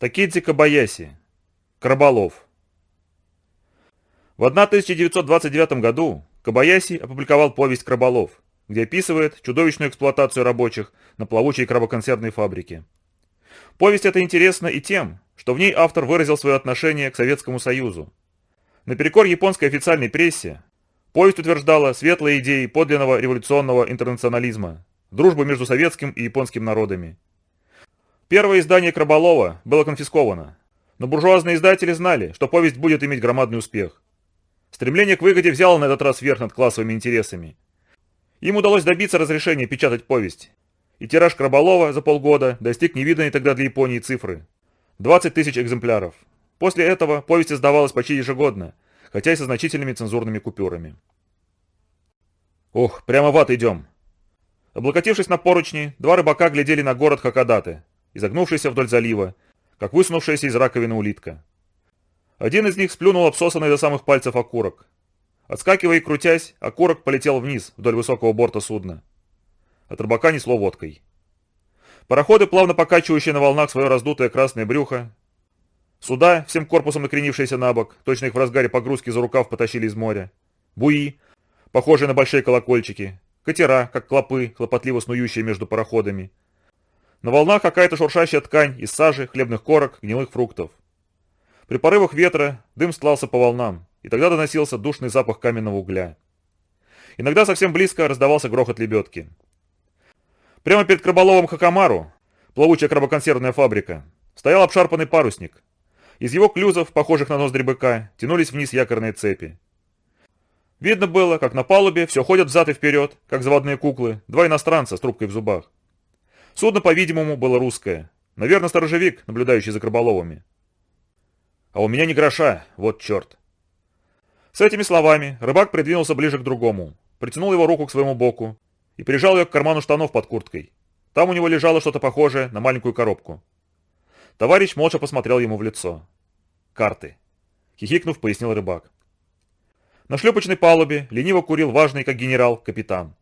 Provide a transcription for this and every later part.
Такидзи Кабаяси. Краболов. В 1929 году Кабаяси опубликовал повесть «Краболов», где описывает чудовищную эксплуатацию рабочих на плавучей крабоконсервной фабрике. Повесть эта интересна и тем, что в ней автор выразил свое отношение к Советскому Союзу. Наперекор японской официальной прессе, повесть утверждала светлые идеи подлинного революционного интернационализма, дружбы между советским и японским народами. Первое издание Краболова было конфисковано, но буржуазные издатели знали, что повесть будет иметь громадный успех. Стремление к выгоде взяло на этот раз верх над классовыми интересами. Им удалось добиться разрешения печатать повесть, и тираж Краболова за полгода достиг невиданной тогда для Японии цифры – 20 тысяч экземпляров. После этого повесть издавалась почти ежегодно, хотя и со значительными цензурными купюрами. Ох, прямо в ад идем. Облокотившись на поручни, два рыбака глядели на город Хакадаты, изогнувшийся вдоль залива, как высунувшаяся из раковины улитка. Один из них сплюнул обсосанный до самых пальцев окурок. Отскакивая и крутясь, окурок полетел вниз вдоль высокого борта судна. От рыбака несло водкой. Пароходы, плавно покачивающие на волнах свое раздутое красное брюхо, суда, всем корпусом накренившиеся на бок, точно их в разгаре погрузки за рукав потащили из моря, буи, похожие на большие колокольчики, катера, как клопы, хлопотливо снующие между пароходами, на волнах какая-то шуршащая ткань из сажи, хлебных корок, гнилых фруктов. При порывах ветра дым стлался по волнам, и тогда доносился душный запах каменного угля. Иногда совсем близко раздавался грохот лебедки. Прямо перед краболовом Хакамару, плавучая крабоконсервная фабрика, стоял обшарпанный парусник. Из его клюзов, похожих на ноздрь быка, тянулись вниз якорные цепи. Видно было, как на палубе все ходят взад и вперед, как заводные куклы, два иностранца с трубкой в зубах. Судно, по-видимому, было русское. Наверное, сторожевик, наблюдающий за краболовами. А у меня не гроша, вот черт. С этими словами рыбак придвинулся ближе к другому, притянул его руку к своему боку и прижал ее к карману штанов под курткой. Там у него лежало что-то похожее на маленькую коробку. Товарищ молча посмотрел ему в лицо. «Карты», — хихикнув, пояснил рыбак. На шлюпочной палубе лениво курил важный, как генерал, капитан.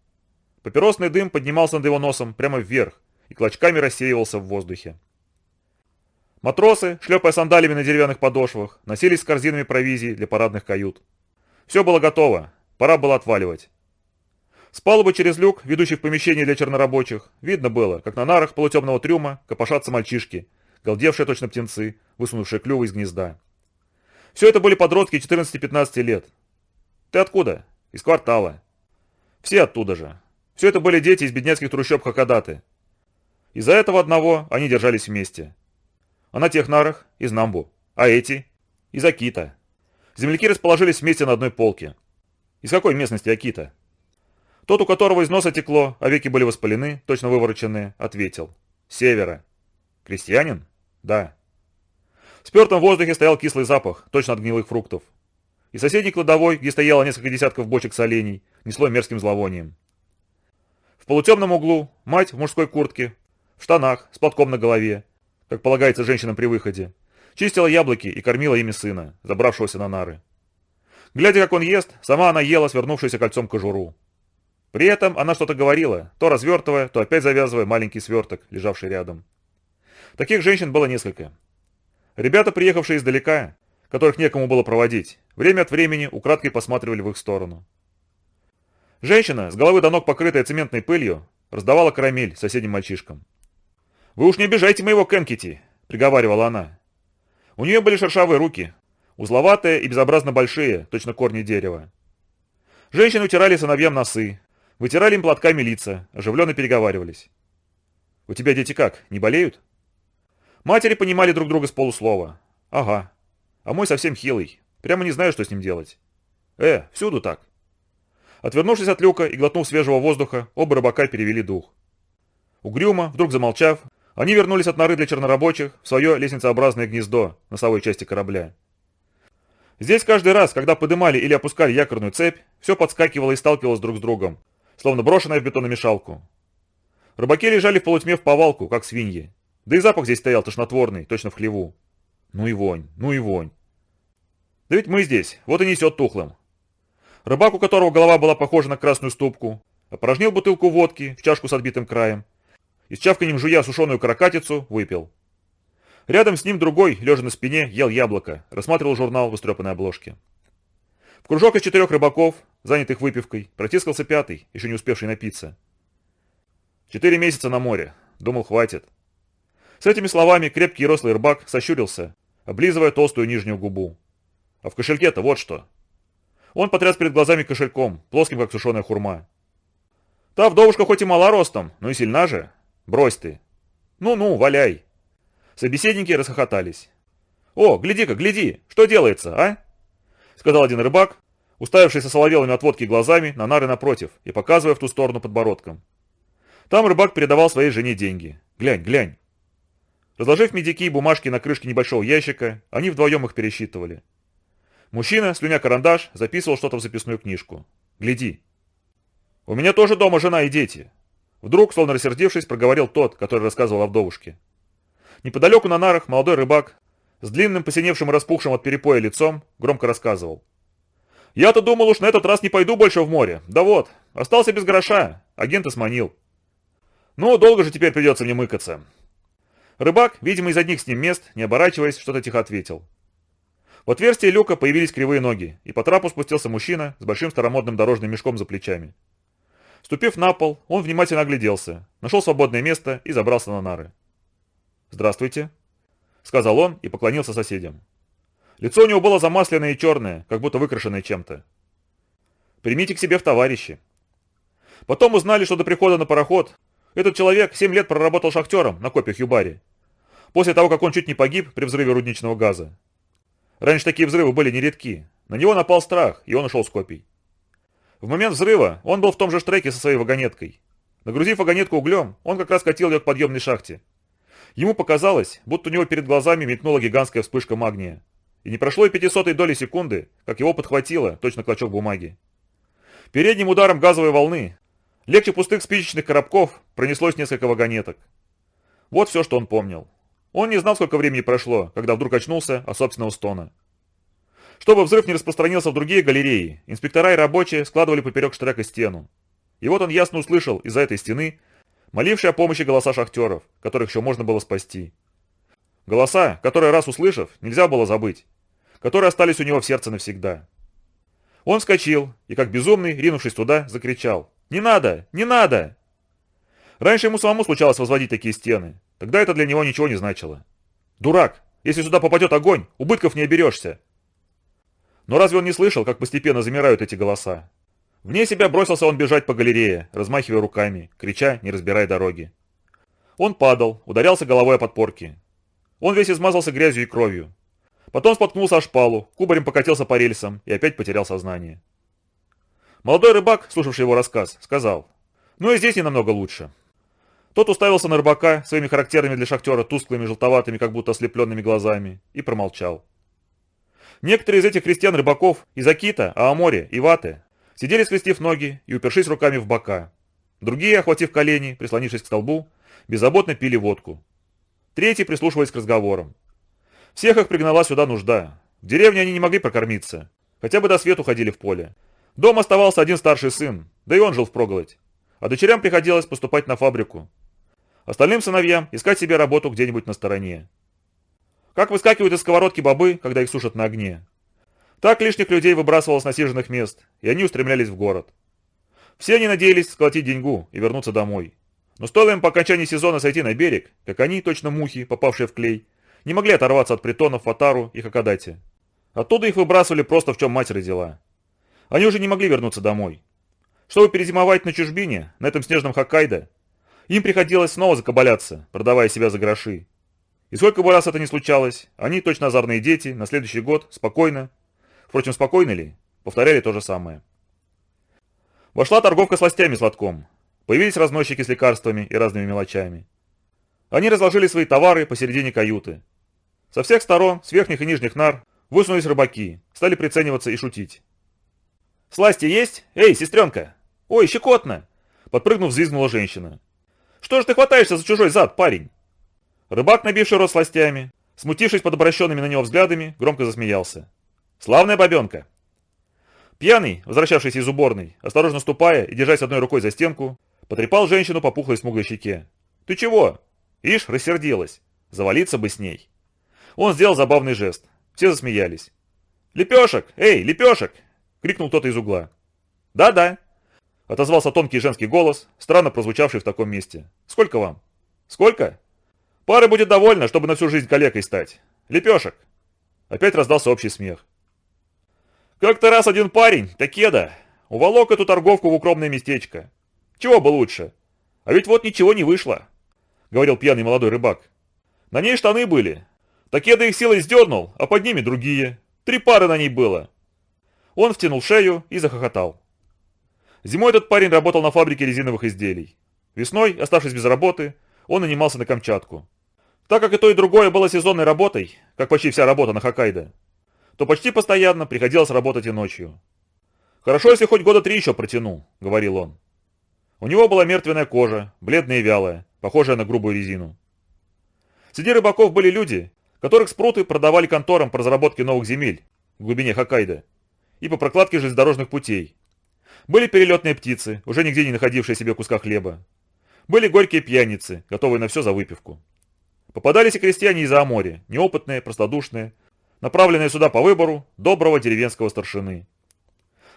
Папиросный дым поднимался над его носом прямо вверх, и клочками рассеивался в воздухе. Матросы, шлепая сандалиями на деревянных подошвах, носились с корзинами провизии для парадных кают. Все было готово, пора было отваливать. С палубы через люк, ведущий в помещение для чернорабочих, видно было, как на нарах полутемного трюма копошатся мальчишки, галдевшие точно птенцы, высунувшие клювы из гнезда. Все это были подростки 14-15 лет. Ты откуда? Из квартала. Все оттуда же. Все это были дети из бедняцких трущоб Хакадаты, из-за этого одного они держались вместе. А на тех нарах – из Намбу, а эти – из Акита. Земляки расположились вместе на одной полке. Из какой местности Акита? Тот, у которого из носа текло, а веки были воспалены, точно вывороченные, ответил. Севера. Крестьянин? Да. В спертом воздухе стоял кислый запах, точно от гнилых фруктов. И соседней кладовой, где стояло несколько десятков бочек солений, несло мерзким зловонием. В полутемном углу мать в мужской куртке в штанах, с платком на голове, как полагается женщинам при выходе, чистила яблоки и кормила ими сына, забравшегося на нары. Глядя, как он ест, сама она ела свернувшуюся кольцом кожуру. При этом она что-то говорила, то развертывая, то опять завязывая маленький сверток, лежавший рядом. Таких женщин было несколько. Ребята, приехавшие издалека, которых некому было проводить, время от времени украдкой посматривали в их сторону. Женщина, с головы до ног покрытая цементной пылью, раздавала карамель соседним мальчишкам. «Вы уж не обижайте моего Кенкити», — приговаривала она. У нее были шершавые руки, узловатые и безобразно большие, точно корни дерева. Женщины утирали сыновьям носы, вытирали им платками лица, оживленно переговаривались. «У тебя дети как, не болеют?» Матери понимали друг друга с полуслова. «Ага. А мой совсем хилый. Прямо не знаю, что с ним делать». «Э, всюду так». Отвернувшись от люка и глотнув свежего воздуха, оба рыбака перевели дух. Угрюмо, вдруг замолчав, они вернулись от норы для чернорабочих в свое лестницеобразное гнездо носовой части корабля. Здесь каждый раз, когда подымали или опускали якорную цепь, все подскакивало и сталкивалось друг с другом, словно брошенное в бетономешалку. Рыбаки лежали в полутьме в повалку, как свиньи. Да и запах здесь стоял тошнотворный, точно в хлеву. Ну и вонь, ну и вонь. Да ведь мы здесь, вот и несет тухлым. Рыбак, у которого голова была похожа на красную ступку, опорожнил бутылку водки в чашку с отбитым краем и с чавканем жуя сушеную каракатицу выпил. Рядом с ним другой, лежа на спине, ел яблоко, рассматривал журнал в истрепанной обложке. В кружок из четырех рыбаков, занятых выпивкой, протискался пятый, еще не успевший напиться. Четыре месяца на море. Думал, хватит. С этими словами крепкий и рослый рыбак сощурился, облизывая толстую нижнюю губу. А в кошельке-то вот что. Он потряс перед глазами кошельком, плоским, как сушеная хурма. Та вдовушка хоть и мала ростом, но и сильна же. Брось ты. Ну-ну, валяй. Собеседники расхохотались. «О, гляди-ка, гляди! Что делается, а?» Сказал один рыбак, уставившийся соловелыми от водки глазами на нары напротив и показывая в ту сторону подбородком. Там рыбак передавал своей жене деньги. «Глянь, глянь!» Разложив медики и бумажки на крышке небольшого ящика, они вдвоем их пересчитывали. Мужчина, слюня карандаш, записывал что-то в записную книжку. «Гляди!» «У меня тоже дома жена и дети!» Вдруг, словно рассердившись, проговорил тот, который рассказывал о вдовушке. Неподалеку на нарах молодой рыбак с длинным, посиневшим и распухшим от перепоя лицом громко рассказывал. «Я-то думал уж на этот раз не пойду больше в море. Да вот, остался без гроша. Агента сманил. Ну, долго же теперь придется мне мыкаться». Рыбак, видимо, из одних с ним мест, не оборачиваясь, что-то тихо ответил. В отверстие люка появились кривые ноги, и по трапу спустился мужчина с большим старомодным дорожным мешком за плечами. Ступив на пол, он внимательно огляделся, нашел свободное место и забрался на нары. «Здравствуйте», — сказал он и поклонился соседям. Лицо у него было замасленное и черное, как будто выкрашенное чем-то. «Примите к себе в товарищи». Потом узнали, что до прихода на пароход этот человек семь лет проработал шахтером на копьях Юбари, после того, как он чуть не погиб при взрыве рудничного газа. Раньше такие взрывы были нередки. На него напал страх, и он ушел с копий. В момент взрыва он был в том же штреке со своей вагонеткой. Нагрузив вагонетку углем, он как раз катил ее к подъемной шахте. Ему показалось, будто у него перед глазами мелькнула гигантская вспышка магния. И не прошло и пятисотой доли секунды, как его подхватило, точно клочок бумаги. Передним ударом газовой волны, легче пустых спичечных коробков, пронеслось несколько вагонеток. Вот все, что он помнил. Он не знал, сколько времени прошло, когда вдруг очнулся от собственного стона. Чтобы взрыв не распространился в другие галереи, инспектора и рабочие складывали поперек штрека стену. И вот он ясно услышал из-за этой стены молившие о помощи голоса шахтеров, которых еще можно было спасти. Голоса, которые раз услышав, нельзя было забыть, которые остались у него в сердце навсегда. Он вскочил и, как безумный, ринувшись туда, закричал «Не надо! Не надо!» Раньше ему самому случалось возводить такие стены, тогда это для него ничего не значило. «Дурак! Если сюда попадет огонь, убытков не оберешься!» Но разве он не слышал, как постепенно замирают эти голоса? Вне себя бросился он бежать по галерее, размахивая руками, крича, не разбирая дороги. Он падал, ударялся головой о подпорки. Он весь измазался грязью и кровью. Потом споткнулся о шпалу, кубарем покатился по рельсам и опять потерял сознание. Молодой рыбак, слушавший его рассказ, сказал, «Ну и здесь не намного лучше». Тот уставился на рыбака своими характерными для шахтера тусклыми, желтоватыми, как будто ослепленными глазами, и промолчал. Некоторые из этих крестьян-рыбаков из Акита, Ааморе и Ваты Сидели, скрестив ноги и упершись руками в бока. Другие, охватив колени, прислонившись к столбу, беззаботно пили водку. Третьи прислушивались к разговорам. Всех их пригнала сюда нужда. В деревне они не могли прокормиться. Хотя бы до свету ходили в поле. Дом оставался один старший сын, да и он жил впроголодь. А дочерям приходилось поступать на фабрику. Остальным сыновьям искать себе работу где-нибудь на стороне. Как выскакивают из сковородки бобы, когда их сушат на огне. Так лишних людей выбрасывалось с насиженных мест, и они устремлялись в город. Все они надеялись сколотить деньгу и вернуться домой. Но стоило им по окончании сезона сойти на берег, как они, точно мухи, попавшие в клей, не могли оторваться от притонов в Атару и Хакадате. Оттуда их выбрасывали просто в чем мать родила. Они уже не могли вернуться домой. Чтобы перезимовать на чужбине, на этом снежном Хоккайдо, им приходилось снова закабаляться, продавая себя за гроши. И сколько бы раз это ни случалось, они, точно озорные дети, на следующий год, спокойно, Впрочем, спокойны ли? Повторяли то же самое. Вошла торговка с сластями с лотком. Появились разносчики с лекарствами и разными мелочами. Они разложили свои товары посередине каюты. Со всех сторон, с верхних и нижних нар, высунулись рыбаки, стали прицениваться и шутить. «Сласти есть? Эй, сестренка! Ой, щекотно!» Подпрыгнув, взвизгнула женщина. «Что же ты хватаешься за чужой зад, парень?» Рыбак, набивший рот сластями, смутившись под обращенными на него взглядами, громко засмеялся. Славная бабенка. Пьяный, возвращавшийся из уборной, осторожно ступая и держась одной рукой за стенку, потрепал женщину по пухлой смуглой щеке. «Ты чего?» Ишь, рассердилась. Завалиться бы с ней. Он сделал забавный жест. Все засмеялись. «Лепешек! Эй, лепешек!» — крикнул кто-то из угла. «Да-да!» — отозвался тонкий женский голос, странно прозвучавший в таком месте. «Сколько вам?» «Сколько?» «Пары будет довольно, чтобы на всю жизнь калекой стать. Лепешек!» Опять раздался общий смех. «Как-то раз один парень, Такеда, уволок эту торговку в укромное местечко. Чего бы лучше? А ведь вот ничего не вышло», — говорил пьяный молодой рыбак. «На ней штаны были. Такеда их силой сдернул, а под ними другие. Три пары на ней было». Он втянул шею и захохотал. Зимой этот парень работал на фабрике резиновых изделий. Весной, оставшись без работы, он нанимался на Камчатку. Так как и то, и другое было сезонной работой, как почти вся работа на Хоккайдо, то почти постоянно приходилось работать и ночью. «Хорошо, если хоть года три еще протяну», — говорил он. У него была мертвенная кожа, бледная и вялая, похожая на грубую резину. Среди рыбаков были люди, которых спруты продавали конторам по разработке новых земель в глубине Хоккайдо и по прокладке железнодорожных путей. Были перелетные птицы, уже нигде не находившие себе куска хлеба. Были горькие пьяницы, готовые на все за выпивку. Попадались и крестьяне из Амори, неопытные, простодушные, направленные сюда по выбору доброго деревенского старшины.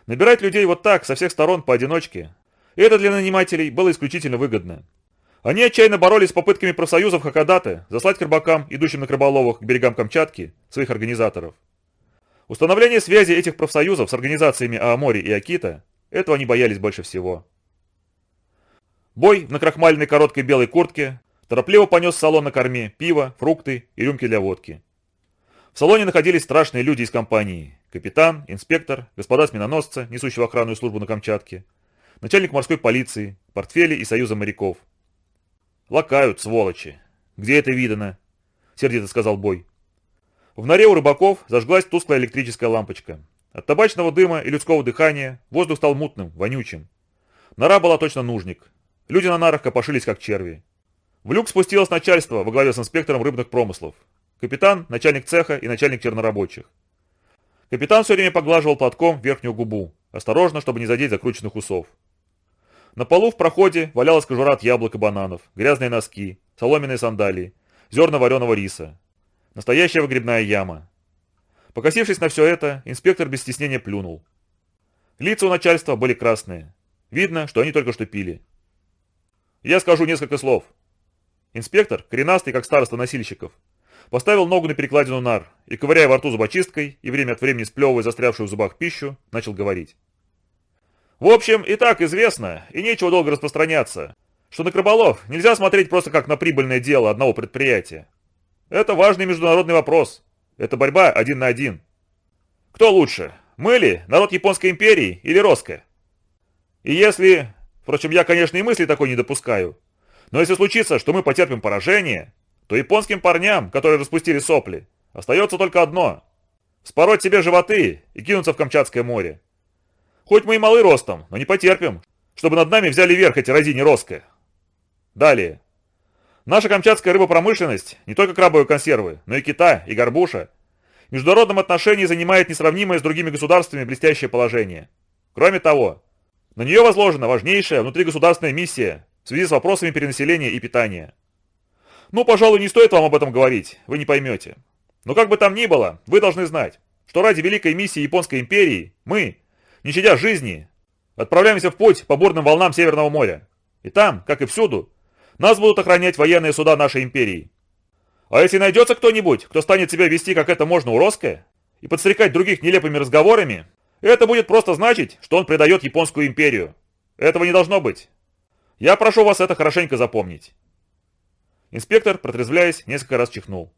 Набирать людей вот так, со всех сторон, поодиночке, это для нанимателей было исключительно выгодно. Они отчаянно боролись с попытками профсоюзов Хакадаты заслать к рыбакам, идущим на Краболовых к берегам Камчатки, своих организаторов. Установление связи этих профсоюзов с организациями Аамори и Акита, этого они боялись больше всего. Бой в накрахмаленной короткой белой куртке торопливо понес в салон на корме пиво, фрукты и рюмки для водки. В салоне находились страшные люди из компании. Капитан, инспектор, господа сменоносца, несущего охранную службу на Камчатке, начальник морской полиции, портфели и союза моряков. «Лакают, сволочи! Где это видано?» — сердито сказал Бой. В норе у рыбаков зажглась тусклая электрическая лампочка. От табачного дыма и людского дыхания воздух стал мутным, вонючим. Нора была точно нужник. Люди на нарах копошились, как черви. В люк спустилось начальство во главе с инспектором рыбных промыслов. Капитан, начальник цеха и начальник чернорабочих. Капитан все время поглаживал платком верхнюю губу, осторожно, чтобы не задеть закрученных усов. На полу в проходе валялась кожура от яблок и бананов, грязные носки, соломенные сандалии, зерна вареного риса. Настоящая выгребная яма. Покосившись на все это, инспектор без стеснения плюнул. Лица у начальства были красные. Видно, что они только что пили. Я скажу несколько слов. Инспектор, коренастый, как староста носильщиков, поставил ногу на перекладину нар и, ковыряя во рту зубочисткой и время от времени сплевывая застрявшую в зубах пищу, начал говорить. В общем, и так известно, и нечего долго распространяться, что на Краболов нельзя смотреть просто как на прибыльное дело одного предприятия. Это важный международный вопрос. Это борьба один на один. Кто лучше, мы ли, народ Японской империи или Роско? И если Впрочем, я, конечно, и мысли такой не допускаю. Но если случится, что мы потерпим поражение, то японским парням, которые распустили сопли, остается только одно – спороть себе животы и кинуться в Камчатское море. Хоть мы и малы ростом, но не потерпим, чтобы над нами взяли верх эти разини Роско. Далее. Наша камчатская рыбопромышленность, не только крабовые консервы, но и кита, и горбуша, в международном отношении занимает несравнимое с другими государствами блестящее положение. Кроме того, на нее возложена важнейшая внутригосударственная миссия в связи с вопросами перенаселения и питания. Ну, пожалуй, не стоит вам об этом говорить, вы не поймете. Но как бы там ни было, вы должны знать, что ради великой миссии Японской империи мы, не щадя жизни, отправляемся в путь по бурным волнам Северного моря. И там, как и всюду, нас будут охранять военные суда нашей империи. А если найдется кто-нибудь, кто станет себя вести, как это можно уросское, и подстрекать других нелепыми разговорами, это будет просто значить, что он предает Японскую империю. Этого не должно быть. Я прошу вас это хорошенько запомнить. Инспектор, протрезвляясь, несколько раз чихнул.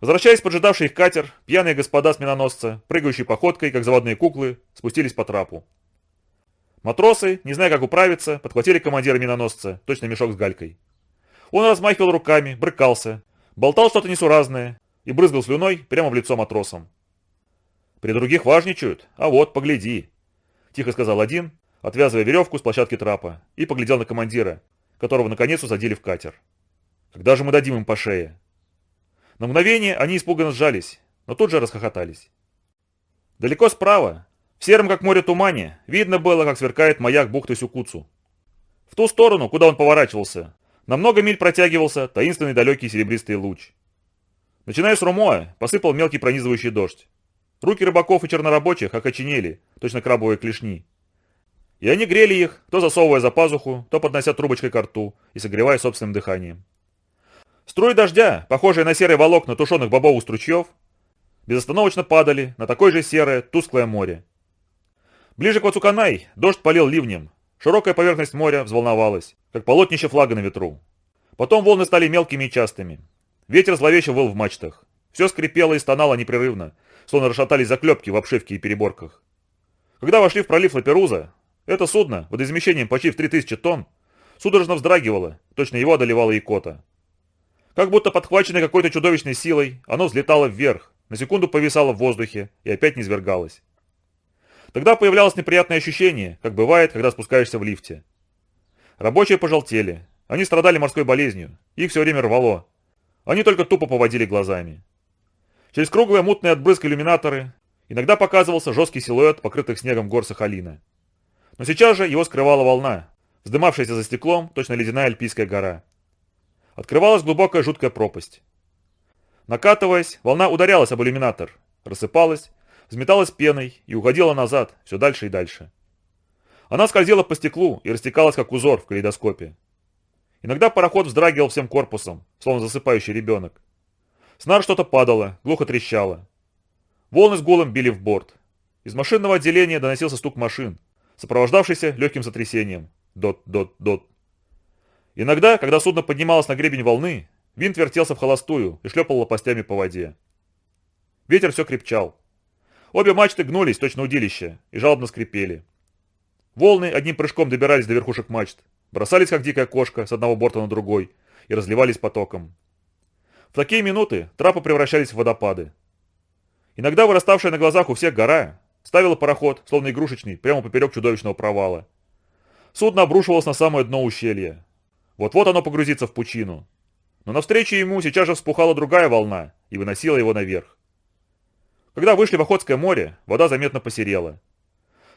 Возвращаясь поджидавший их катер, пьяные господа сменоносца, прыгающие походкой, как заводные куклы, спустились по трапу. Матросы, не зная, как управиться, подхватили командира миноносца, точно мешок с галькой. Он размахивал руками, брыкался, болтал что-то несуразное и брызгал слюной прямо в лицо матросам. При других важничают, а вот, погляди. Тихо сказал один, отвязывая веревку с площадки трапа, и поглядел на командира, которого наконец усадили в катер. Когда же мы дадим им по шее? На мгновение они испуганно сжались, но тут же расхохотались. Далеко справа, в сером как море тумане, видно было, как сверкает маяк бухты Сюкуцу. В ту сторону, куда он поворачивался, на много миль протягивался таинственный далекий серебристый луч. Начиная с Румоа, посыпал мелкий пронизывающий дождь. Руки рыбаков и чернорабочих окоченели, точно крабовые клешни. И они грели их, то засовывая за пазуху, то поднося трубочкой к рту и согревая собственным дыханием. Струи дождя, похожие на серые волокна тушеных бобовых стручьев, безостановочно падали на такое же серое, тусклое море. Ближе к Вацуканай дождь полил ливнем. Широкая поверхность моря взволновалась, как полотнище флага на ветру. Потом волны стали мелкими и частыми. Ветер зловеще выл в мачтах. Все скрипело и стонало непрерывно, словно расшатались заклепки в обшивке и переборках. Когда вошли в пролив Лаперуза, это судно, водоизмещением почти в 3000 тонн, судорожно вздрагивало, точно его одолевала икота. Как будто подхваченное какой-то чудовищной силой, оно взлетало вверх, на секунду повисало в воздухе и опять низвергалось. Тогда появлялось неприятное ощущение, как бывает, когда спускаешься в лифте. Рабочие пожелтели, они страдали морской болезнью, их все время рвало. Они только тупо поводили глазами. Через круглые мутные отбрызг иллюминаторы иногда показывался жесткий силуэт покрытых снегом гор Сахалина. Но сейчас же его скрывала волна, вздымавшаяся за стеклом, точно ледяная альпийская гора. Открывалась глубокая жуткая пропасть. Накатываясь, волна ударялась об иллюминатор, рассыпалась, взметалась пеной и уходила назад, все дальше и дальше. Она скользила по стеклу и растекалась, как узор в калейдоскопе. Иногда пароход вздрагивал всем корпусом, словно засыпающий ребенок. С нар что-то падало, глухо трещало. Волны с гулом били в борт. Из машинного отделения доносился стук машин, сопровождавшийся легким сотрясением. Дот-дот-дот. Иногда, когда судно поднималось на гребень волны, винт вертелся в холостую и шлепал лопастями по воде. Ветер все крепчал. Обе мачты гнулись, точно удилища, и жалобно скрипели. Волны одним прыжком добирались до верхушек мачт, бросались, как дикая кошка, с одного борта на другой, и разливались потоком. В такие минуты трапы превращались в водопады. Иногда выраставшая на глазах у всех гора ставила пароход, словно игрушечный, прямо поперек чудовищного провала. Судно обрушивалось на самое дно ущелья. Вот-вот оно погрузится в пучину. Но навстречу ему сейчас же вспухала другая волна и выносила его наверх. Когда вышли в Охотское море, вода заметно посерела.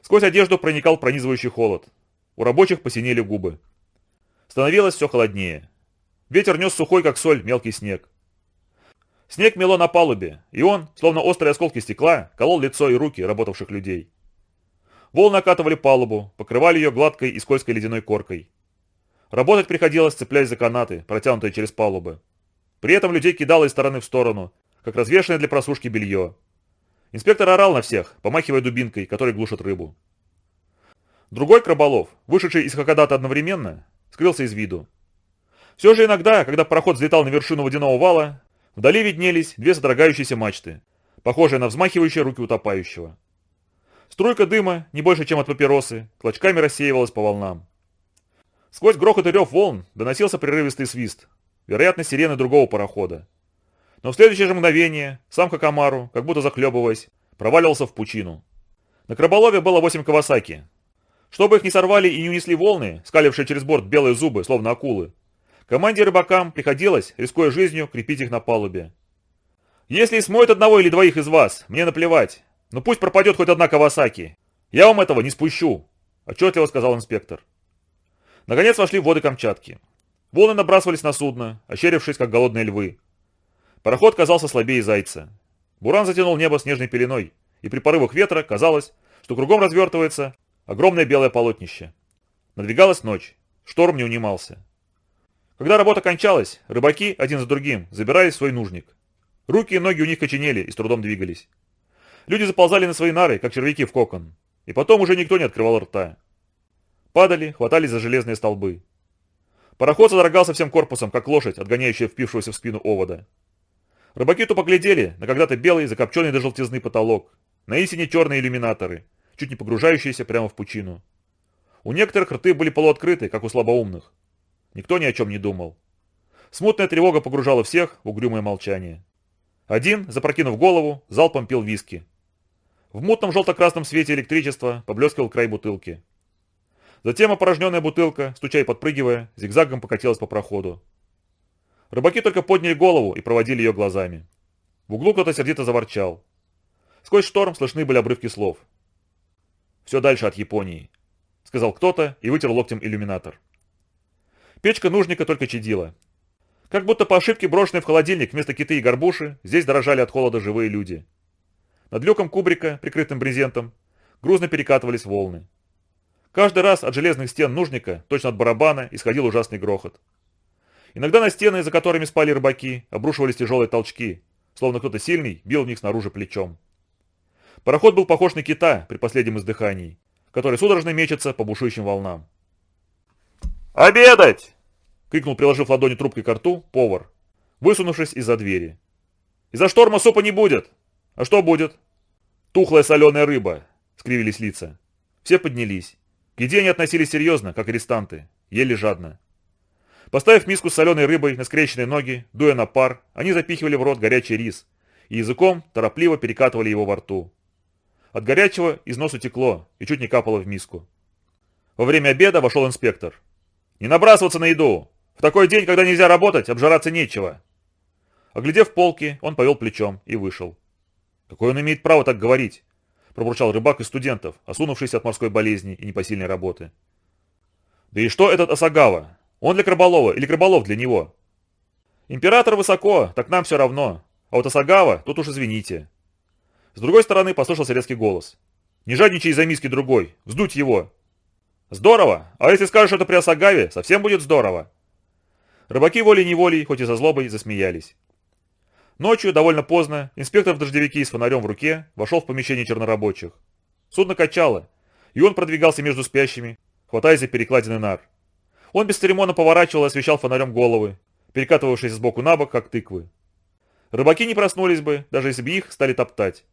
Сквозь одежду проникал пронизывающий холод. У рабочих посинели губы. Становилось все холоднее. Ветер нес сухой, как соль, мелкий снег. Снег мело на палубе, и он, словно острые осколки стекла, колол лицо и руки работавших людей. Волны окатывали палубу, покрывали ее гладкой и скользкой ледяной коркой. Работать приходилось, цепляясь за канаты, протянутые через палубы. При этом людей кидало из стороны в сторону, как развешенное для просушки белье. Инспектор орал на всех, помахивая дубинкой, которой глушат рыбу. Другой краболов, вышедший из Хакодата одновременно, скрылся из виду. Все же иногда, когда пароход взлетал на вершину водяного вала, вдали виднелись две содрогающиеся мачты, похожие на взмахивающие руки утопающего. Струйка дыма, не больше, чем от папиросы, клочками рассеивалась по волнам. Сквозь грохот и рев волн доносился прерывистый свист, вероятно, сирены другого парохода. Но в следующее же мгновение сам Хакамару, как будто захлебываясь, проваливался в пучину. На краболове было восемь кавасаки, чтобы их не сорвали и не унесли волны, скалившие через борт белые зубы, словно акулы, команде рыбакам приходилось, рискуя жизнью, крепить их на палубе. «Если смоет одного или двоих из вас, мне наплевать. Но пусть пропадет хоть одна Кавасаки. Я вам этого не спущу», – отчетливо сказал инспектор. Наконец вошли в воды Камчатки. Волны набрасывались на судно, ощерившись, как голодные львы. Пароход казался слабее зайца. Буран затянул небо снежной пеленой, и при порывах ветра казалось, что кругом развертывается Огромное белое полотнище. Надвигалась ночь. Шторм не унимался. Когда работа кончалась, рыбаки один за другим забирались в свой нужник. Руки и ноги у них коченели и с трудом двигались. Люди заползали на свои нары, как червяки в кокон. И потом уже никто не открывал рта. Падали, хватались за железные столбы. Пароход содрогался всем корпусом, как лошадь, отгоняющая впившегося в спину овода. Рыбаки тупо глядели на когда-то белый, закопченный до желтизны потолок, на истине черные иллюминаторы, чуть не погружающиеся прямо в пучину. У некоторых рты были полуоткрыты, как у слабоумных. Никто ни о чем не думал. Смутная тревога погружала всех в угрюмое молчание. Один, запрокинув голову, залпом пил виски. В мутном желто-красном свете электричества поблескивал край бутылки. Затем опорожненная бутылка, стуча и подпрыгивая, зигзагом покатилась по проходу. Рыбаки только подняли голову и проводили ее глазами. В углу кто-то сердито заворчал. Сквозь шторм слышны были обрывки слов все дальше от Японии», — сказал кто-то и вытер локтем иллюминатор. Печка нужника только чадила. Как будто по ошибке брошенные в холодильник вместо киты и горбуши, здесь дрожали от холода живые люди. Над люком кубрика, прикрытым брезентом, грузно перекатывались волны. Каждый раз от железных стен нужника, точно от барабана, исходил ужасный грохот. Иногда на стены, за которыми спали рыбаки, обрушивались тяжелые толчки, словно кто-то сильный бил в них снаружи плечом. Пароход был похож на кита при последнем издыхании, который судорожно мечется по бушующим волнам. «Обедать!» — крикнул, приложив ладони трубкой к рту, повар, высунувшись из-за двери. «Из-за шторма супа не будет!» «А что будет?» «Тухлая соленая рыба!» — скривились лица. Все поднялись. К еде они относились серьезно, как арестанты, ели жадно. Поставив миску с соленой рыбой на скрещенные ноги, дуя на пар, они запихивали в рот горячий рис и языком торопливо перекатывали его во рту. От горячего из носу текло и чуть не капало в миску. Во время обеда вошел инспектор. «Не набрасываться на еду! В такой день, когда нельзя работать, обжираться нечего!» Оглядев полки, он повел плечом и вышел. «Какое он имеет право так говорить?» – пробурчал рыбак из студентов, осунувшийся от морской болезни и непосильной работы. «Да и что этот Осагава? Он для Краболова или Краболов для него?» «Император высоко, так нам все равно. А вот Осагава, тут уж извините. С другой стороны послышался резкий голос. «Не жадничай из-за миски другой, вздуть его!» «Здорово! А если скажешь это при Осагаве, совсем будет здорово!» Рыбаки волей-неволей, хоть и за злобой, засмеялись. Ночью, довольно поздно, инспектор в дождевике с фонарем в руке вошел в помещение чернорабочих. Судно качало, и он продвигался между спящими, хватаясь за перекладины нар. Он без церемонно поворачивал и освещал фонарем головы, перекатывавшись сбоку на бок, как тыквы. Рыбаки не проснулись бы, даже если бы их стали топтать.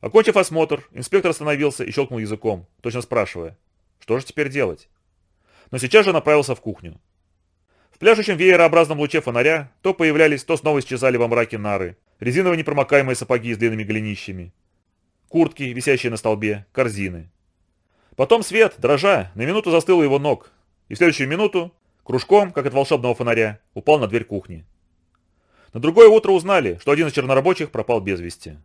Окончив осмотр, инспектор остановился и щелкнул языком, точно спрашивая, что же теперь делать. Но сейчас же направился в кухню. В пляшущем веерообразном луче фонаря то появлялись, то снова исчезали во мраке нары, резиновые непромокаемые сапоги с длинными голенищами, куртки, висящие на столбе, корзины. Потом свет, дрожа, на минуту застыл у его ног, и в следующую минуту, кружком, как от волшебного фонаря, упал на дверь кухни. На другое утро узнали, что один из чернорабочих пропал без вести.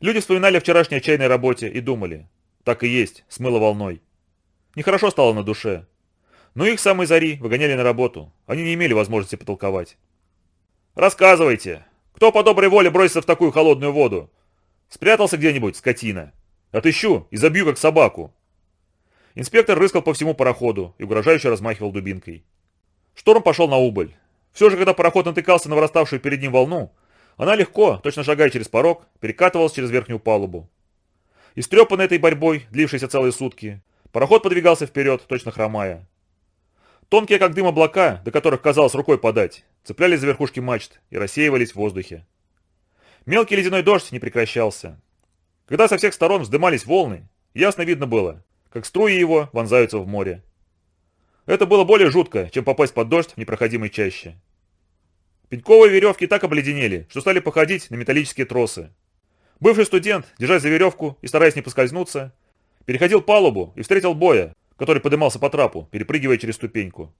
Люди вспоминали о вчерашней отчаянной работе и думали, так и есть, смыло волной. Нехорошо стало на душе. Но их самой зари выгоняли на работу, они не имели возможности потолковать. «Рассказывайте, кто по доброй воле бросится в такую холодную воду? Спрятался где-нибудь, скотина? Отыщу и забью, как собаку». Инспектор рыскал по всему пароходу и угрожающе размахивал дубинкой. Шторм пошел на убыль. Все же, когда пароход натыкался на выраставшую перед ним волну, она легко, точно шагая через порог, перекатывалась через верхнюю палубу. Истрепанный этой борьбой, длившейся целые сутки, пароход подвигался вперед, точно хромая. Тонкие, как дым облака, до которых казалось рукой подать, цеплялись за верхушки мачт и рассеивались в воздухе. Мелкий ледяной дождь не прекращался. Когда со всех сторон вздымались волны, ясно видно было, как струи его вонзаются в море. Это было более жутко, чем попасть под дождь в непроходимой чаще. Пеньковые веревки так обледенели, что стали походить на металлические тросы. Бывший студент, держась за веревку и стараясь не поскользнуться, переходил палубу и встретил Боя, который подымался по трапу, перепрыгивая через ступеньку.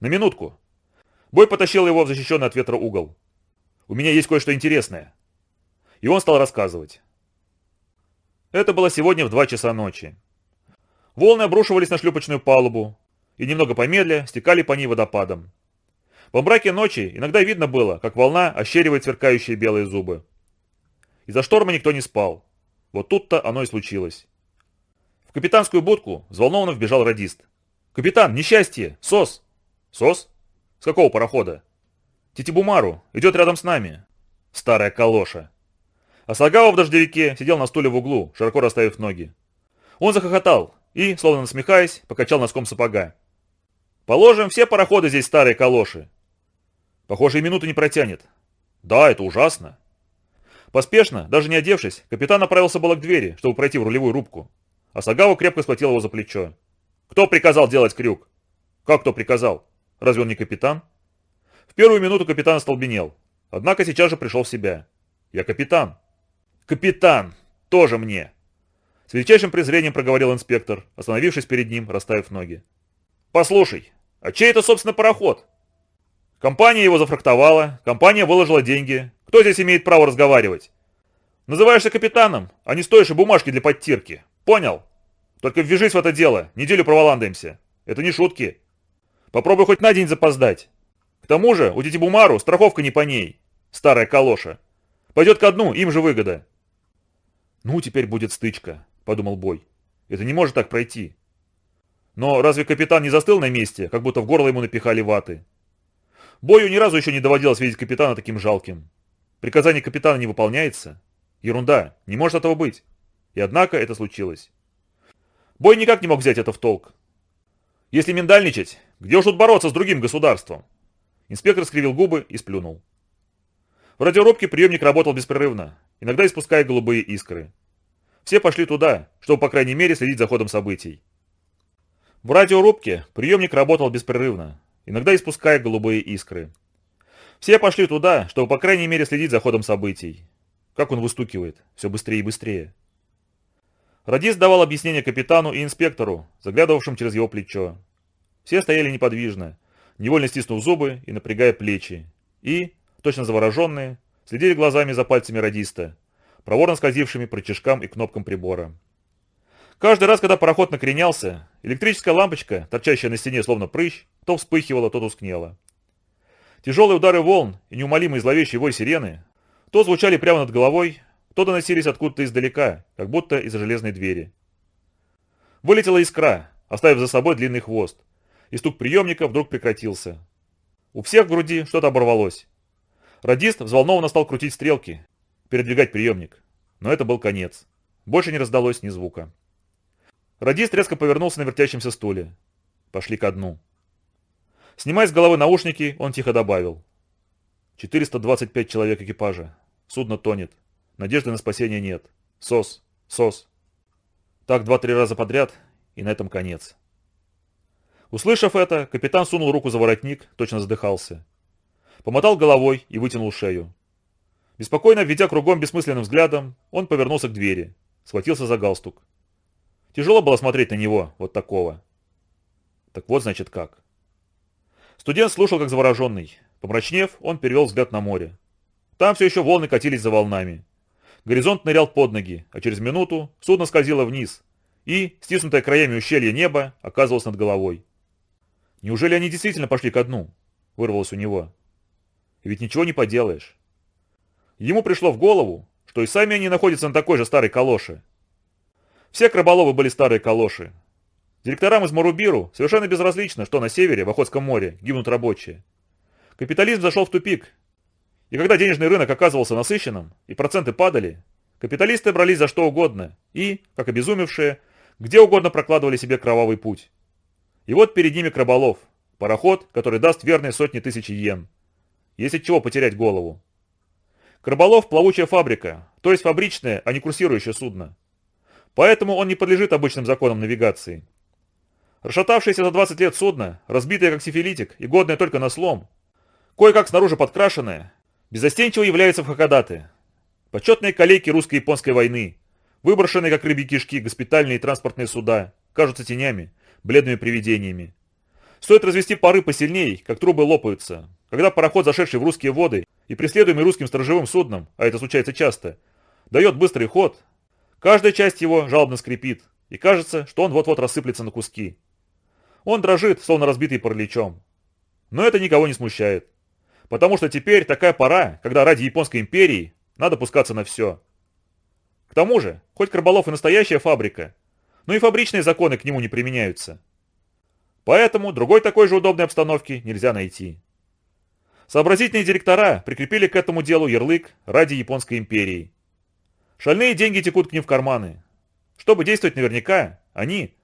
На минутку. Бой потащил его в защищенный от ветра угол. «У меня есть кое-что интересное». И он стал рассказывать. Это было сегодня в два часа ночи. Волны обрушивались на шлюпочную палубу и, немного помедля, стекали по ней водопадом. Во мраке ночи иногда видно было, как волна ощеривает сверкающие белые зубы. Из-за шторма никто не спал. Вот тут-то оно и случилось. Капитанскую будку взволнованно вбежал радист. «Капитан, несчастье! СОС!» «СОС? С какого парохода?» «Титибумару. Идет рядом с нами». Старая калоша. А Сагава в дождевике сидел на стуле в углу, широко расставив ноги. Он захохотал и, словно насмехаясь, покачал носком сапога. «Положим, все пароходы здесь старые калоши. Похоже, и минуты не протянет. Да, это ужасно. Поспешно, даже не одевшись, капитан направился было к двери, чтобы пройти в рулевую рубку. А Сагава крепко схватил его за плечо. «Кто приказал делать крюк?» «Как кто приказал? Разве он не капитан?» В первую минуту капитан остолбенел. Однако сейчас же пришел в себя. «Я капитан». «Капитан! Тоже мне!» С величайшим презрением проговорил инспектор, остановившись перед ним, расставив ноги. «Послушай, а чей это, собственно, пароход?» Компания его зафрактовала, компания выложила деньги. Кто здесь имеет право разговаривать? Называешься капитаном, а не стоишь и бумажки для подтирки. Понял? Только ввяжись в это дело, неделю проволандаемся. Это не шутки. Попробуй хоть на день запоздать. К тому же у Титибумару страховка не по ней, старая калоша. Пойдет ко дну, им же выгода. Ну, теперь будет стычка, подумал Бой. Это не может так пройти. Но разве капитан не застыл на месте, как будто в горло ему напихали ваты? Бою ни разу еще не доводилось видеть капитана таким жалким. Приказание капитана не выполняется? Ерунда, не может этого быть. И однако это случилось. Бой никак не мог взять это в толк. Если миндальничать, где уж тут бороться с другим государством? Инспектор скривил губы и сплюнул. В радиорубке приемник работал беспрерывно, иногда испуская голубые искры. Все пошли туда, чтобы, по крайней мере, следить за ходом событий. В радиорубке приемник работал беспрерывно, иногда испуская голубые искры. Все пошли туда, чтобы, по крайней мере, следить за ходом событий. Как он выстукивает, все быстрее и быстрее. Радист давал объяснение капитану и инспектору, заглядывавшим через его плечо. Все стояли неподвижно, невольно стиснув зубы и напрягая плечи. И, точно завороженные, следили глазами за пальцами радиста, проворно скользившими по рычажкам и кнопкам прибора. Каждый раз, когда пароход накренялся, электрическая лампочка, торчащая на стене словно прыщ, то вспыхивала, то тускнела. Тяжелые удары волн и неумолимый зловещий вой сирены то звучали прямо над головой, то доносились откуда-то издалека, как будто из-за железной двери. Вылетела искра, оставив за собой длинный хвост, и стук приемника вдруг прекратился. У всех в груди что-то оборвалось. Радист взволнованно стал крутить стрелки, передвигать приемник. Но это был конец. Больше не раздалось ни звука. Радист резко повернулся на вертящемся стуле. Пошли ко дну. Снимая с головы наушники, он тихо добавил. 425 человек экипажа. Судно тонет. Надежды на спасение нет. СОС, СОС. Так два-три раза подряд, и на этом конец. Услышав это, капитан сунул руку за воротник, точно задыхался. Помотал головой и вытянул шею. Беспокойно введя кругом бессмысленным взглядом, он повернулся к двери, схватился за галстук. Тяжело было смотреть на него, вот такого. Так вот, значит, как. Студент слушал, как завороженный. Помрачнев, он перевел взгляд на море. Там все еще волны катились за волнами. Горизонт нырял под ноги, а через минуту судно скользило вниз, и, стиснутое краями ущелья небо, оказывалось над головой. «Неужели они действительно пошли ко дну?» – вырвалось у него. «Ведь ничего не поделаешь». Ему пришло в голову, что и сами они находятся на такой же старой калоше. Все краболовы были старые калоши. Директорам из Марубиру совершенно безразлично, что на севере, в Охотском море, гибнут рабочие. Капитализм зашел в тупик, и когда денежный рынок оказывался насыщенным, и проценты падали, капиталисты брались за что угодно и, как обезумевшие, где угодно прокладывали себе кровавый путь. И вот перед ними Краболов, пароход, который даст верные сотни тысяч йен. От чего потерять голову. Краболов – плавучая фабрика, то есть фабричное, а не курсирующее судно. Поэтому он не подлежит обычным законам навигации. Расшатавшееся за 20 лет судно, разбитое как сифилитик и годное только на слом, кое-как снаружи подкрашенное, безостенчиво являются в Хакодаты. Почетные коллеги русско-японской войны, выброшенные как рыбьи кишки госпитальные и транспортные суда, кажутся тенями, бледными привидениями. Стоит развести пары посильней, как трубы лопаются. Когда пароход, зашедший в русские воды и преследуемый русским сторожевым судном, а это случается часто, дает быстрый ход, каждая часть его жалобно скрипит, и кажется, что он вот-вот рассыплется на куски. Он дрожит, словно разбитый параличом. Но это никого не смущает. Потому что теперь такая пора, когда ради Японской империи надо пускаться на все. К тому же, хоть Карбалов и настоящая фабрика, но и фабричные законы к нему не применяются. Поэтому другой такой же удобной обстановки нельзя найти. Сообразительные директора прикрепили к этому делу ярлык ради Японской империи. Шальные деньги текут к ним в карманы. Чтобы действовать наверняка, они,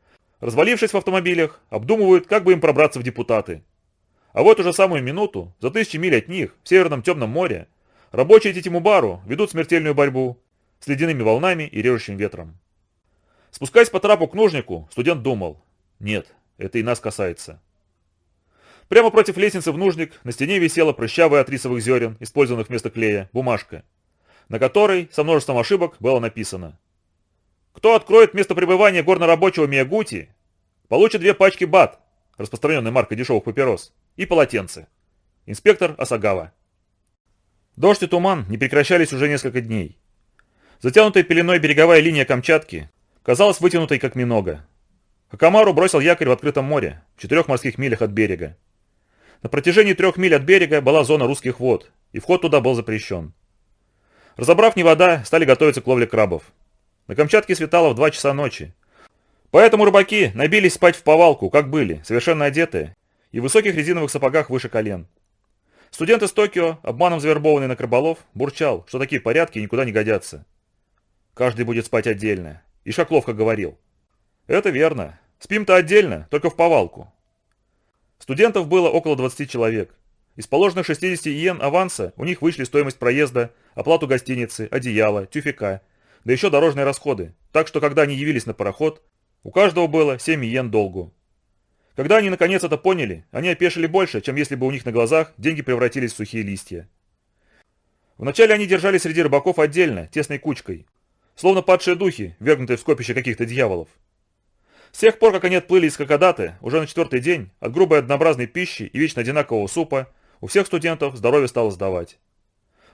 развалившись в автомобилях, обдумывают, как бы им пробраться в депутаты. А вот уже самую минуту, за тысячи миль от них, в Северном Темном море, рабочие Титимубару ведут смертельную борьбу с ледяными волнами и режущим ветром. Спускаясь по трапу к нужнику, студент думал, нет, это и нас касается. Прямо против лестницы в нужник на стене висела прыщавая от рисовых зерен, использованных вместо клея, бумажка, на которой со множеством ошибок было написано «Кто откроет место пребывания горнорабочего Миягути, получит две пачки бат, распространенной маркой дешевых папирос, и полотенце. Инспектор Асагава. Дождь и туман не прекращались уже несколько дней. Затянутая пеленой береговая линия Камчатки казалась вытянутой как минога. Хакамару бросил якорь в открытом море, в четырех морских милях от берега. На протяжении трех миль от берега была зона русских вод, и вход туда был запрещен. Разобрав не вода, стали готовиться к ловле крабов. На Камчатке светало в 2 часа ночи. Поэтому рыбаки набились спать в повалку, как были, совершенно одетые, и в высоких резиновых сапогах выше колен. Студент из Токио, обманом завербованный на краболов, бурчал, что такие порядки никуда не годятся. Каждый будет спать отдельно. И Шакловка говорил. Это верно. Спим-то отдельно, только в повалку. Студентов было около 20 человек. Из положенных 60 иен аванса у них вышли стоимость проезда, оплату гостиницы, одеяла, тюфяка, да еще дорожные расходы. Так что, когда они явились на пароход, у каждого было 7 иен долгу. Когда они наконец это поняли, они опешили больше, чем если бы у них на глазах деньги превратились в сухие листья. Вначале они держались среди рыбаков отдельно, тесной кучкой, словно падшие духи, вергнутые в скопище каких-то дьяволов. С тех пор, как они отплыли из Кокодаты, уже на четвертый день, от грубой однообразной пищи и вечно одинакового супа, у всех студентов здоровье стало сдавать.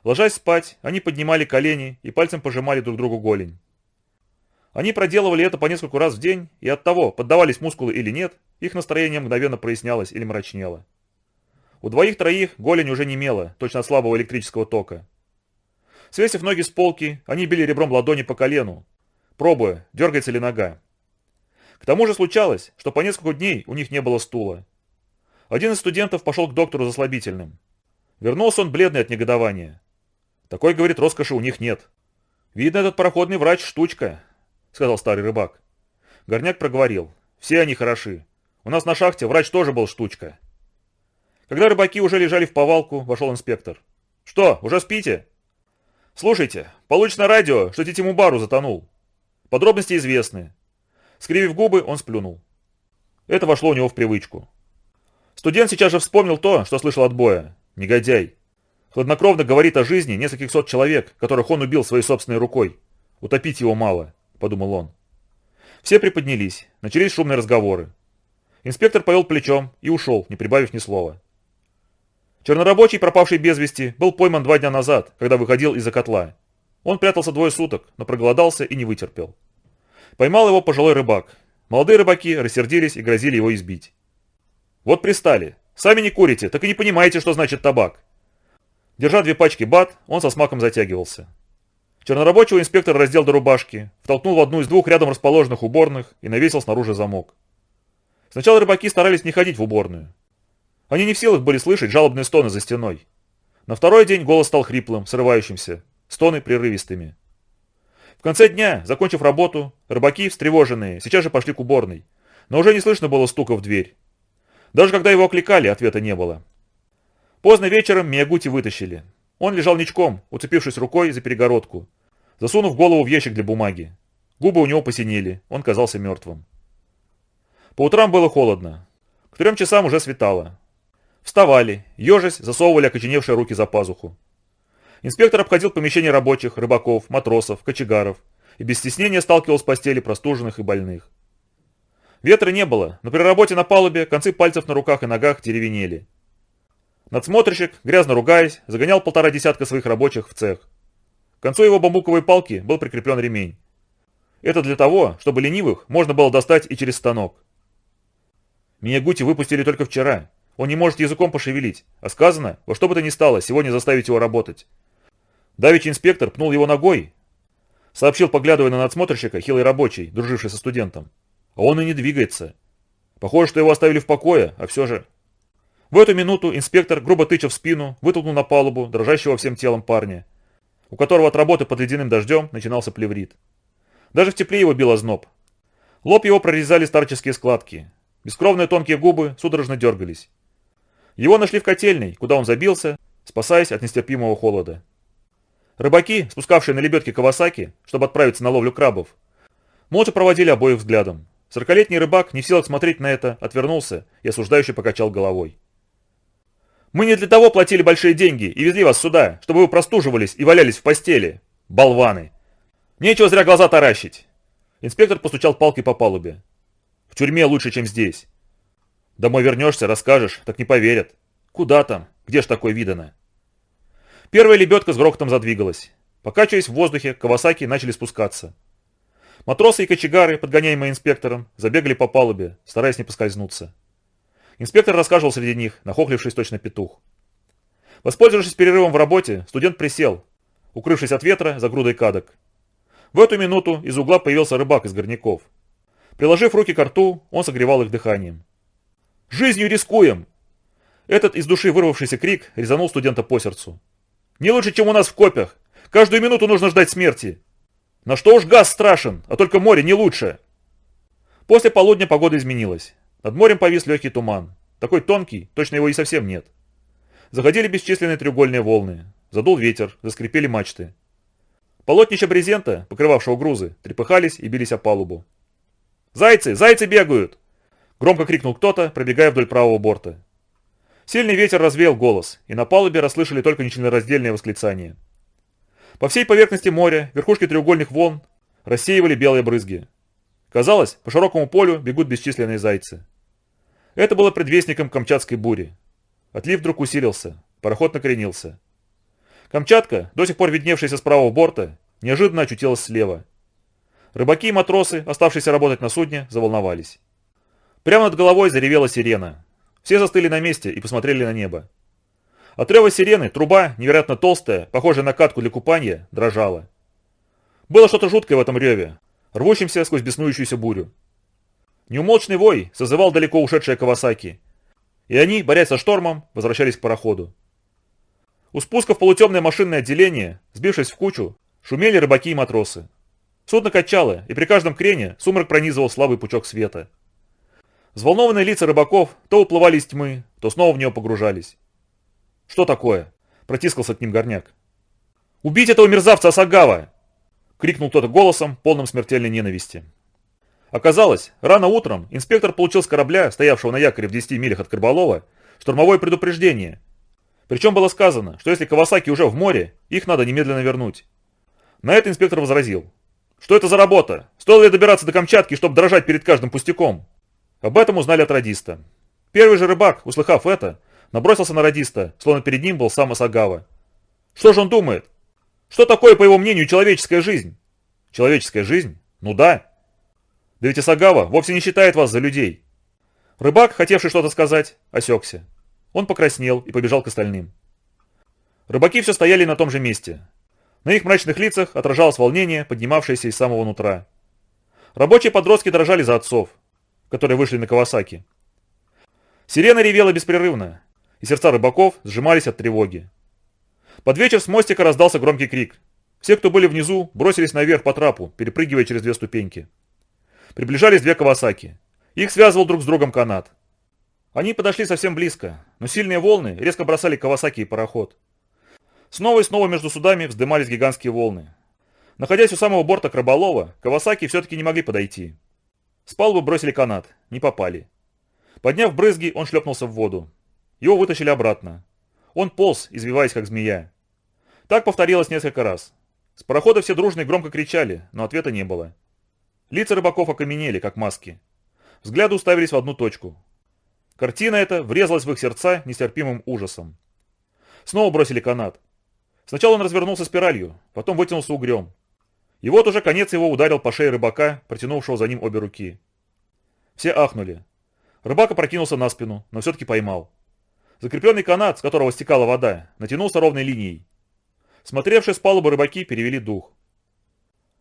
Ложась спать, они поднимали колени и пальцем пожимали друг другу голень. Они проделывали это по нескольку раз в день, и от того, поддавались мускулы или нет, их настроение мгновенно прояснялось или мрачнело. У двоих-троих голень уже не мела, точно слабого электрического тока. Свесив ноги с полки, они били ребром ладони по колену, пробуя, дергается ли нога. К тому же случалось, что по несколько дней у них не было стула. Один из студентов пошел к доктору за слабительным. Вернулся он бледный от негодования. Такой, говорит, роскоши у них нет. Видно, этот проходный врач штучка, сказал старый рыбак. Горняк проговорил. Все они хороши. У нас на шахте врач тоже был штучка. Когда рыбаки уже лежали в повалку, вошел инспектор. Что, уже спите? Слушайте, получено радио, что Титиму Бару затонул. Подробности известны. Скривив губы, он сплюнул. Это вошло у него в привычку. Студент сейчас же вспомнил то, что слышал от боя. Негодяй. Хладнокровно говорит о жизни нескольких сот человек, которых он убил своей собственной рукой. Утопить его мало, подумал он. Все приподнялись, начались шумные разговоры. Инспектор повел плечом и ушел, не прибавив ни слова. Чернорабочий, пропавший без вести, был пойман два дня назад, когда выходил из-за котла. Он прятался двое суток, но проголодался и не вытерпел. Поймал его пожилой рыбак. Молодые рыбаки рассердились и грозили его избить. Вот пристали. Сами не курите, так и не понимаете, что значит табак. Держа две пачки бат, он со смаком затягивался. Чернорабочего инспектор раздел до рубашки, втолкнул в одну из двух рядом расположенных уборных и навесил снаружи замок. Сначала рыбаки старались не ходить в уборную. Они не в силах были слышать жалобные стоны за стеной. На второй день голос стал хриплым, срывающимся, стоны прерывистыми. В конце дня, закончив работу, рыбаки, встревоженные, сейчас же пошли к уборной, но уже не слышно было стука в дверь. Даже когда его окликали, ответа не было. Поздно вечером Миягути вытащили. Он лежал ничком, уцепившись рукой за перегородку, засунув голову в ящик для бумаги. Губы у него посинели, он казался мертвым. По утрам было холодно. К трем часам уже светало. Вставали, ежась, засовывали окоченевшие руки за пазуху. Инспектор обходил помещения рабочих, рыбаков, матросов, кочегаров и без стеснения сталкивал с постели простуженных и больных. Ветра не было, но при работе на палубе концы пальцев на руках и ногах деревенели. Надсмотрщик, грязно ругаясь, загонял полтора десятка своих рабочих в цех. К концу его бамбуковой палки был прикреплен ремень. Это для того, чтобы ленивых можно было достать и через станок. Миягути выпустили только вчера, он не может языком пошевелить, а сказано, во что бы то ни стало, сегодня заставить его работать. Давичий инспектор пнул его ногой, сообщил, поглядывая на надсмотрщика, хилый рабочий, друживший со студентом. А он и не двигается. Похоже, что его оставили в покое, а все же... В эту минуту инспектор, грубо тыча в спину, вытолкнул на палубу дрожащего всем телом парня, у которого от работы под ледяным дождем начинался плеврит. Даже в тепле его бил зноб. Лоб его прорезали старческие складки. Бескровные тонкие губы судорожно дергались. Его нашли в котельной, куда он забился, спасаясь от нестерпимого холода. Рыбаки, спускавшие на лебедке Кавасаки, чтобы отправиться на ловлю крабов, молча проводили обоих взглядом. Сорокалетний рыбак, не в силах смотреть на это, отвернулся и осуждающе покачал головой. «Мы не для того платили большие деньги и везли вас сюда, чтобы вы простуживались и валялись в постели. Болваны! Нечего зря глаза таращить!» Инспектор постучал палкой по палубе. «В тюрьме лучше, чем здесь. Домой вернешься, расскажешь, так не поверят. Куда там? Где ж такое видано? Первая лебедка с грохотом задвигалась. Покачиваясь в воздухе, Кавасаки начали спускаться. Матросы и кочегары, подгоняемые инспектором, забегали по палубе, стараясь не поскользнуться. Инспектор рассказывал среди них, нахохлившись точно петух. Воспользовавшись перерывом в работе, студент присел, укрывшись от ветра за грудой кадок. В эту минуту из угла появился рыбак из горняков. Приложив руки к рту, он согревал их дыханием. «Жизнью рискуем!» Этот из души вырвавшийся крик резанул студента по сердцу. «Не лучше, чем у нас в копях! Каждую минуту нужно ждать смерти! На что уж газ страшен, а только море не лучше!» После полудня погода изменилась. Над морем повис легкий туман. Такой тонкий, точно его и совсем нет. Заходили бесчисленные треугольные волны. Задул ветер, заскрипели мачты. Полотнища брезента, покрывавшего грузы, трепыхались и бились о палубу. «Зайцы! Зайцы бегают!» Громко крикнул кто-то, пробегая вдоль правого борта. Сильный ветер развеял голос, и на палубе расслышали только нечленораздельные восклицания. По всей поверхности моря верхушки треугольных волн рассеивали белые брызги. Казалось, по широкому полю бегут бесчисленные зайцы. Это было предвестником камчатской бури. Отлив вдруг усилился, пароход накренился. Камчатка, до сих пор видневшаяся с правого борта, неожиданно очутилась слева. Рыбаки и матросы, оставшиеся работать на судне, заволновались. Прямо над головой заревела сирена. Все застыли на месте и посмотрели на небо. От рева сирены труба, невероятно толстая, похожая на катку для купания, дрожала. Было что-то жуткое в этом реве, рвущимся сквозь беснующуюся бурю. Неумолчный вой созывал далеко ушедшие Кавасаки, и они, борясь со штормом, возвращались к пароходу. У спуска в полутемное машинное отделение, сбившись в кучу, шумели рыбаки и матросы. Судно качало, и при каждом крене сумрак пронизывал слабый пучок света. Взволнованные лица рыбаков то уплывали из тьмы, то снова в нее погружались. «Что такое?» – протискался к ним горняк. «Убить этого мерзавца Асагава!» – крикнул кто-то голосом, полным смертельной ненависти. Оказалось, рано утром инспектор получил с корабля, стоявшего на якоре в 10 милях от Карбалова, штурмовое предупреждение. Причем было сказано, что если Кавасаки уже в море, их надо немедленно вернуть. На это инспектор возразил. «Что это за работа? Стоило ли добираться до Камчатки, чтобы дрожать перед каждым пустяком?» Об этом узнали от радиста. Первый же рыбак, услыхав это, набросился на радиста, словно перед ним был сам Асагава. Что же он думает? Что такое, по его мнению, человеческая жизнь? Человеческая жизнь? Ну да. Да ведь Асагава вовсе не считает вас за людей. Рыбак, хотевший что-то сказать, осекся. Он покраснел и побежал к остальным. Рыбаки все стояли на том же месте. На их мрачных лицах отражалось волнение, поднимавшееся из самого нутра. Рабочие подростки дрожали за отцов, которые вышли на Кавасаки. Сирена ревела беспрерывно, и сердца рыбаков сжимались от тревоги. Под вечер с мостика раздался громкий крик. Все, кто были внизу, бросились наверх по трапу, перепрыгивая через две ступеньки. Приближались две Кавасаки. Их связывал друг с другом канат. Они подошли совсем близко, но сильные волны резко бросали Кавасаки и пароход. Снова и снова между судами вздымались гигантские волны. Находясь у самого борта Краболова, Кавасаки все-таки не могли подойти. С палубы бросили канат, не попали. Подняв брызги, он шлепнулся в воду. Его вытащили обратно. Он полз, извиваясь как змея. Так повторилось несколько раз. С парохода все дружно и громко кричали, но ответа не было. Лица рыбаков окаменели, как маски. Взгляды уставились в одну точку. Картина эта врезалась в их сердца нестерпимым ужасом. Снова бросили канат. Сначала он развернулся спиралью, потом вытянулся угрем. И вот уже конец его ударил по шее рыбака, протянувшего за ним обе руки. Все ахнули. Рыбак опрокинулся на спину, но все-таки поймал. Закрепленный канат, с которого стекала вода, натянулся ровной линией. Смотревшие с палубы рыбаки перевели дух.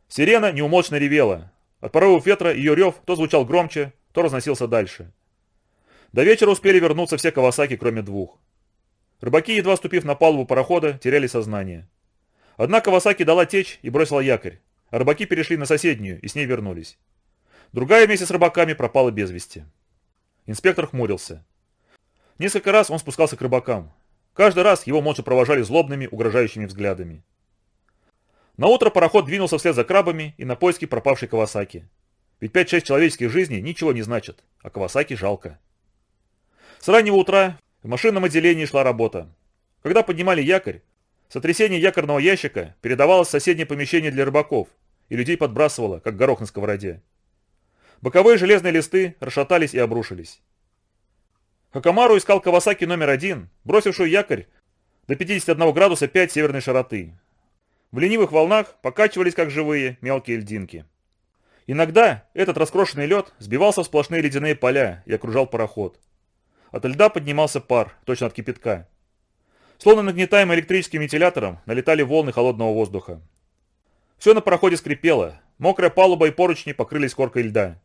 Сирена неумолчно ревела. От порывов ветра ее рев то звучал громче, то разносился дальше. До вечера успели вернуться все Кавасаки, кроме двух. Рыбаки, едва ступив на палубу парохода, теряли сознание. Одна Кавасаки дала течь и бросила якорь, а рыбаки перешли на соседнюю и с ней вернулись. Другая вместе с рыбаками пропала без вести. Инспектор хмурился. Несколько раз он спускался к рыбакам. Каждый раз его молча провожали злобными, угрожающими взглядами. На утро пароход двинулся вслед за крабами и на поиски пропавшей Кавасаки. Ведь 5-6 человеческих жизней ничего не значит, а Кавасаки жалко. С раннего утра в машинном отделении шла работа. Когда поднимали якорь, сотрясение якорного ящика передавалось в соседнее помещение для рыбаков, и людей подбрасывало, как горох на сковороде. Боковые железные листы расшатались и обрушились. Хакамару искал Кавасаки номер один, бросившую якорь до 51 градуса 5 северной широты. В ленивых волнах покачивались, как живые, мелкие льдинки. Иногда этот раскрошенный лед сбивался в сплошные ледяные поля и окружал пароход. От льда поднимался пар, точно от кипятка. Словно нагнетаемый электрическим вентилятором, налетали волны холодного воздуха. Все на пароходе скрипело, мокрая палуба и поручни покрылись коркой льда.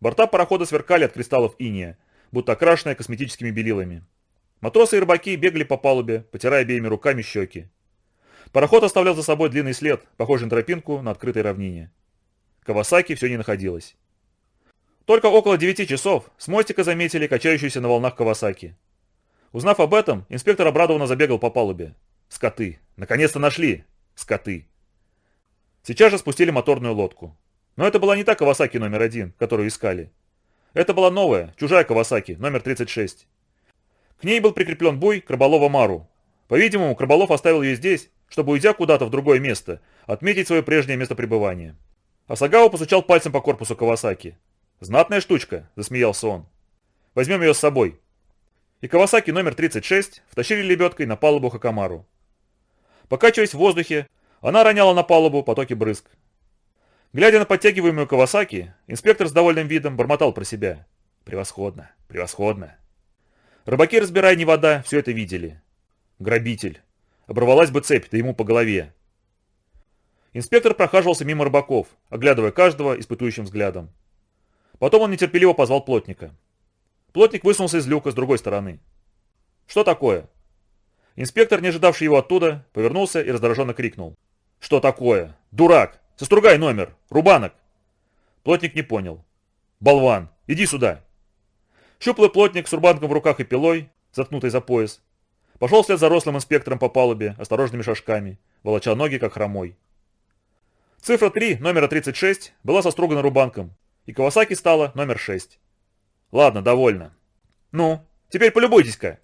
Борта парохода сверкали от кристаллов иния, будто окрашенные косметическими белилами. Матросы и рыбаки бегали по палубе, потирая обеими руками щеки. Пароход оставлял за собой длинный след, похожий на тропинку на открытой равнине. Кавасаки все не находилось. Только около 9 часов с мостика заметили качающуюся на волнах Кавасаки. Узнав об этом, инспектор обрадованно забегал по палубе. Скоты. Наконец-то нашли. Скоты. Сейчас же спустили моторную лодку. Но это была не та Кавасаки номер один, которую искали. Это была новая, чужая Кавасаки, номер 36. К ней был прикреплен буй Краболова Мару. По-видимому, Краболов оставил ее здесь, чтобы, уйдя куда-то в другое место, отметить свое прежнее место пребывания. Асагава постучал пальцем по корпусу Кавасаки. «Знатная штучка», – засмеялся он. «Возьмем ее с собой». И Кавасаки номер 36 втащили лебедкой на палубу Хакамару. Покачиваясь в воздухе, она роняла на палубу потоки брызг. Глядя на подтягиваемую Кавасаки, инспектор с довольным видом бормотал про себя. «Превосходно, превосходно». Рыбаки, разбирая не вода, все это видели. Грабитель. Оборвалась бы цепь, да ему по голове. Инспектор прохаживался мимо рыбаков, оглядывая каждого испытующим взглядом. Потом он нетерпеливо позвал плотника. Плотник высунулся из люка с другой стороны. «Что такое?» Инспектор, не ожидавший его оттуда, повернулся и раздраженно крикнул. «Что такое? Дурак! Состругай номер! Рубанок!» Плотник не понял. «Болван! Иди сюда!» Щуплый плотник с рубанком в руках и пилой, заткнутой за пояс, пошел вслед за рослым инспектором по палубе осторожными шажками, волоча ноги как хромой. Цифра 3 номера 36 была состругана рубанком, и Кавасаки стала номер 6. Ладно, довольно. Ну, теперь полюбуйтесь-ка.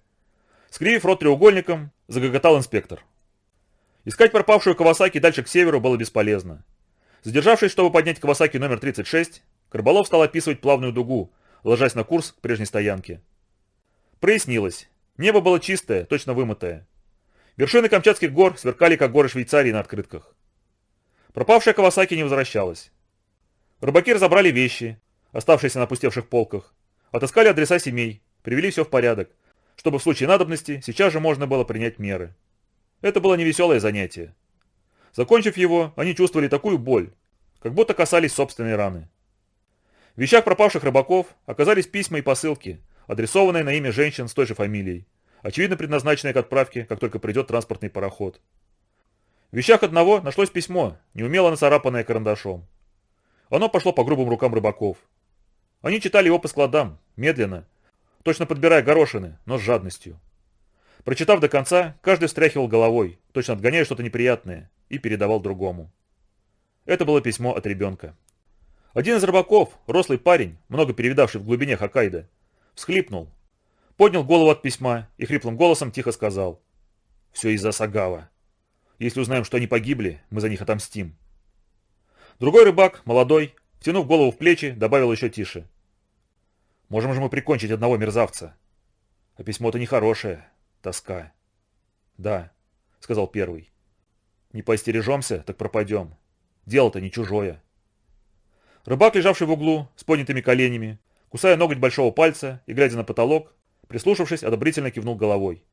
Скривив рот треугольником, загоготал инспектор. Искать пропавшую Кавасаки дальше к северу было бесполезно. Задержавшись, чтобы поднять Кавасаки номер 36, Карбалов стал описывать плавную дугу, ложась на курс к прежней стоянке. Прояснилось. Небо было чистое, точно вымытое. Вершины Камчатских гор сверкали, как горы Швейцарии на открытках. Пропавшая Кавасаки не возвращалась. Рыбаки разобрали вещи, оставшиеся на опустевших полках, отыскали адреса семей, привели все в порядок, чтобы в случае надобности сейчас же можно было принять меры. Это было невеселое занятие. Закончив его, они чувствовали такую боль, как будто касались собственной раны. В вещах пропавших рыбаков оказались письма и посылки, адресованные на имя женщин с той же фамилией, очевидно предназначенные к отправке, как только придет транспортный пароход. В вещах одного нашлось письмо, неумело нацарапанное карандашом. Оно пошло по грубым рукам рыбаков. Они читали его по складам, медленно, точно подбирая горошины, но с жадностью. Прочитав до конца, каждый встряхивал головой, точно отгоняя что-то неприятное, и передавал другому. Это было письмо от ребенка. Один из рыбаков, рослый парень, много перевидавший в глубине Хоккайдо, всхлипнул, поднял голову от письма и хриплым голосом тихо сказал «Все из-за Сагава. Если узнаем, что они погибли, мы за них отомстим». Другой рыбак, молодой, втянув голову в плечи, добавил еще тише. «Можем же мы прикончить одного мерзавца. А письмо-то нехорошее. Тоска». «Да», — сказал первый. «Не поостережемся, так пропадем. Дело-то не чужое». Рыбак, лежавший в углу, с поднятыми коленями, кусая ноготь большого пальца и глядя на потолок, прислушавшись, одобрительно кивнул головой.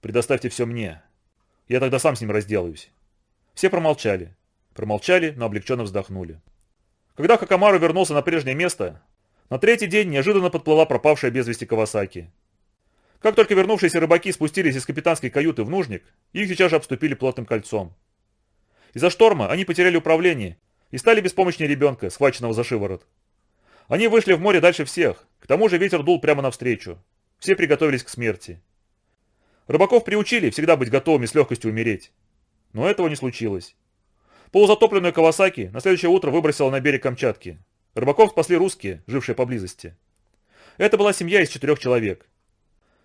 «Предоставьте все мне. Я тогда сам с ним разделаюсь». Все промолчали. Промолчали, но облегченно вздохнули. Когда Хакамару вернулся на прежнее место, на третий день неожиданно подплыла пропавшая без вести Кавасаки. Как только вернувшиеся рыбаки спустились из капитанской каюты в нужник, их сейчас же обступили плотным кольцом. Из-за шторма они потеряли управление и стали беспомощнее ребенка, схваченного за шиворот. Они вышли в море дальше всех, к тому же ветер дул прямо навстречу. Все приготовились к смерти. Рыбаков приучили всегда быть готовыми с легкостью умереть. Но этого не случилось. Полузатопленную Кавасаки на следующее утро выбросила на берег Камчатки. Рыбаков спасли русские, жившие поблизости. Это была семья из четырех человек.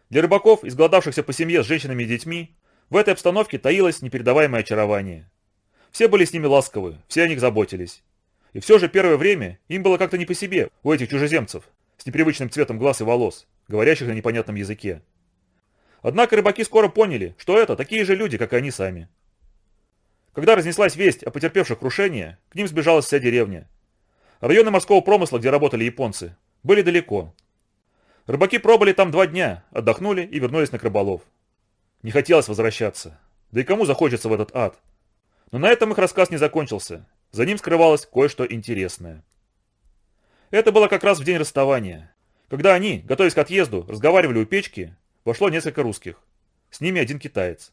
Для рыбаков, изголодавшихся по семье с женщинами и детьми, в этой обстановке таилось непередаваемое очарование. Все были с ними ласковы, все о них заботились. И все же первое время им было как-то не по себе у этих чужеземцев с непривычным цветом глаз и волос, говорящих на непонятном языке. Однако рыбаки скоро поняли, что это такие же люди, как и они сами. Когда разнеслась весть о потерпевших крушение, к ним сбежалась вся деревня. Районы морского промысла, где работали японцы, были далеко. Рыбаки пробыли там два дня, отдохнули и вернулись на Краболов. Не хотелось возвращаться. Да и кому захочется в этот ад? Но на этом их рассказ не закончился. За ним скрывалось кое-что интересное. Это было как раз в день расставания. Когда они, готовясь к отъезду, разговаривали у печки, вошло несколько русских. С ними один китаец.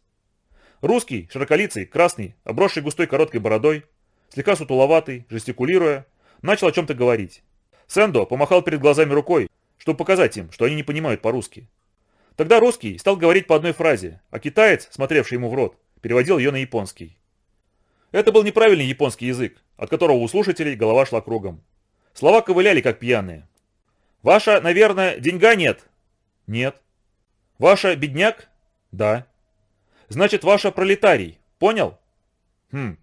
Русский, широколицый, красный, обросший густой короткой бородой, слегка сутуловатый, жестикулируя, начал о чем-то говорить. Сэндо помахал перед глазами рукой, чтобы показать им, что они не понимают по-русски. Тогда русский стал говорить по одной фразе, а китаец, смотревший ему в рот, переводил ее на японский. Это был неправильный японский язык, от которого у слушателей голова шла кругом. Слова ковыляли, как пьяные. «Ваша, наверное, деньга нет?» «Нет». «Ваша бедняк?» «Да». «Значит, ваша пролетарий. Понял?» «Хм».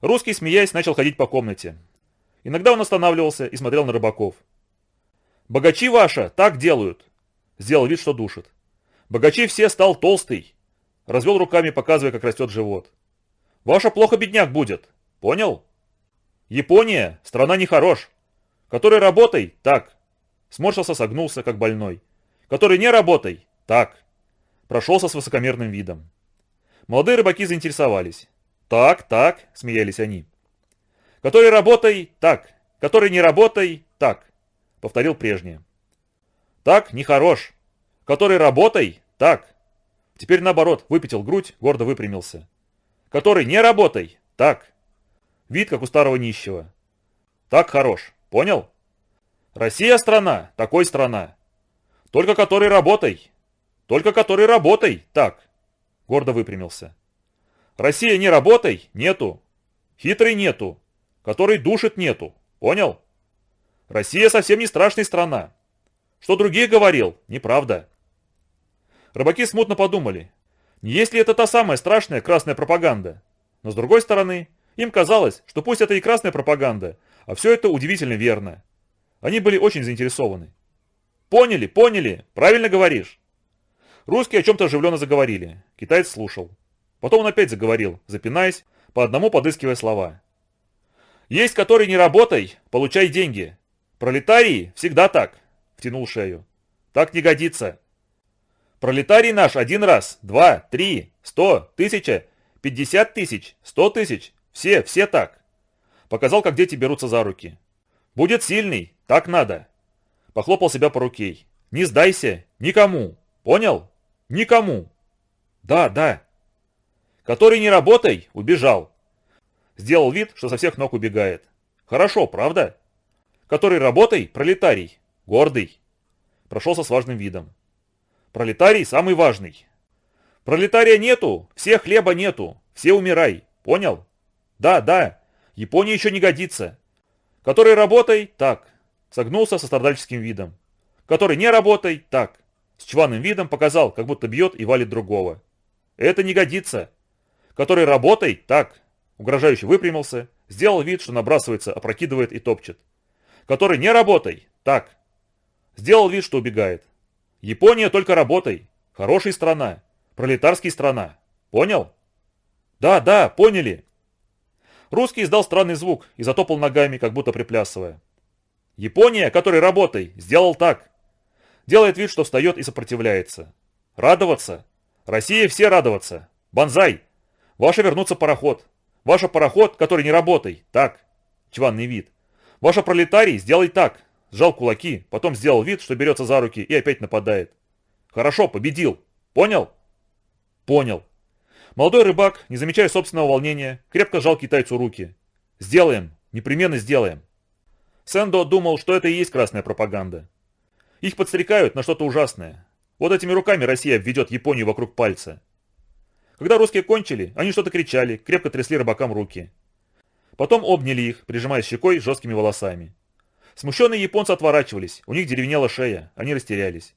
Русский, смеясь, начал ходить по комнате. Иногда он останавливался и смотрел на рыбаков. «Богачи ваша так делают!» Сделал вид, что душит. «Богачи все стал толстый!» Развел руками, показывая, как растет живот. «Ваша плохо бедняк будет. Понял?» «Япония, страна нехорош. Который работай, так. Сморщился, согнулся, как больной. Который не работай, так. Прошелся с высокомерным видом. Молодые рыбаки заинтересовались. Так, так, смеялись они. Который работай, так. Который не работай, так. Повторил прежнее. Так, нехорош. Который работай, так. Теперь наоборот, выпятил грудь, гордо выпрямился. Который не работай, так. Вид, как у старого нищего. Так хорош, понял? Россия страна, такой страна. Только который работай. Только который работай, так. Гордо выпрямился. Россия не работай, нету. Хитрый нету. Который душит нету. Понял? Россия совсем не страшная страна. Что других говорил, неправда. Рыбаки смутно подумали, не есть ли это та самая страшная красная пропаганда. Но с другой стороны, им казалось, что пусть это и красная пропаганда, а все это удивительно верно. Они были очень заинтересованы. «Поняли, поняли, правильно говоришь». Русские о чем-то оживленно заговорили. Китаец слушал. Потом он опять заговорил, запинаясь, по одному подыскивая слова. «Есть, который не работай, получай деньги. Пролетарии всегда так», — втянул шею. «Так не годится. Пролетарий наш один раз, два, три, сто, тысяча, пятьдесят тысяч, сто тысяч, все, все так». Показал, как дети берутся за руки. «Будет сильный, так надо. Похлопал себя по руке. Не сдайся. Никому. Понял? Никому. Да, да. Который не работай, убежал. Сделал вид, что со всех ног убегает. Хорошо, правда? Который работай, пролетарий. Гордый. Прошелся с важным видом. Пролетарий самый важный. Пролетария нету, все хлеба нету, все умирай. Понял? Да, да. Япония еще не годится. Который работай, так. Согнулся со страдальческим видом. Который не работай, так. С чванным видом показал, как будто бьет и валит другого. Это не годится. Который работай, так. Угрожающе выпрямился, сделал вид, что набрасывается, опрокидывает и топчет. Который не работай, так. Сделал вид, что убегает. Япония только работай. Хорошая страна. Пролетарский страна. Понял? Да, да, поняли. Русский издал странный звук и затопал ногами, как будто приплясывая. Япония, который работай, сделал так. Делает вид, что встает и сопротивляется. Радоваться? Россия все радоваться. Бонзай! Ваша вернуться пароход. Ваша пароход, который не работай. Так. Чванный вид. Ваша пролетарий, сделай так. Сжал кулаки, потом сделал вид, что берется за руки и опять нападает. Хорошо, победил. Понял? Понял. Молодой рыбак, не замечая собственного волнения, крепко сжал китайцу руки. Сделаем, непременно сделаем. Сэндо думал, что это и есть красная пропаганда. Их подстрекают на что-то ужасное. Вот этими руками Россия введет Японию вокруг пальца. Когда русские кончили, они что-то кричали, крепко трясли рыбакам руки. Потом обняли их, прижимая щекой жесткими волосами. Смущенные японцы отворачивались, у них деревенела шея, они растерялись.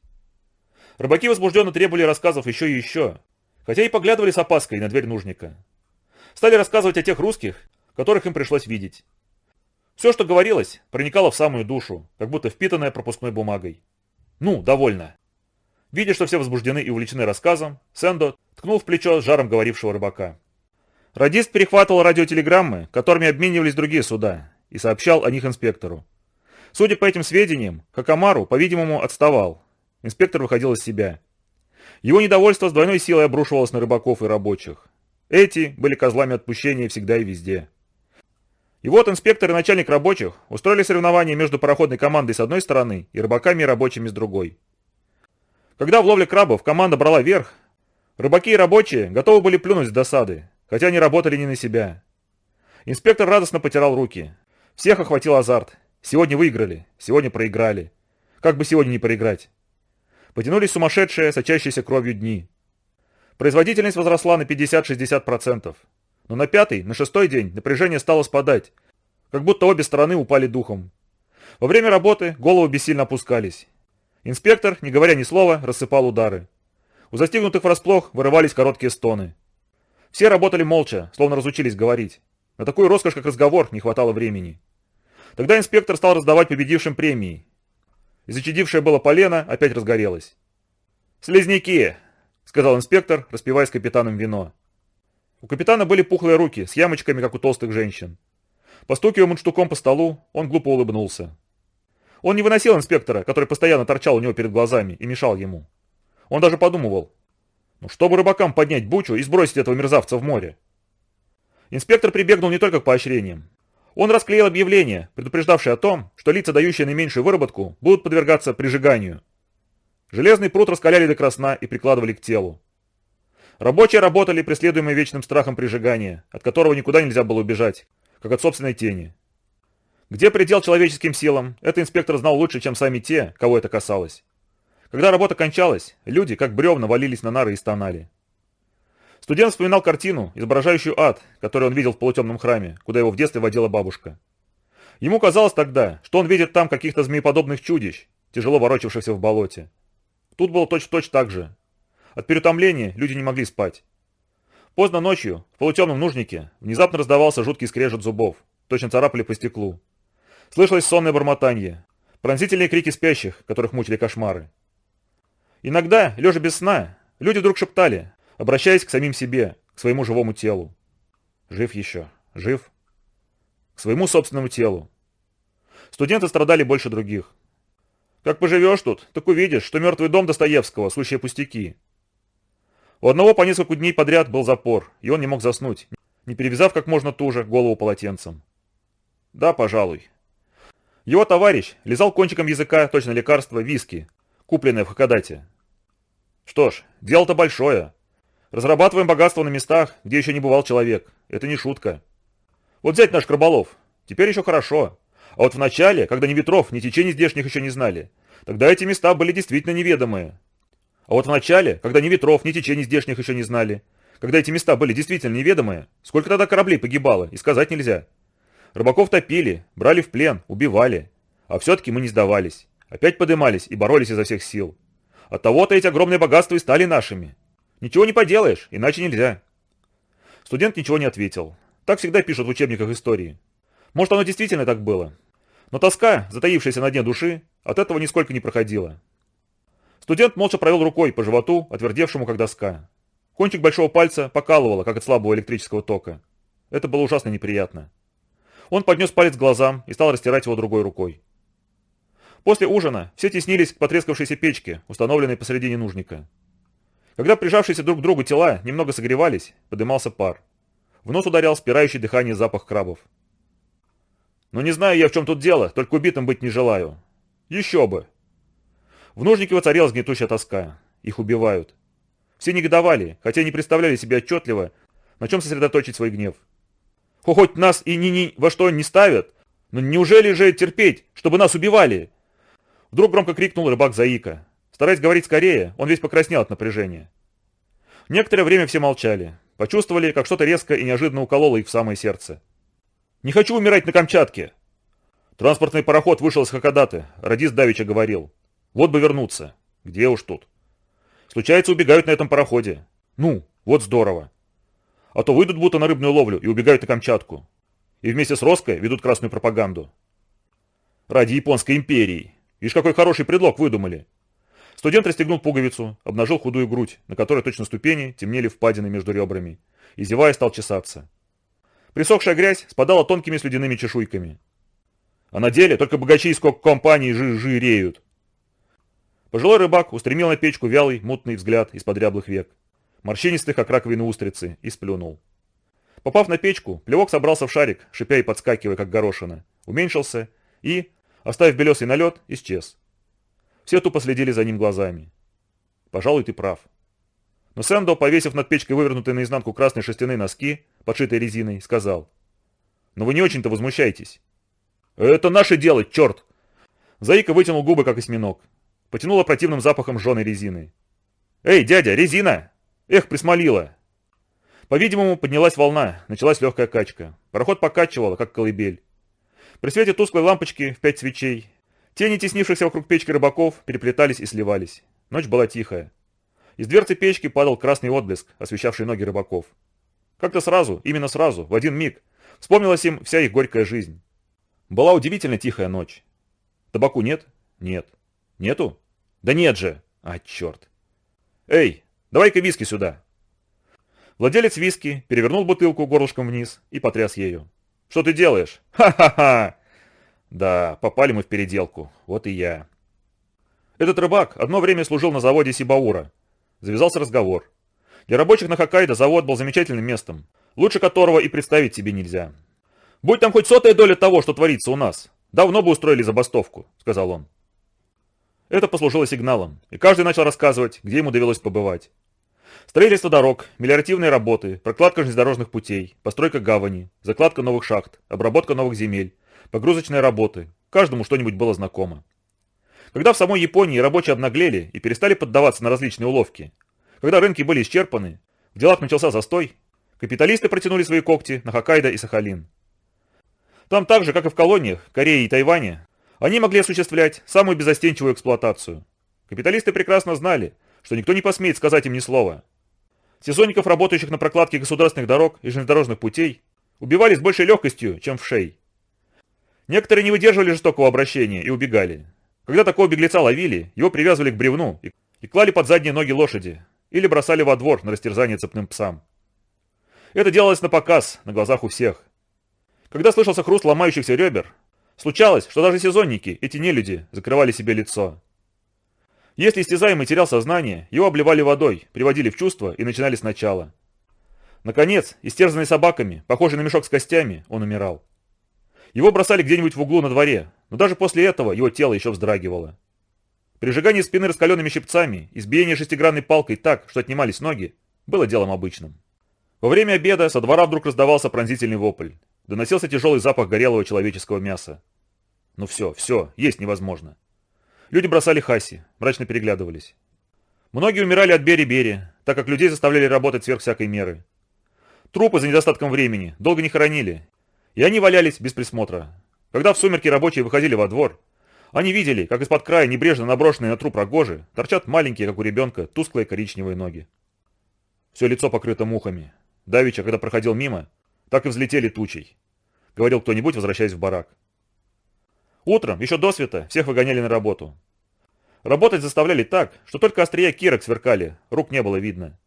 Рыбаки возбужденно требовали рассказов еще и еще, хотя и поглядывали с опаской на дверь нужника. Стали рассказывать о тех русских, которых им пришлось видеть. Все, что говорилось, проникало в самую душу, как будто впитанное пропускной бумагой. Ну, довольно. Видя, что все возбуждены и увлечены рассказом, Сэндо ткнул в плечо жаром говорившего рыбака. Радист перехватывал радиотелеграммы, которыми обменивались другие суда, и сообщал о них инспектору. Судя по этим сведениям, Хакамару, по-видимому, отставал. Инспектор выходил из себя. Его недовольство с двойной силой обрушивалось на рыбаков и рабочих. Эти были козлами отпущения всегда и везде. И вот инспектор и начальник рабочих устроили соревнования между пароходной командой с одной стороны и рыбаками и рабочими с другой. Когда в ловле крабов команда брала верх, рыбаки и рабочие готовы были плюнуть с досады, хотя они работали не на себя. Инспектор радостно потирал руки. Всех охватил азарт. Сегодня выиграли, сегодня проиграли. Как бы сегодня не проиграть. Потянулись сумасшедшие, сочащиеся кровью дни. Производительность возросла на 50-60%. Но на пятый, на шестой день напряжение стало спадать, как будто обе стороны упали духом. Во время работы головы бессильно опускались. Инспектор, не говоря ни слова, рассыпал удары. У застигнутых врасплох вырывались короткие стоны. Все работали молча, словно разучились говорить. На такую роскошь, как разговор, не хватало времени. Тогда инспектор стал раздавать победившим премии. И зачадившее было полено опять разгорелось. «Слизняки!» — сказал инспектор, распивая с капитаном вино. У капитана были пухлые руки, с ямочками, как у толстых женщин. Постукивая мундштуком по столу, он глупо улыбнулся. Он не выносил инспектора, который постоянно торчал у него перед глазами и мешал ему. Он даже подумывал, ну чтобы рыбакам поднять бучу и сбросить этого мерзавца в море. Инспектор прибегнул не только к поощрениям. Он расклеил объявление, предупреждавшее о том, что лица, дающие наименьшую выработку, будут подвергаться прижиганию. Железный пруд раскаляли до красна и прикладывали к телу. Рабочие работали, преследуемые вечным страхом прижигания, от которого никуда нельзя было убежать, как от собственной тени. Где предел человеческим силам, это инспектор знал лучше, чем сами те, кого это касалось. Когда работа кончалась, люди, как бревна, валились на нары и стонали. Студент вспоминал картину, изображающую ад, который он видел в полутемном храме, куда его в детстве водила бабушка. Ему казалось тогда, что он видит там каких-то змееподобных чудищ, тяжело ворочавшихся в болоте. Тут было точь-в-точь -точь так же, от переутомления люди не могли спать. Поздно ночью, в полутемном нужнике, внезапно раздавался жуткий скрежет зубов, точно царапали по стеклу. Слышалось сонное бормотанье, пронзительные крики спящих, которых мучили кошмары. Иногда, лежа без сна, люди вдруг шептали, обращаясь к самим себе, к своему живому телу. Жив еще, жив. К своему собственному телу. Студенты страдали больше других. Как поживешь тут, так увидишь, что мертвый дом Достоевского – сущие пустяки. У одного по несколько дней подряд был запор, и он не мог заснуть, не перевязав как можно туже голову полотенцем. Да, пожалуй. Его товарищ лизал кончиком языка точно лекарство виски, купленное в Хакодате. Что ж, дело-то большое. Разрабатываем богатство на местах, где еще не бывал человек. Это не шутка. Вот взять наш Краболов. Теперь еще хорошо. А вот в начале, когда ни ветров, ни течений здешних еще не знали, тогда эти места были действительно неведомые. А вот в начале, когда ни ветров, ни течений здешних еще не знали, когда эти места были действительно неведомые, сколько тогда кораблей погибало, и сказать нельзя. Рыбаков топили, брали в плен, убивали. А все-таки мы не сдавались. Опять подымались и боролись изо всех сил. От того-то эти огромные богатства и стали нашими. Ничего не поделаешь, иначе нельзя. Студент ничего не ответил. Так всегда пишут в учебниках истории. Может, оно действительно так было. Но тоска, затаившаяся на дне души, от этого нисколько не проходила. Студент молча провел рукой по животу, отвердевшему как доска. Кончик большого пальца покалывало, как от слабого электрического тока. Это было ужасно неприятно. Он поднес палец к глазам и стал растирать его другой рукой. После ужина все теснились к потрескавшейся печке, установленной посредине нужника. Когда прижавшиеся друг к другу тела немного согревались, подымался пар. В нос ударял спирающий дыхание запах крабов. «Ну не знаю я, в чем тут дело, только убитым быть не желаю». «Еще бы!» В нужнике воцарилась гнетущая тоска. Их убивают. Все негодовали, хотя не представляли себе отчетливо, на чем сосредоточить свой гнев. Хоть нас и ни ни во что не ставят, но неужели же терпеть, чтобы нас убивали? Вдруг громко крикнул рыбак Заика. Стараясь говорить скорее, он весь покраснел от напряжения. Некоторое время все молчали, почувствовали, как что-то резко и неожиданно укололо их в самое сердце. «Не хочу умирать на Камчатке!» Транспортный пароход вышел из Хакодаты, радист Давича говорил. Вот бы вернуться. Где уж тут. Случается, убегают на этом пароходе. Ну, вот здорово. А то выйдут будто на рыбную ловлю и убегают на Камчатку. И вместе с Роской ведут красную пропаганду. Ради Японской империи. Видишь, какой хороший предлог выдумали. Студент расстегнул пуговицу, обнажил худую грудь, на которой точно ступени темнели впадины между ребрами, и зевая стал чесаться. Присохшая грязь спадала тонкими слюдяными чешуйками. А на деле только богачи из компании жи жиреют. Пожилой рыбак устремил на печку вялый, мутный взгляд из-под ряблых век, морщинистых, как раковины устрицы, и сплюнул. Попав на печку, плевок собрался в шарик, шипя и подскакивая, как горошина, уменьшился и, оставив белесый налет, исчез. Все тупо следили за ним глазами. Пожалуй, ты прав. Но Сэндо, повесив над печкой вывернутые наизнанку красные шерстяные носки, подшитые резиной, сказал. «Но вы не очень-то возмущаетесь». «Это наше дело, черт!» Заика вытянул губы, как осьминог. Потянуло противным запахом жженой резины. «Эй, дядя, резина! Эх, присмолила!» По-видимому, поднялась волна, началась легкая качка. Пароход покачивало, как колыбель. При свете тусклой лампочки в пять свечей тени теснившихся вокруг печки рыбаков переплетались и сливались. Ночь была тихая. Из дверцы печки падал красный отблеск, освещавший ноги рыбаков. Как-то сразу, именно сразу, в один миг, вспомнилась им вся их горькая жизнь. Была удивительно тихая ночь. Табаку нет? Нет. Нету? Да нет же! А, черт! Эй, давай-ка виски сюда! Владелец виски перевернул бутылку горлышком вниз и потряс ею. «Что ты делаешь? Ха-ха-ха!» Да, попали мы в переделку. Вот и я. Этот рыбак одно время служил на заводе Сибаура. Завязался разговор. Для рабочих на Хоккайдо завод был замечательным местом, лучше которого и представить себе нельзя. «Будь там хоть сотая доля того, что творится у нас, давно бы устроили забастовку», — сказал он. Это послужило сигналом, и каждый начал рассказывать, где ему довелось побывать. Строительство дорог, мелиоративные работы, прокладка железнодорожных путей, постройка гавани, закладка новых шахт, обработка новых земель, погрузочные работы. Каждому что-нибудь было знакомо. Когда в самой Японии рабочие обнаглели и перестали поддаваться на различные уловки, когда рынки были исчерпаны, в делах начался застой, капиталисты протянули свои когти на Хоккайдо и Сахалин. Там так же, как и в колониях, Корее и Тайване, они могли осуществлять самую безостенчивую эксплуатацию. Капиталисты прекрасно знали, что никто не посмеет сказать им ни слова, Сезонников, работающих на прокладке государственных дорог и железнодорожных путей, убивали с большей легкостью, чем в шей. Некоторые не выдерживали жестокого обращения и убегали. Когда такого беглеца ловили, его привязывали к бревну и, и клали под задние ноги лошади или бросали во двор на растерзание цепным псам. Это делалось на показ, на глазах у всех. Когда слышался хруст ломающихся ребер, случалось, что даже сезонники, эти нелюди, закрывали себе лицо. Если истязаемый терял сознание, его обливали водой, приводили в чувство и начинали сначала. Наконец, истерзанный собаками, похожий на мешок с костями, он умирал. Его бросали где-нибудь в углу на дворе, но даже после этого его тело еще вздрагивало. Прижигание спины раскаленными щипцами, избиение шестигранной палкой так, что отнимались ноги, было делом обычным. Во время обеда со двора вдруг раздавался пронзительный вопль. Доносился тяжелый запах горелого человеческого мяса. Ну все, все, есть невозможно. Люди бросали хаси, мрачно переглядывались. Многие умирали от бери-бери, так как людей заставляли работать сверх всякой меры. Трупы за недостатком времени долго не хоронили, и они валялись без присмотра. Когда в сумерки рабочие выходили во двор, они видели, как из-под края небрежно наброшенные на труп рогожи торчат маленькие, как у ребенка, тусклые коричневые ноги. Все лицо покрыто мухами. Давича, когда проходил мимо, так и взлетели тучей. Говорил кто-нибудь, возвращаясь в барак. Утром, еще до света, всех выгоняли на работу. Работать заставляли так, что только острия кирок сверкали, рук не было видно.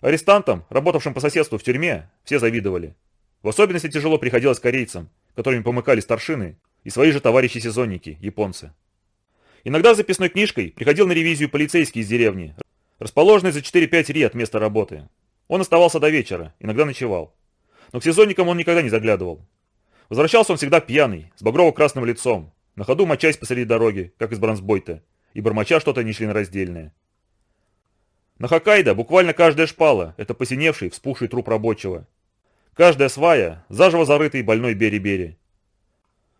Арестантам, работавшим по соседству в тюрьме, все завидовали. В особенности тяжело приходилось корейцам, которыми помыкали старшины, и свои же товарищи-сезонники, японцы. Иногда записной книжкой приходил на ревизию полицейский из деревни, расположенный за 4-5 ри от места работы. Он оставался до вечера, иногда ночевал. Но к сезонникам он никогда не заглядывал. Возвращался он всегда пьяный, с багрово-красным лицом, на ходу мочась посреди дороги, как из бронзбойта, и бормоча что-то нечленораздельное. На Хоккайдо буквально каждая шпала – это посиневший, вспухший труп рабочего. Каждая свая – заживо зарытый больной бери-бери.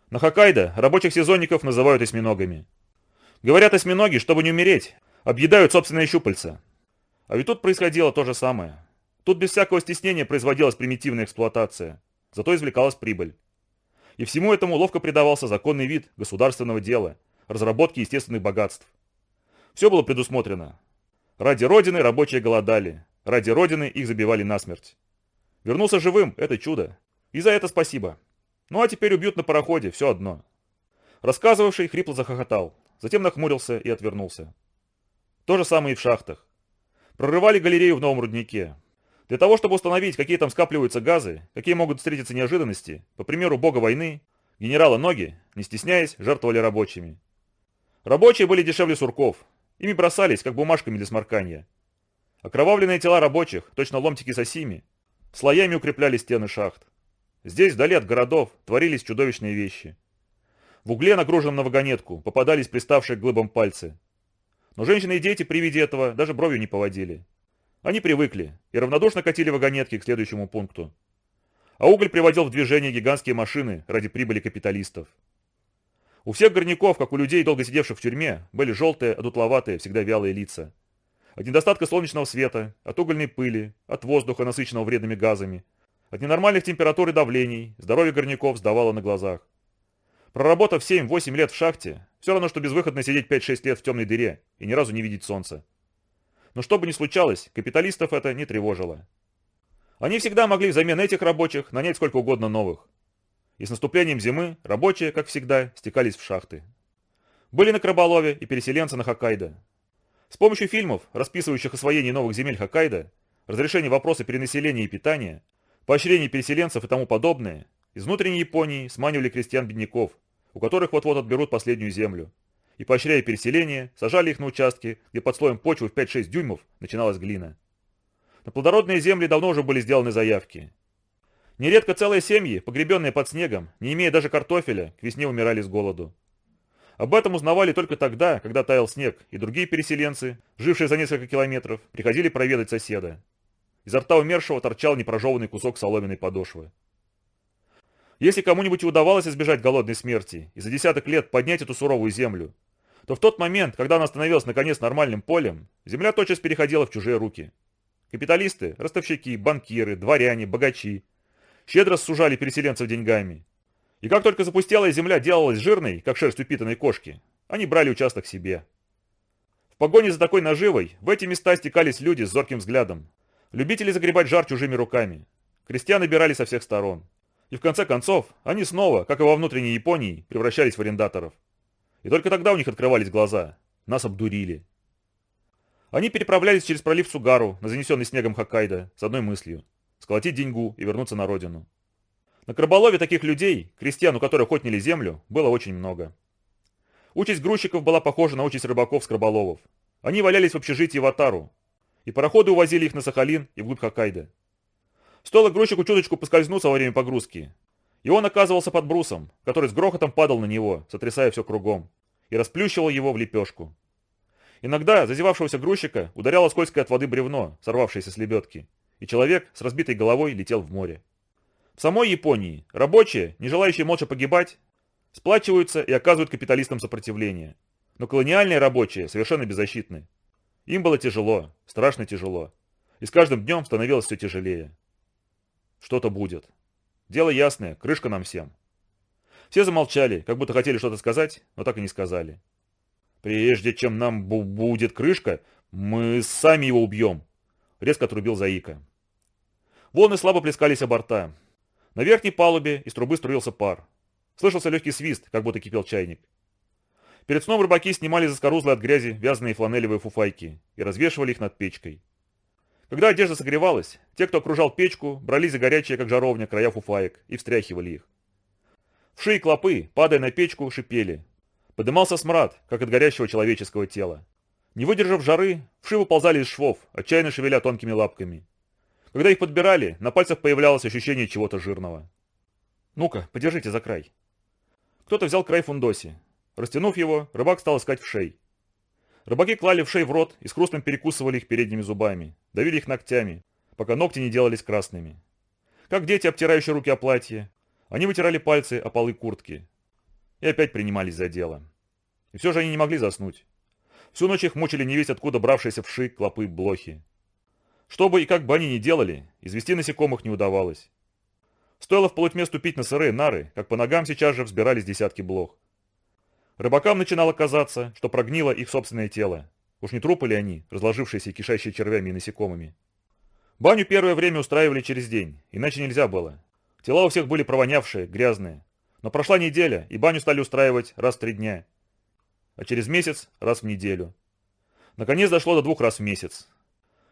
На Хоккайдо рабочих сезонников называют осьминогами. Говорят, осьминоги, чтобы не умереть, объедают собственные щупальца. А ведь тут происходило то же самое. Тут без всякого стеснения производилась примитивная эксплуатация. Зато извлекалась прибыль. И всему этому ловко придавался законный вид государственного дела, разработки естественных богатств. Все было предусмотрено. Ради Родины рабочие голодали, ради Родины их забивали насмерть. Вернулся живым – это чудо. И за это спасибо. Ну а теперь убьют на пароходе, все одно. Рассказывавший хрипло захохотал, затем нахмурился и отвернулся. То же самое и в шахтах. Прорывали галерею в новом руднике, для того, чтобы установить, какие там скапливаются газы, какие могут встретиться неожиданности, по примеру бога войны, Генералы ноги, не стесняясь, жертвовали рабочими. Рабочие были дешевле сурков, ими бросались, как бумажками для сморкания. Окровавленные тела рабочих, точно ломтики сосими, слоями укрепляли стены шахт. Здесь, вдали от городов, творились чудовищные вещи. В угле, нагруженном на вагонетку, попадались приставшие к глыбам пальцы. Но женщины и дети при виде этого даже бровью не поводили. Они привыкли и равнодушно катили вагонетки к следующему пункту. А уголь приводил в движение гигантские машины ради прибыли капиталистов. У всех горняков, как у людей, долго сидевших в тюрьме, были желтые, одутловатые, всегда вялые лица. От недостатка солнечного света, от угольной пыли, от воздуха, насыщенного вредными газами, от ненормальных температур и давлений, здоровье горняков сдавало на глазах. Проработав 7-8 лет в шахте, все равно, что безвыходно сидеть 5-6 лет в темной дыре и ни разу не видеть солнца. Но что бы ни случалось, капиталистов это не тревожило. Они всегда могли взамен этих рабочих нанять сколько угодно новых. И с наступлением зимы рабочие, как всегда, стекались в шахты. Были на Краболове и переселенцы на Хоккайдо. С помощью фильмов, расписывающих освоение новых земель Хоккайдо, разрешение вопроса перенаселения и питания, поощрение переселенцев и тому подобное, из внутренней Японии сманивали крестьян-бедняков, у которых вот-вот отберут последнюю землю, и, поощряя переселение, сажали их на участки, где под слоем почвы в 5-6 дюймов начиналась глина. На плодородные земли давно уже были сделаны заявки. Нередко целые семьи, погребенные под снегом, не имея даже картофеля, к весне умирали с голоду. Об этом узнавали только тогда, когда таял снег, и другие переселенцы, жившие за несколько километров, приходили проведать соседа. Изо рта умершего торчал непрожеванный кусок соломенной подошвы. Если кому-нибудь удавалось избежать голодной смерти и за десяток лет поднять эту суровую землю, то в тот момент, когда она становилась наконец нормальным полем, земля тотчас переходила в чужие руки. Капиталисты, ростовщики, банкиры, дворяне, богачи щедро сужали переселенцев деньгами. И как только запустелая земля делалась жирной, как шерсть упитанной кошки, они брали участок себе. В погоне за такой наживой в эти места стекались люди с зорким взглядом. Любители загребать жар чужими руками. Крестьян набирали со всех сторон. И в конце концов, они снова, как и во внутренней Японии, превращались в арендаторов. И только тогда у них открывались глаза. Нас обдурили. Они переправлялись через пролив Сугару на занесенный снегом Хоккайдо с одной мыслью – сколотить деньгу и вернуться на родину. На Краболове таких людей, крестьян, у которых отняли землю, было очень много. Участь грузчиков была похожа на участь рыбаков с Краболовов. Они валялись в общежитии в Атару, и пароходы увозили их на Сахалин и вглубь Хоккайдо. Стоило грузчику чуточку поскользнуться во время погрузки, и он оказывался под брусом, который с грохотом падал на него, сотрясая все кругом, и расплющивал его в лепешку. Иногда зазевавшегося грузчика ударяло скользкое от воды бревно, сорвавшееся с лебедки, и человек с разбитой головой летел в море. В самой Японии рабочие, не желающие молча погибать, сплачиваются и оказывают капиталистам сопротивление. Но колониальные рабочие совершенно беззащитны. Им было тяжело, страшно тяжело. И с каждым днем становилось все тяжелее. Что-то будет. Дело ясное, крышка нам всем. Все замолчали, как будто хотели что-то сказать, но так и не сказали. Прежде чем нам будет крышка, мы сами его убьем, резко отрубил Заика. Волны слабо плескались о борта. На верхней палубе из трубы струился пар. Слышался легкий свист, как будто кипел чайник. Перед сном рыбаки снимали заскорузлые от грязи вязаные фланелевые фуфайки и развешивали их над печкой. Когда одежда согревалась, те, кто окружал печку, брались за горячие, как жаровня, края фуфаек и встряхивали их. Вши и клопы, падая на печку, шипели. Подымался смрад, как от горящего человеческого тела. Не выдержав жары, вши выползали из швов, отчаянно шевеля тонкими лапками. Когда их подбирали, на пальцах появлялось ощущение чего-то жирного. «Ну-ка, подержите за край». Кто-то взял край фундоси. Растянув его, рыбак стал искать вшей. Рыбаки клали вшей в рот и с хрустом перекусывали их передними зубами, давили их ногтями, пока ногти не делались красными. Как дети, обтирающие руки о платье, они вытирали пальцы о полы куртки. И опять принимались за дело. И все же они не могли заснуть. Всю ночь их мучили невесть откуда бравшиеся вши, клопы, блохи. Что бы и как бы они ни делали, извести насекомых не удавалось. Стоило в полутьме ступить на сырые нары, как по ногам сейчас же взбирались десятки блох. Рыбакам начинало казаться, что прогнило их собственное тело. Уж не трупы ли они, разложившиеся и кишащие червями и насекомыми? Баню первое время устраивали через день, иначе нельзя было. Тела у всех были провонявшие, грязные. Но прошла неделя, и баню стали устраивать раз в три дня. А через месяц – раз в неделю. Наконец дошло до двух раз в месяц.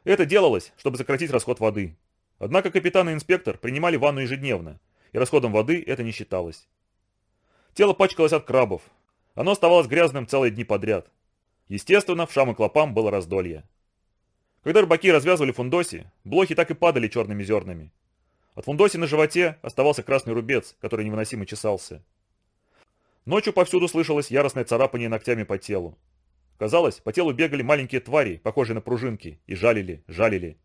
Это делалось, чтобы сократить расход воды. Однако капитан и инспектор принимали ванну ежедневно, и расходом воды это не считалось. Тело пачкалось от крабов. Оно оставалось грязным целые дни подряд. Естественно, в шам и клопам было раздолье. Когда рыбаки развязывали фундоси, блохи так и падали черными зернами. От фундоси на животе оставался красный рубец, который невыносимо чесался. Ночью повсюду слышалось яростное царапание ногтями по телу. Казалось, по телу бегали маленькие твари, похожие на пружинки, и жалили, жалили.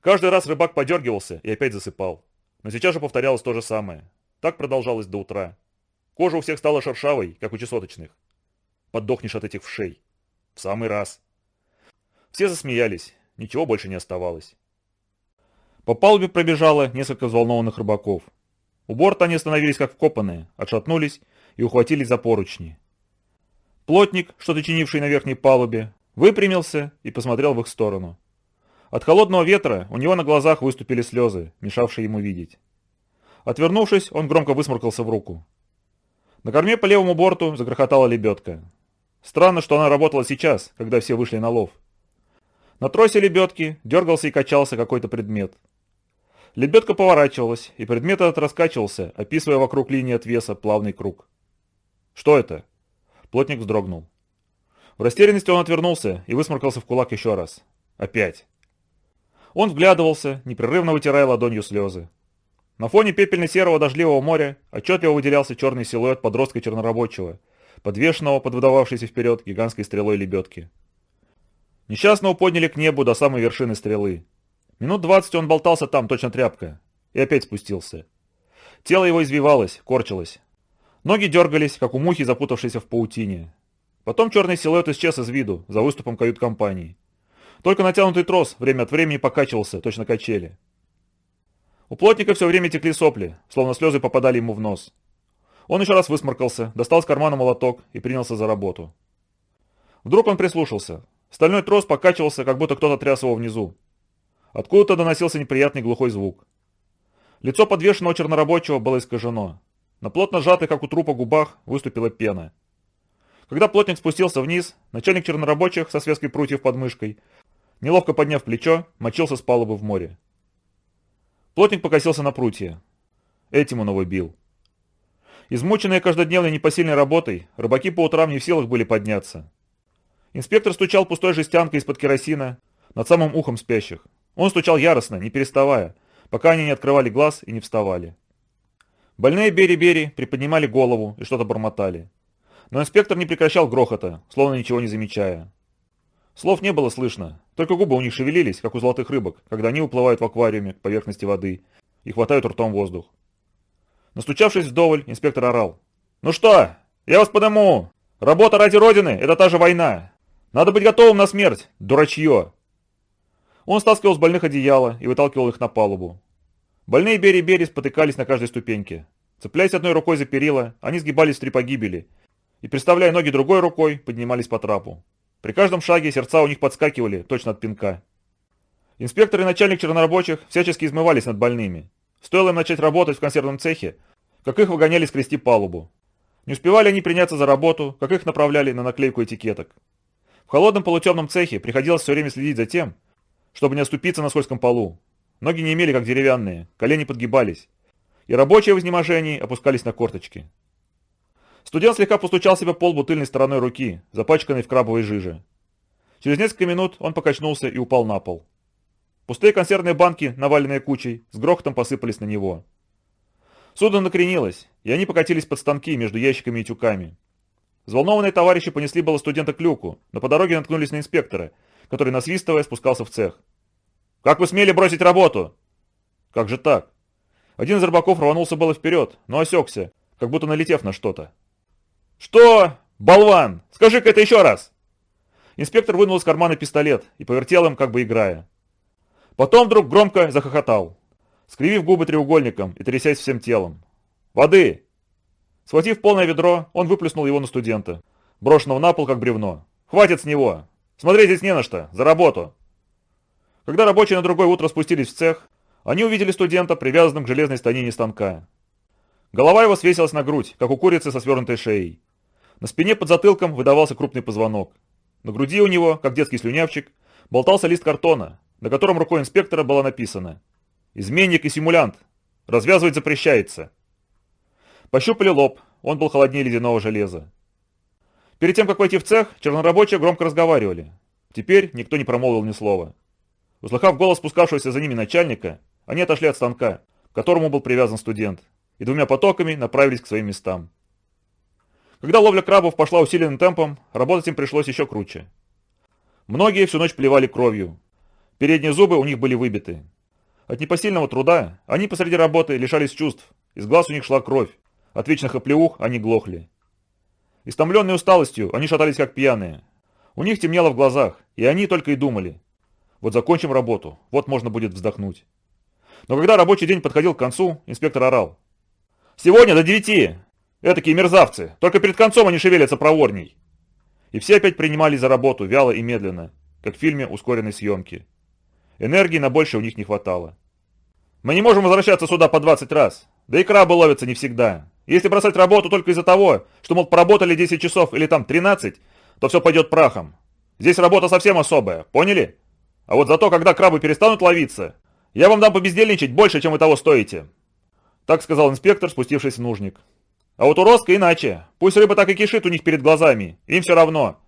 Каждый раз рыбак подергивался и опять засыпал. Но сейчас же повторялось то же самое. Так продолжалось до утра. Кожа у всех стала шершавой, как у чесоточных. Подохнешь от этих вшей. В самый раз. Все засмеялись, ничего больше не оставалось. По палубе пробежало несколько взволнованных рыбаков. У борта они остановились как вкопанные, отшатнулись и ухватились за поручни. Плотник, что-то чинивший на верхней палубе, выпрямился и посмотрел в их сторону. От холодного ветра у него на глазах выступили слезы, мешавшие ему видеть. Отвернувшись, он громко высморкался в руку. На корме по левому борту загрохотала лебедка. Странно, что она работала сейчас, когда все вышли на лов. На тросе лебедки дергался и качался какой-то предмет. Лебедка поворачивалась, и предмет этот раскачивался, описывая вокруг линии отвеса плавный круг. «Что это?» Плотник вздрогнул. В растерянности он отвернулся и высморкался в кулак еще раз. Опять. Он вглядывался, непрерывно вытирая ладонью слезы. На фоне пепельно-серого дождливого моря отчетливо выделялся черный силуэт подростка чернорабочего, подвешенного под выдававшейся вперед гигантской стрелой лебедки. Несчастного подняли к небу до самой вершины стрелы. Минут двадцать он болтался там, точно тряпка, и опять спустился. Тело его извивалось, корчилось. Ноги дергались, как у мухи, запутавшейся в паутине. Потом черный силуэт исчез из виду, за выступом кают-компании. Только натянутый трос время от времени покачивался, точно качели. У плотника все время текли сопли, словно слезы попадали ему в нос. Он еще раз высморкался, достал с кармана молоток и принялся за работу. Вдруг он прислушался. Стальной трос покачивался, как будто кто-то тряс его внизу. Откуда-то доносился неприятный глухой звук. Лицо подвешенного чернорабочего было искажено. На плотно сжатых, как у трупа, губах выступила пена. Когда плотник спустился вниз, начальник чернорабочих со связкой прутьев под мышкой неловко подняв плечо, мочился с палубы в море. Плотник покосился на прутья. Этим он его бил. Измученные каждодневной непосильной работой, рыбаки по утрам не в силах были подняться. Инспектор стучал пустой жестянкой из-под керосина над самым ухом спящих. Он стучал яростно, не переставая, пока они не открывали глаз и не вставали. Больные Бери-Бери приподнимали голову и что-то бормотали. Но инспектор не прекращал грохота, словно ничего не замечая. Слов не было слышно, только губы у них шевелились, как у золотых рыбок, когда они уплывают в аквариуме к поверхности воды и хватают ртом воздух. Настучавшись вдоволь, инспектор орал. «Ну что? Я вас подыму! Работа ради Родины – это та же война! Надо быть готовым на смерть, дурачье!» Он стаскивал с больных одеяла и выталкивал их на палубу. Больные Бери-Бери спотыкались на каждой ступеньке. Цепляясь одной рукой за перила, они сгибались в три погибели и, приставляя ноги другой рукой, поднимались по трапу. При каждом шаге сердца у них подскакивали, точно от пинка. Инспектор и начальник чернорабочих всячески измывались над больными. Стоило им начать работать в консервном цехе, как их выгоняли скрести палубу. Не успевали они приняться за работу, как их направляли на наклейку этикеток. В холодном полутемном цехе приходилось все время следить за тем, чтобы не оступиться на скользком полу. Ноги не имели как деревянные, колени подгибались. И рабочие в изнеможении опускались на корточки. Студент слегка постучал себе пол бутыльной стороной руки, запачканной в крабовой жиже. Через несколько минут он покачнулся и упал на пол. Пустые консервные банки, наваленные кучей, с грохотом посыпались на него. Судно накренилось, и они покатились под станки между ящиками и тюками. Взволнованные товарищи понесли было студента к люку, но по дороге наткнулись на инспектора, который, насвистывая, спускался в цех. «Как вы смели бросить работу?» «Как же так?» Один из рыбаков рванулся было вперед, но осекся, как будто налетев на что-то. «Что? Болван! Скажи-ка это еще раз!» Инспектор вынул из кармана пистолет и повертел им, как бы играя. Потом вдруг громко захохотал, скривив губы треугольником и трясясь всем телом. «Воды!» Схватив полное ведро, он выплюснул его на студента, брошенного на пол, как бревно. «Хватит с него! Смотреть здесь не на что! За работу!» Когда рабочие на другое утро спустились в цех, они увидели студента, привязанным к железной станине станка. Голова его свесилась на грудь, как у курицы со свернутой шеей. На спине под затылком выдавался крупный позвонок. На груди у него, как детский слюнявчик, болтался лист картона, на котором рукой инспектора было написано «Изменник и симулянт. Развязывать запрещается». Пощупали лоб. он был холоднее ледяного железа. Перед тем, как войти в цех, чернорабочие громко разговаривали. Теперь никто не промолвил ни слова. Услыхав голос спускавшегося за ними начальника, они отошли от станка, к которому был привязан студент, и двумя потоками направились к своим местам. Когда ловля крабов пошла усиленным темпом, работать им пришлось еще круче. Многие всю ночь плевали кровью. Передние зубы у них были выбиты. От непосильного труда они посреди работы лишались чувств, из глаз у них шла кровь, от вечных оплеух они глохли. Истомленные усталостью, они шатались как пьяные. У них темнело в глазах, и они только и думали. Вот закончим работу, вот можно будет вздохнуть. Но когда рабочий день подходил к концу, инспектор орал. «Сегодня до девяти! Этакие мерзавцы, только перед концом они шевелятся проворней!» И все опять принимались за работу, вяло и медленно, как в фильме ускоренной съемки. Энергии на больше у них не хватало. «Мы не можем возвращаться сюда по 20 раз, да и крабы ловятся не всегда. Если бросать работу только из-за того, что, мол, поработали 10 часов или там 13, то все пойдет прахом. Здесь работа совсем особая, поняли? А вот зато, когда крабы перестанут ловиться, я вам дам побездельничать больше, чем вы того стоите. Так сказал инспектор, спустившись в нужник. А вот у Роско иначе. Пусть рыба так и кишит у них перед глазами, им все равно.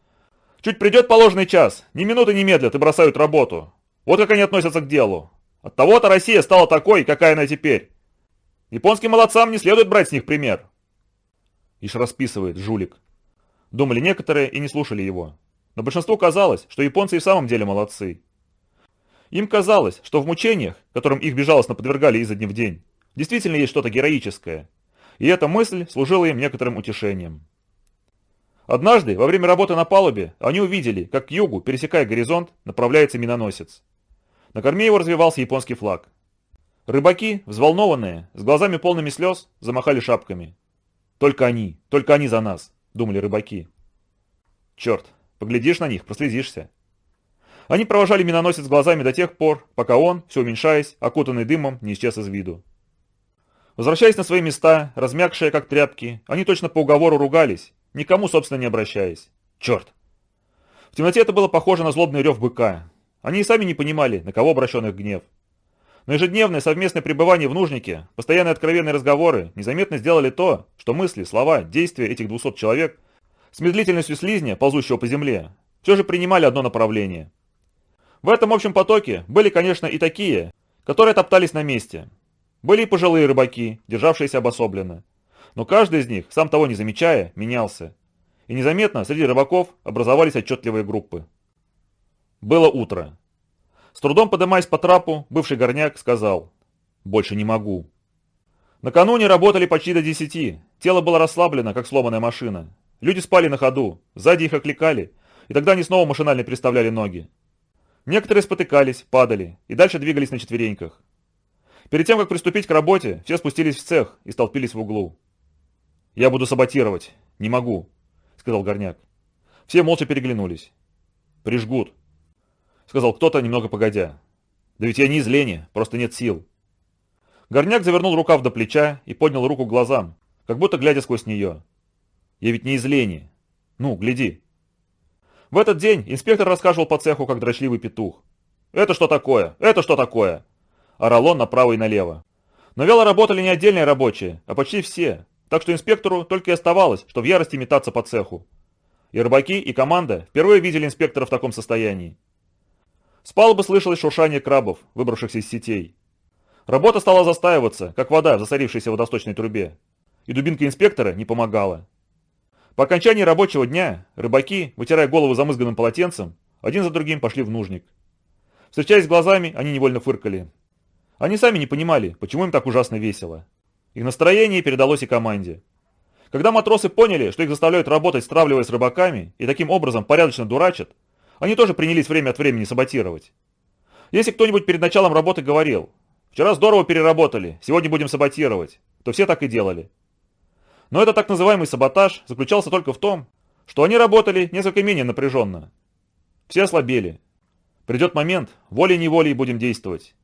Чуть придет положенный час, ни минуты не медлят и бросают работу. Вот как они относятся к делу. От того-то Россия стала такой, какая она теперь. Японским молодцам не следует брать с них пример. Ишь расписывает, жулик. Думали некоторые и не слушали его. Но большинству казалось, что японцы и в самом деле молодцы. Им казалось, что в мучениях, которым их безжалостно подвергали изо дня в день, действительно есть что-то героическое. И эта мысль служила им некоторым утешением. Однажды, во время работы на палубе, они увидели, как к югу, пересекая горизонт, направляется миноносец. На корме его развивался японский флаг. Рыбаки, взволнованные, с глазами полными слез, замахали шапками. «Только они, только они за нас», — думали рыбаки. «Черт, поглядишь на них, прослезишься». Они провожали миноносец глазами до тех пор, пока он, все уменьшаясь, окутанный дымом, не исчез из виду. Возвращаясь на свои места, размягшие как тряпки, они точно по уговору ругались, никому, собственно, не обращаясь. Черт! В темноте это было похоже на злобный рев быка. Они и сами не понимали, на кого обращен их гнев. Но ежедневное совместное пребывание в нужнике, постоянные откровенные разговоры незаметно сделали то, что мысли, слова, действия этих 200 человек с медлительностью слизня, ползущего по земле, все же принимали одно направление. В этом общем потоке были, конечно, и такие, которые топтались на месте. Были и пожилые рыбаки, державшиеся обособленно. Но каждый из них, сам того не замечая, менялся. И незаметно среди рыбаков образовались отчетливые группы. Было утро. С трудом поднимаясь по трапу, бывший горняк сказал «Больше не могу». Накануне работали почти до десяти, тело было расслаблено, как сломанная машина. Люди спали на ходу, сзади их окликали, и тогда они снова машинально переставляли ноги. Некоторые спотыкались, падали и дальше двигались на четвереньках. Перед тем, как приступить к работе, все спустились в цех и столпились в углу. «Я буду саботировать. Не могу», — сказал горняк. Все молча переглянулись. «Прижгут», — сказал кто-то немного погодя. «Да ведь я не из лени, просто нет сил». Горняк завернул рукав до плеча и поднял руку к глазам, как будто глядя сквозь нее. «Я ведь не из лени. Ну, гляди». В этот день инспектор рассказывал по цеху, как дрочливый петух. «Это что такое? Это что такое?» Орал он направо и налево. Но вяло работали не отдельные рабочие, а почти все, так что инспектору только и оставалось, что в ярости метаться по цеху. И рыбаки, и команда впервые видели инспектора в таком состоянии. С палубы слышалось шуршание крабов, выбравшихся из сетей. Работа стала застаиваться, как вода в засорившейся водосточной трубе. И дубинка инспектора не помогала. По окончании рабочего дня рыбаки, вытирая голову замызганным полотенцем, один за другим пошли в нужник. Встречаясь глазами, они невольно фыркали. Они сами не понимали, почему им так ужасно весело. Их настроение передалось и команде. Когда матросы поняли, что их заставляют работать, стравливая с рыбаками, и таким образом порядочно дурачат, они тоже принялись время от времени саботировать. Если кто-нибудь перед началом работы говорил, «Вчера здорово переработали, сегодня будем саботировать», то все так и делали. Но этот так называемый саботаж заключался только в том, что они работали несколько менее напряженно. Все ослабели. Придет момент, волей-неволей будем действовать.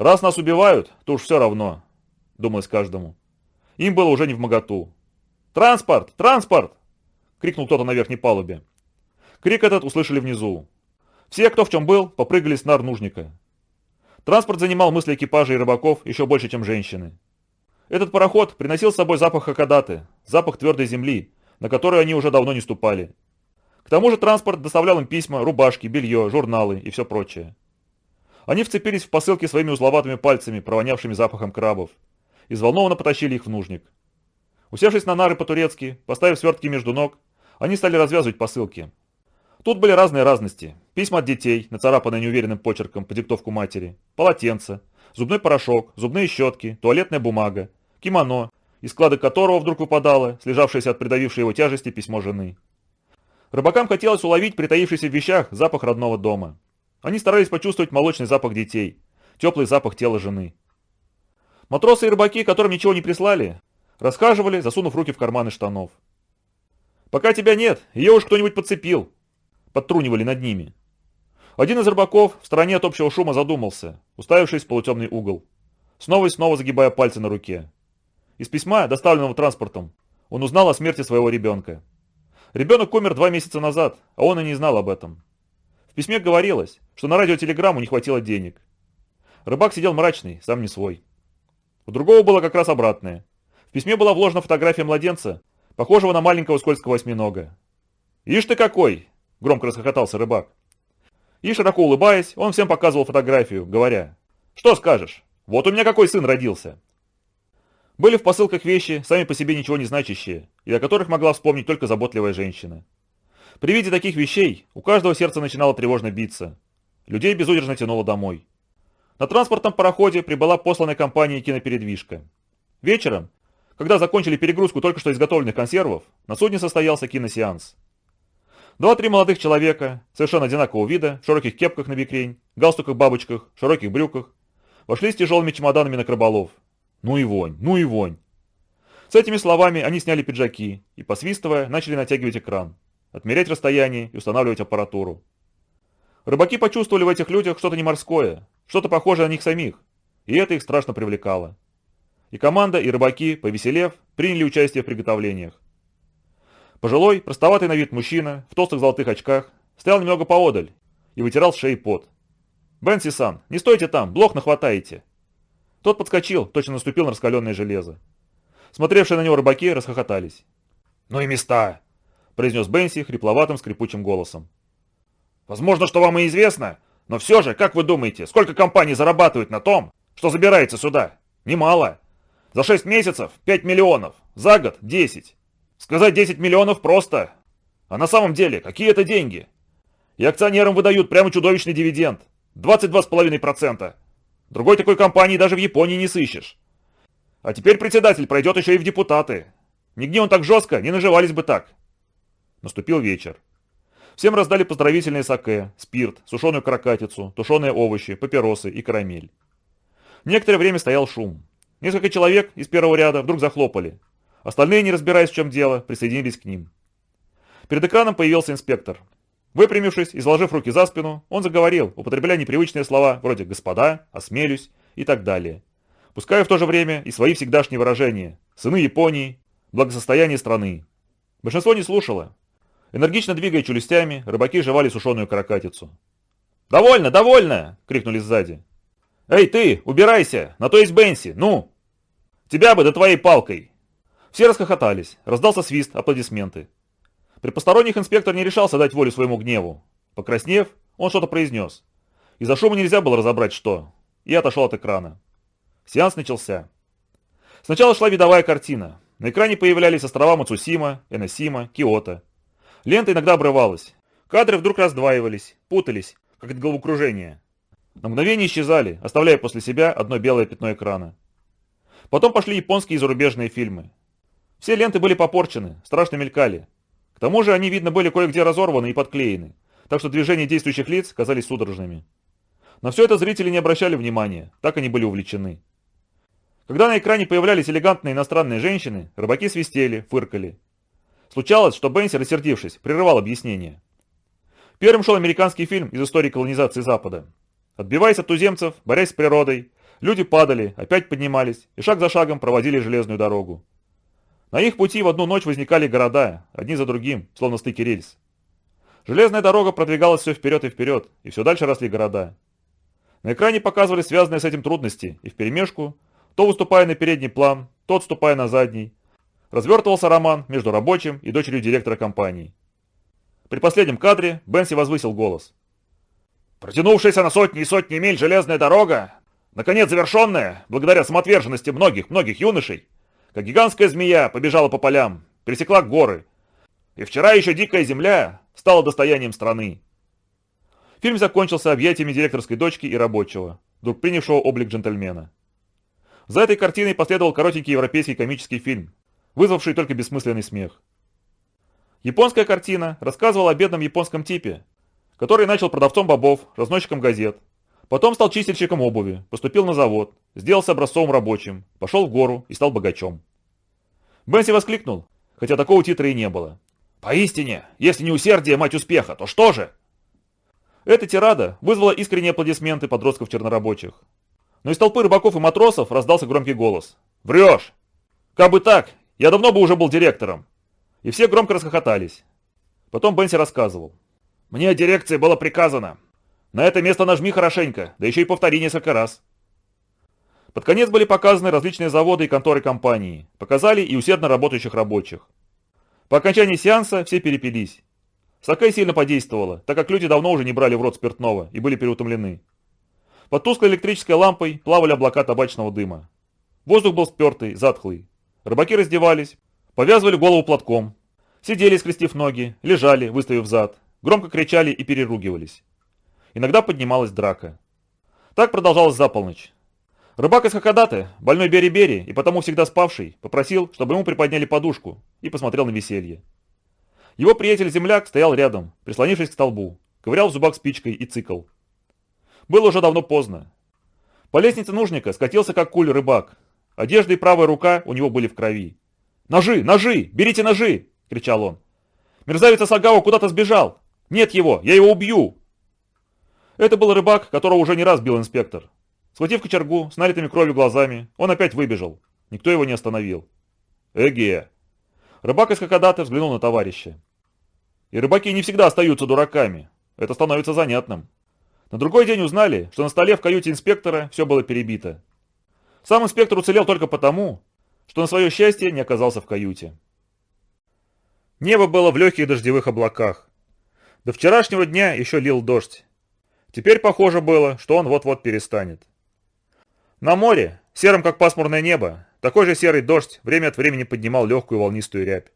Раз нас убивают, то уж все равно, думалось каждому. Им было уже не в моготу. «Транспорт! Транспорт!» — крикнул кто-то на верхней палубе. Крик этот услышали внизу. Все, кто в чем был, попрыгали с нар нужника. Транспорт занимал мысли экипажа и рыбаков еще больше, чем женщины. Этот пароход приносил с собой запах Хакодаты, запах твердой земли, на которую они уже давно не ступали. К тому же транспорт доставлял им письма, рубашки, белье, журналы и все прочее. Они вцепились в посылки своими узловатыми пальцами, провонявшими запахом крабов, и взволнованно потащили их в нужник. Усевшись на нары по-турецки, поставив свертки между ног, они стали развязывать посылки. Тут были разные разности. Письма от детей, нацарапанные неуверенным почерком по диктовку матери, полотенца, зубной порошок, зубные щетки, туалетная бумага, кимоно, из складок которого вдруг выпадало, слежавшееся от придавившей его тяжести письмо жены. Рыбакам хотелось уловить притаившийся в вещах запах родного дома. Они старались почувствовать молочный запах детей, теплый запах тела жены. Матросы и рыбаки, которым ничего не прислали, расхаживали, засунув руки в карманы штанов. «Пока тебя нет, ее уж кто-нибудь подцепил», — подтрунивали над ними. Один из рыбаков в стороне от общего шума задумался, уставившись в полутемный угол, снова и снова загибая пальцы на руке. Из письма, доставленного транспортом, он узнал о смерти своего ребенка. Ребенок умер два месяца назад, а он и не знал об этом. В письме говорилось, что на радиотелеграмму не хватило денег. Рыбак сидел мрачный, сам не свой. У другого было как раз обратное. В письме была вложена фотография младенца, похожего на маленького скользкого осьминога. «Ишь ты какой!» – громко расхохотался рыбак. И широко улыбаясь, он всем показывал фотографию, говоря, «Что скажешь? Вот у меня какой сын родился!» Были в посылках вещи, сами по себе ничего не значащие, и о которых могла вспомнить только заботливая женщина. При виде таких вещей у каждого сердце начинало тревожно биться. Людей безудержно тянуло домой. На транспортном пароходе прибыла посланная компанией кинопередвижка. Вечером, когда закончили перегрузку только что изготовленных консервов, на судне состоялся киносеанс. Два-три молодых человека, совершенно одинакового вида, в широких кепках на бикрень, галстуках-бабочках, широких брюках, вошли с тяжелыми чемоданами на краболов. Ну и вонь, ну и вонь. С этими словами они сняли пиджаки и, посвистывая, начали натягивать экран, отмерять расстояние и устанавливать аппаратуру. Рыбаки почувствовали в этих людях что-то не морское, что-то похожее на них самих, и это их страшно привлекало. И команда, и рыбаки, повеселев, приняли участие в приготовлениях. Пожилой, простоватый на вид мужчина, в толстых золотых очках, стоял немного поодаль и вытирал с шеи пот. «Бенси-сан, не стойте там, блох нахватаете!» Тот подскочил, точно наступил на раскаленное железо. Смотревшие на него рыбаки расхохотались. «Ну и места!» – произнес Бенси хрипловатым скрипучим голосом. «Возможно, что вам и известно, но все же, как вы думаете, сколько компаний зарабатывают на том, что забирается сюда? Немало. За 6 месяцев 5 миллионов, за год 10. Сказать 10 миллионов просто. А на самом деле, какие это деньги? И акционерам выдают прямо чудовищный дивиденд. 22,5%. Другой такой компании даже в Японии не сыщешь. А теперь председатель пройдет еще и в депутаты. Нигде он так жестко, не наживались бы так. Наступил вечер. Всем раздали поздравительные саке, спирт, сушеную каракатицу, тушеные овощи, папиросы и карамель. Некоторое время стоял шум. Несколько человек из первого ряда вдруг захлопали. Остальные, не разбираясь в чем дело, присоединились к ним. Перед экраном появился инспектор. Выпрямившись и сложив руки за спину, он заговорил, употребляя непривычные слова вроде «господа», «осмелюсь» и так далее. Пуская в то же время и свои всегдашние выражения «сыны Японии», «благосостояние страны». Большинство не слушало. Энергично двигая челюстями, рыбаки жевали сушеную каракатицу. «Довольно, довольно!» — крикнули сзади. «Эй ты, убирайся! На то есть Бенси, ну!» «Тебя бы да твоей палкой!» Все расхохотались, раздался свист, аплодисменты. При посторонних инспектор не решался дать волю своему гневу. Покраснев, он что-то произнес. Из-за шума нельзя было разобрать что. И отошел от экрана. Сеанс начался. Сначала шла видовая картина. На экране появлялись острова Мацусима, Эносима, Киото. Лента иногда обрывалась. Кадры вдруг раздваивались, путались, как от головокружения. На мгновение исчезали, оставляя после себя одно белое пятно экрана. Потом пошли японские и зарубежные фильмы. Все ленты были попорчены, страшно мелькали. К тому же они, видно, были кое-где разорваны и подклеены, так что движения действующих лиц казались судорожными. На все это зрители не обращали внимания, так они были увлечены. Когда на экране появлялись элегантные иностранные женщины, рыбаки свистели, фыркали. Случалось, что Бенси, рассердившись, прерывал объяснение. Первым шел американский фильм из истории колонизации Запада. Отбиваясь от туземцев, борясь с природой, люди падали, опять поднимались и шаг за шагом проводили железную дорогу. На их пути в одну ночь возникали города, одни за другим, словно стыки рельс. Железная дорога продвигалась все вперед и вперед, и все дальше росли города. На экране показывали связанные с этим трудности, и вперемешку, то выступая на передний план, тот ступая на задний. Развертывался роман между рабочим и дочерью директора компании. При последнем кадре Бенси возвысил голос. Протянувшаяся на сотни и сотни миль железная дорога, наконец завершенная, благодаря самоотверженности многих-многих юношей, как гигантская змея побежала по полям, пересекла горы. И вчера еще дикая земля стала достоянием страны. Фильм закончился объятиями директорской дочки и рабочего, вдруг принявшего облик джентльмена. За этой картиной последовал коротенький европейский комический фильм, вызвавший только бессмысленный смех. Японская картина рассказывала о бедном японском типе, который начал продавцом бобов, разносчиком газет, потом стал чистильщиком обуви, поступил на завод, сделался образцовым рабочим, пошел в гору и стал богачом. Бенси воскликнул, хотя такого титра и не было. «Поистине, если не усердие, мать успеха, то что же?» Эта тирада вызвала искренние аплодисменты подростков-чернорабочих. Но из толпы рыбаков и матросов раздался громкий голос. «Врешь! Как бы так, я давно бы уже был директором!» И все громко расхохотались. Потом Бенси рассказывал. «Мне дирекции было приказано. На это место нажми хорошенько, да еще и повтори несколько раз». Под конец были показаны различные заводы и конторы компании. Показали и усердно работающих рабочих. По окончании сеанса все перепились. Сакэ сильно подействовала, так как люди давно уже не брали в рот спиртного и были переутомлены. Под тусклой электрической лампой плавали облака табачного дыма. Воздух был спертый, затхлый. Рыбаки раздевались, повязывали голову платком, сидели, скрестив ноги, лежали, выставив зад, громко кричали и переругивались. Иногда поднималась драка. Так продолжалось за полночь. Рыбак из Хакадаты, больной Бери-Бери и потому всегда спавший, попросил, чтобы ему приподняли подушку и посмотрел на веселье. Его приятель-земляк стоял рядом, прислонившись к столбу, ковырял в зубах спичкой и цикл. Было уже давно поздно. По лестнице нужника скатился как куль рыбак. Одежда и правая рука у него были в крови. «Ножи! Ножи! Берите ножи!» – кричал он. «Мерзавец Асагаwa куда-то сбежал! Нет его! Я его убью!» Это был рыбак, которого уже не раз бил инспектор. Схватив кочергу с налитыми кровью глазами, он опять выбежал. Никто его не остановил. «Эге!» Рыбак из Хакадаты взглянул на товарища. И рыбаки не всегда остаются дураками. Это становится занятным. На другой день узнали, что на столе в каюте инспектора все было перебито. Сам инспектор уцелел только потому, что на свое счастье не оказался в каюте. Небо было в легких дождевых облаках. До вчерашнего дня еще лил дождь. Теперь похоже было, что он вот-вот перестанет. На море, серым как пасмурное небо, такой же серый дождь время от времени поднимал легкую волнистую рябь.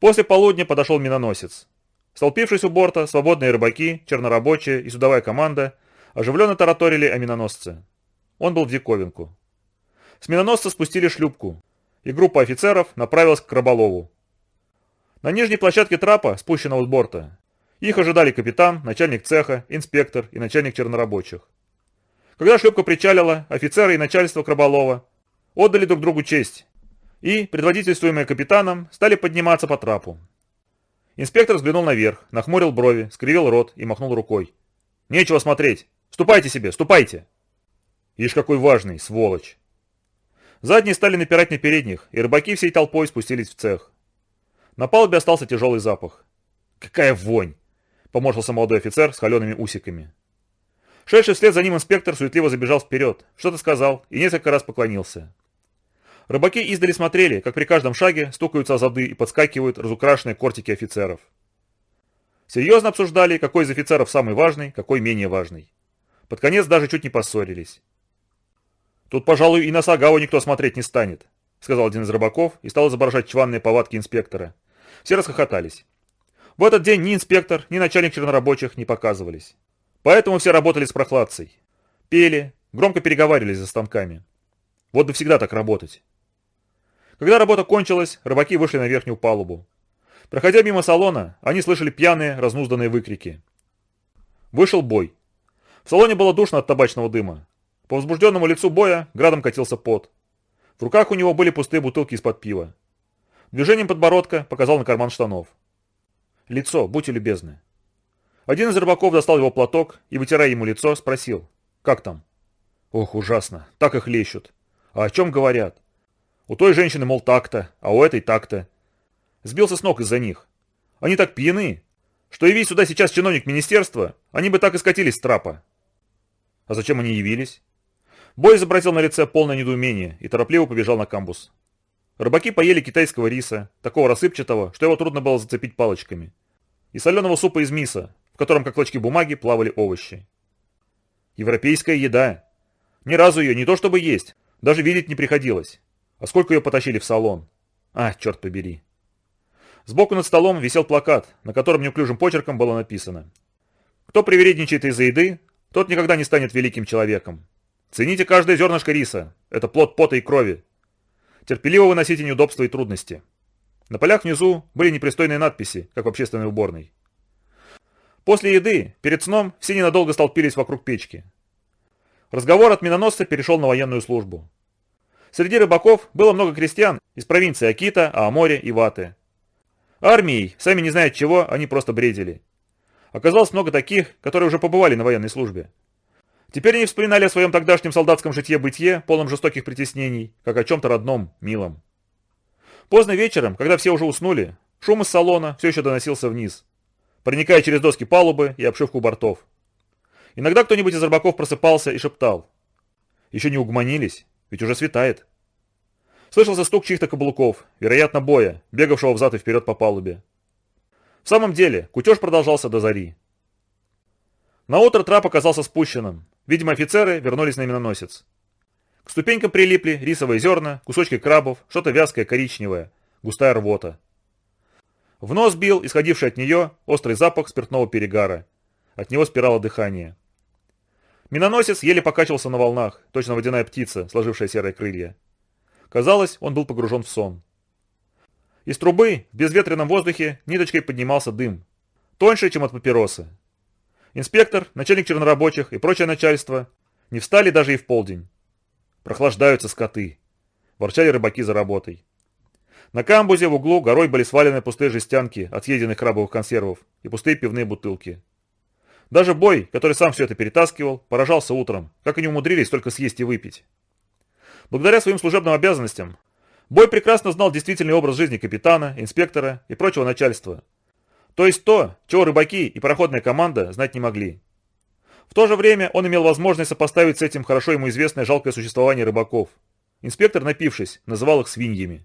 После полудня подошел миноносец. Столпившись у борта, свободные рыбаки, чернорабочие и судовая команда оживленно тараторили о миноносце. Он был в диковинку. С миноносца спустили шлюпку, и группа офицеров направилась к рыболову. На нижней площадке трапа, спущенного с борта, их ожидали капитан, начальник цеха, инспектор и начальник чернорабочих. Когда шлюпка причалила, офицеры и начальство Краболова отдали друг другу честь и, предводительствуемые капитаном, стали подниматься по трапу. Инспектор взглянул наверх, нахмурил брови, скривил рот и махнул рукой. «Нечего смотреть! Ступайте себе, ступайте!» Ишь какой важный, сволочь! Задние стали напирать на передних, и рыбаки всей толпой спустились в цех. На палубе остался тяжелый запах. «Какая вонь!» — поморщился молодой офицер с холеными усиками. Шедший вслед за ним инспектор суетливо забежал вперед, что-то сказал и несколько раз поклонился. Рыбаки издали смотрели, как при каждом шаге стукаются зады и подскакивают разукрашенные кортики офицеров. Серьезно обсуждали, какой из офицеров самый важный, какой менее важный. Под конец даже чуть не поссорились. «Тут, пожалуй, и на Сагаву никто смотреть не станет», сказал один из рыбаков и стал изображать чванные повадки инспектора. Все расхохотались. В этот день ни инспектор, ни начальник чернорабочих не показывались. Поэтому все работали с прохладцей. Пели, громко переговаривались за станками. Вот бы всегда так работать. Когда работа кончилась, рыбаки вышли на верхнюю палубу. Проходя мимо салона, они слышали пьяные, разнузданные выкрики. Вышел бой. В салоне было душно от табачного дыма. По возбужденному лицу боя градом катился пот. В руках у него были пустые бутылки из-под пива. Движением подбородка показал на карман штанов. «Лицо, будьте любезны». Один из рыбаков достал его платок и, вытирая ему лицо, спросил, «Как там?» «Ох, ужасно, так их лещут. А о чем говорят?» У той женщины, мол, так-то, а у этой так-то. Сбился с ног из-за них. Они так пьяны, что явись сюда сейчас чиновник министерства, они бы так и скатились с трапа. А зачем они явились? Бой изобразил на лице полное недоумение и торопливо побежал на камбус. Рыбаки поели китайского риса, такого рассыпчатого, что его трудно было зацепить палочками, и соленого супа из миса, в котором, как клочки бумаги, плавали овощи. Европейская еда. Ни разу ее не то чтобы есть, даже видеть не приходилось. А сколько ее потащили в салон. А, черт побери. Сбоку над столом висел плакат, на котором неуклюжим почерком было написано. Кто привередничает из-за еды, тот никогда не станет великим человеком. Цените каждое зернышко риса. Это плод пота и крови. Терпеливо выносите неудобства и трудности. На полях внизу были непристойные надписи, как в общественной уборной. После еды, перед сном, все ненадолго столпились вокруг печки. Разговор от миноносца перешел на военную службу. Среди рыбаков было много крестьян из провинции Акита, Ааморе и Ваты. Армией, сами не зная чего, они просто бредили. Оказалось много таких, которые уже побывали на военной службе. Теперь они вспоминали о своем тогдашнем солдатском житье-бытие, полном жестоких притеснений, как о чем-то родном, милом. Поздно вечером, когда все уже уснули, шум из салона все еще доносился вниз, проникая через доски палубы и обшивку бортов. Иногда кто-нибудь из рыбаков просыпался и шептал. Еще не угомонились, ведь уже светает. Слышался стук чьих-то каблуков, вероятно боя, бегавшего взад и вперед по палубе. В самом деле, кутеж продолжался до зари. На утро трап оказался спущенным. Видимо, офицеры вернулись на миноносец. К ступенькам прилипли рисовые зерна, кусочки крабов, что-то вязкое коричневое, густая рвота. В нос бил, исходивший от нее, острый запах спиртного перегара. От него спирало дыхание. Миноносец еле покачивался на волнах, точно водяная птица, сложившая серые крылья. Казалось, он был погружен в сон. Из трубы в безветренном воздухе ниточкой поднимался дым. Тоньше, чем от папиросы. Инспектор, начальник чернорабочих и прочее начальство не встали даже и в полдень. Прохлаждаются скоты. Ворчали рыбаки за работой. На камбузе в углу горой были свалены пустые жестянки от съеденных крабовых консервов и пустые пивные бутылки. Даже Бой, который сам все это перетаскивал, поражался утром, как они умудрились только съесть и выпить. Благодаря своим служебным обязанностям, Бой прекрасно знал действительный образ жизни капитана, инспектора и прочего начальства, то есть то, чего рыбаки и пароходная команда знать не могли. В то же время он имел возможность сопоставить с этим хорошо ему известное жалкое существование рыбаков. Инспектор, напившись, называл их свиньями.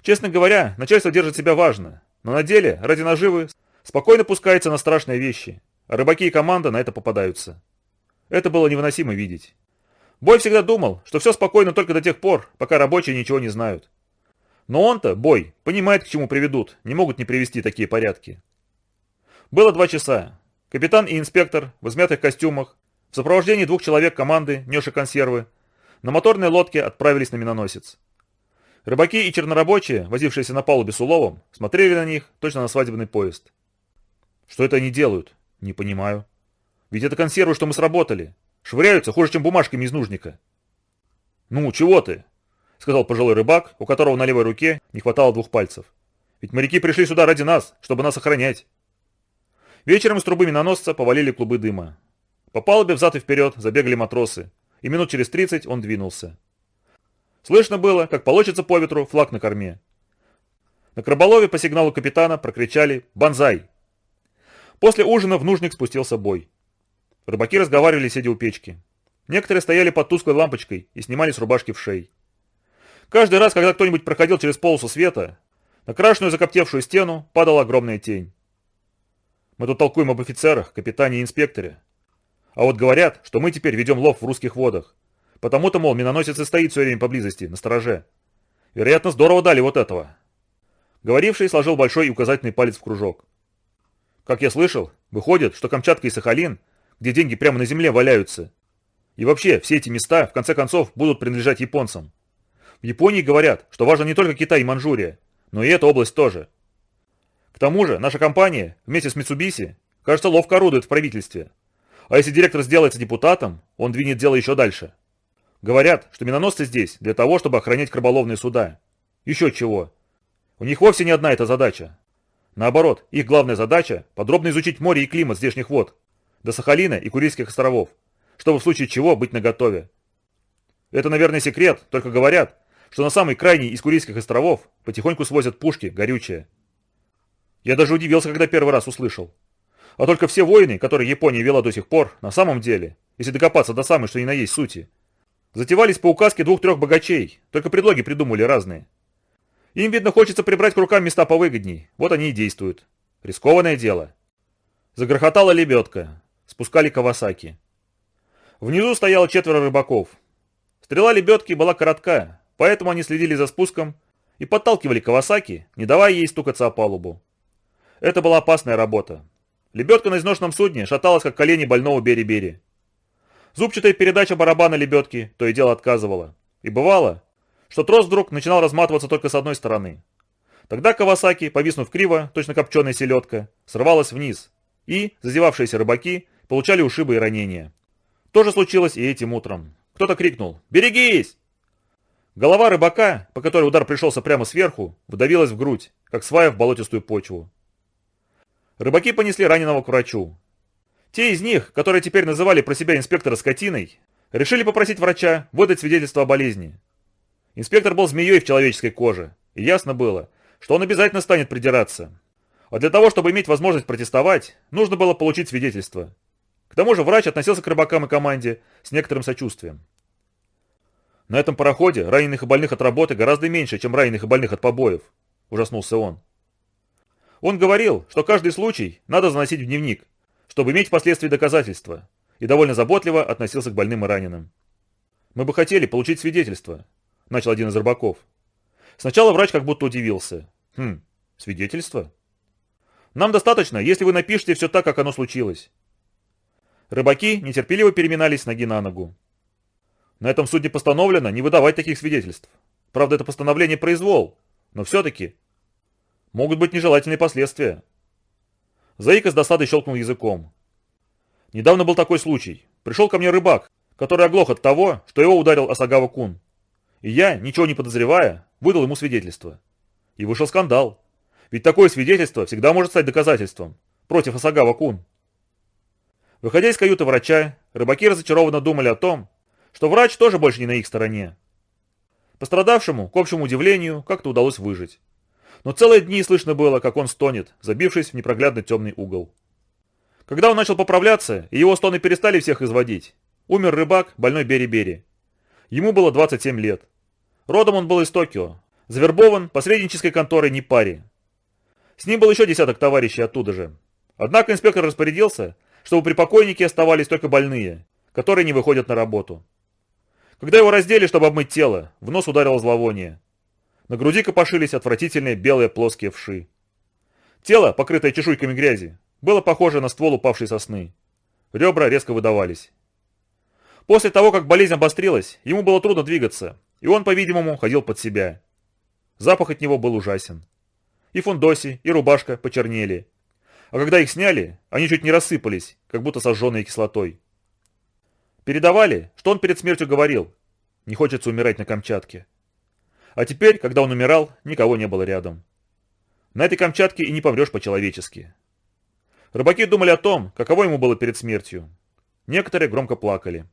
Честно говоря, начальство держит себя важно, но на деле, ради наживы, спокойно пускается на страшные вещи, а рыбаки и команда на это попадаются. Это было невыносимо видеть. Бой всегда думал, что все спокойно только до тех пор, пока рабочие ничего не знают. Но он-то, бой, понимает, к чему приведут, не могут не привести такие порядки. Было два часа. Капитан и инспектор в измятых костюмах, в сопровождении двух человек команды, несших консервы, на моторной лодке отправились на миноносец. Рыбаки и чернорабочие, возившиеся на палубе с уловом, смотрели на них, точно на свадебный поезд. Что это они делают? Не понимаю. Ведь это консервы, что мы сработали. Швыряются хуже, чем бумажками из нужника. Ну, чего ты? — сказал пожилой рыбак, у которого на левой руке не хватало двух пальцев. «Ведь моряки пришли сюда ради нас, чтобы нас охранять». Вечером из трубы миноносца повалили клубы дыма. По палубе взад и вперед забегали матросы, и минут через тридцать он двинулся. Слышно было, как полочится по ветру флаг на корме. На краболове по сигналу капитана прокричали «Бонзай!». После ужина в нужник спустился бой. Рыбаки разговаривали, сидя у печки. Некоторые стояли под тусклой лампочкой и снимали с рубашки в шей. Каждый раз, когда кто-нибудь проходил через полосу света, на крашеную закоптевшую стену падала огромная тень. Мы тут толкуем об офицерах, капитане и инспекторе. А вот говорят, что мы теперь ведем лов в русских водах. Потому-то, мол, миноносец и стоит все время поблизости, на стороже. Вероятно, здорово дали вот этого. Говоривший сложил большой и указательный палец в кружок. Как я слышал, выходит, что Камчатка и Сахалин, где деньги прямо на земле валяются. И вообще, все эти места, в конце концов, будут принадлежать японцам. В Японии говорят, что важно не только Китай и Манчжурия, но и эта область тоже. К тому же, наша компания, вместе с Mitsubishi, кажется, ловко орудует в правительстве. А если директор сделается депутатом, он двинет дело еще дальше. Говорят, что миноносцы здесь для того, чтобы охранять краболовные суда. Еще чего. У них вовсе не одна эта задача. Наоборот, их главная задача – подробно изучить море и климат здешних вод, до Сахалина и Курильских островов, чтобы в случае чего быть наготове. Это, наверное, секрет, только говорят, что на самый крайний из Курильских островов потихоньку свозят пушки, горючее. Я даже удивился, когда первый раз услышал. А только все войны, которые Япония вела до сих пор, на самом деле, если докопаться до самой, что ни на есть сути, Затевались по указке двух-трех богачей, только предлоги придумали разные. Им, видно, хочется прибрать к рукам места повыгодней, вот они и действуют. Рискованное дело. Загрохотала лебедка, спускали Кавасаки. Внизу стояло четверо рыбаков. Стрела лебедки была коротка, поэтому они следили за спуском и подталкивали Кавасаки, не давая ей стукаться о палубу. Это была опасная работа. Лебедка на изношенном судне шаталась, как колени больного Бери-Бери. Зубчатая передача барабана лебедки то и дело отказывала. И бывало, что трос вдруг начинал разматываться только с одной стороны. Тогда Кавасаки, повиснув криво, точно копченая селедка, срывалась вниз, и зазевавшиеся рыбаки получали ушибы и ранения. То же случилось и этим утром. Кто-то крикнул «Берегись!». Голова рыбака, по которой удар пришелся прямо сверху, вдавилась в грудь, как свая в болотистую почву. Рыбаки понесли раненого к врачу, те из них, которые теперь называли про себя инспектора скотиной, решили попросить врача выдать свидетельство о болезни. Инспектор был змеей в человеческой коже, и ясно было, что он обязательно станет придираться. А для того, чтобы иметь возможность протестовать, нужно было получить свидетельство. К тому же врач относился к рыбакам и команде с некоторым сочувствием. На этом пароходе раненых и больных от работы гораздо меньше, чем раненых и больных от побоев, ужаснулся он. Он говорил, что каждый случай надо заносить в дневник, чтобы иметь впоследствии доказательства, и довольно заботливо относился к больным и раненым. «Мы бы хотели получить свидетельство», – начал один из рыбаков. Сначала врач как будто удивился. «Хм, свидетельство?» «Нам достаточно, если вы напишете все так, как оно случилось». Рыбаки нетерпеливо переминались ноги на ногу. На этом суде постановлено не выдавать таких свидетельств. Правда, это постановление произвол, но все-таки могут быть нежелательные последствия. Заика с досадой щелкнул языком. Недавно был такой случай. Пришел ко мне рыбак, который оглох от того, что его ударил Асагава Кун. И я, ничего не подозревая, выдал ему свидетельство. И вышел скандал. Ведь такое свидетельство всегда может стать доказательством против Асагава Кун. Выходя из каюты врача, рыбаки разочарованно думали о том, что врач тоже больше не на их стороне. Пострадавшему, к общему удивлению, как-то удалось выжить но целые дни слышно было, как он стонет, забившись в непроглядно темный угол. Когда он начал поправляться, и его стоны перестали всех изводить, умер рыбак, больной Бери-Бери. Ему было 27 лет. Родом он был из Токио, завербован посреднической конторой Нипари. С ним был еще десяток товарищей оттуда же. Однако инспектор распорядился, чтобы при покойнике оставались только больные, которые не выходят на работу. Когда его раздели, чтобы обмыть тело, в нос ударило зловоние. На груди копошились отвратительные белые плоские вши. Тело, покрытое чешуйками грязи, было похоже на ствол упавшей сосны. Ребра резко выдавались. После того, как болезнь обострилась, ему было трудно двигаться, и он, по-видимому, ходил под себя. Запах от него был ужасен. И фундоси, и рубашка почернели. А когда их сняли, они чуть не рассыпались, как будто сожженные кислотой. Передавали, что он перед смертью говорил, не хочется умирать на Камчатке. А теперь, когда он умирал, никого не было рядом. На этой Камчатке и не помрешь по-человечески. Рыбаки думали о том, каково ему было перед смертью. Некоторые громко плакали.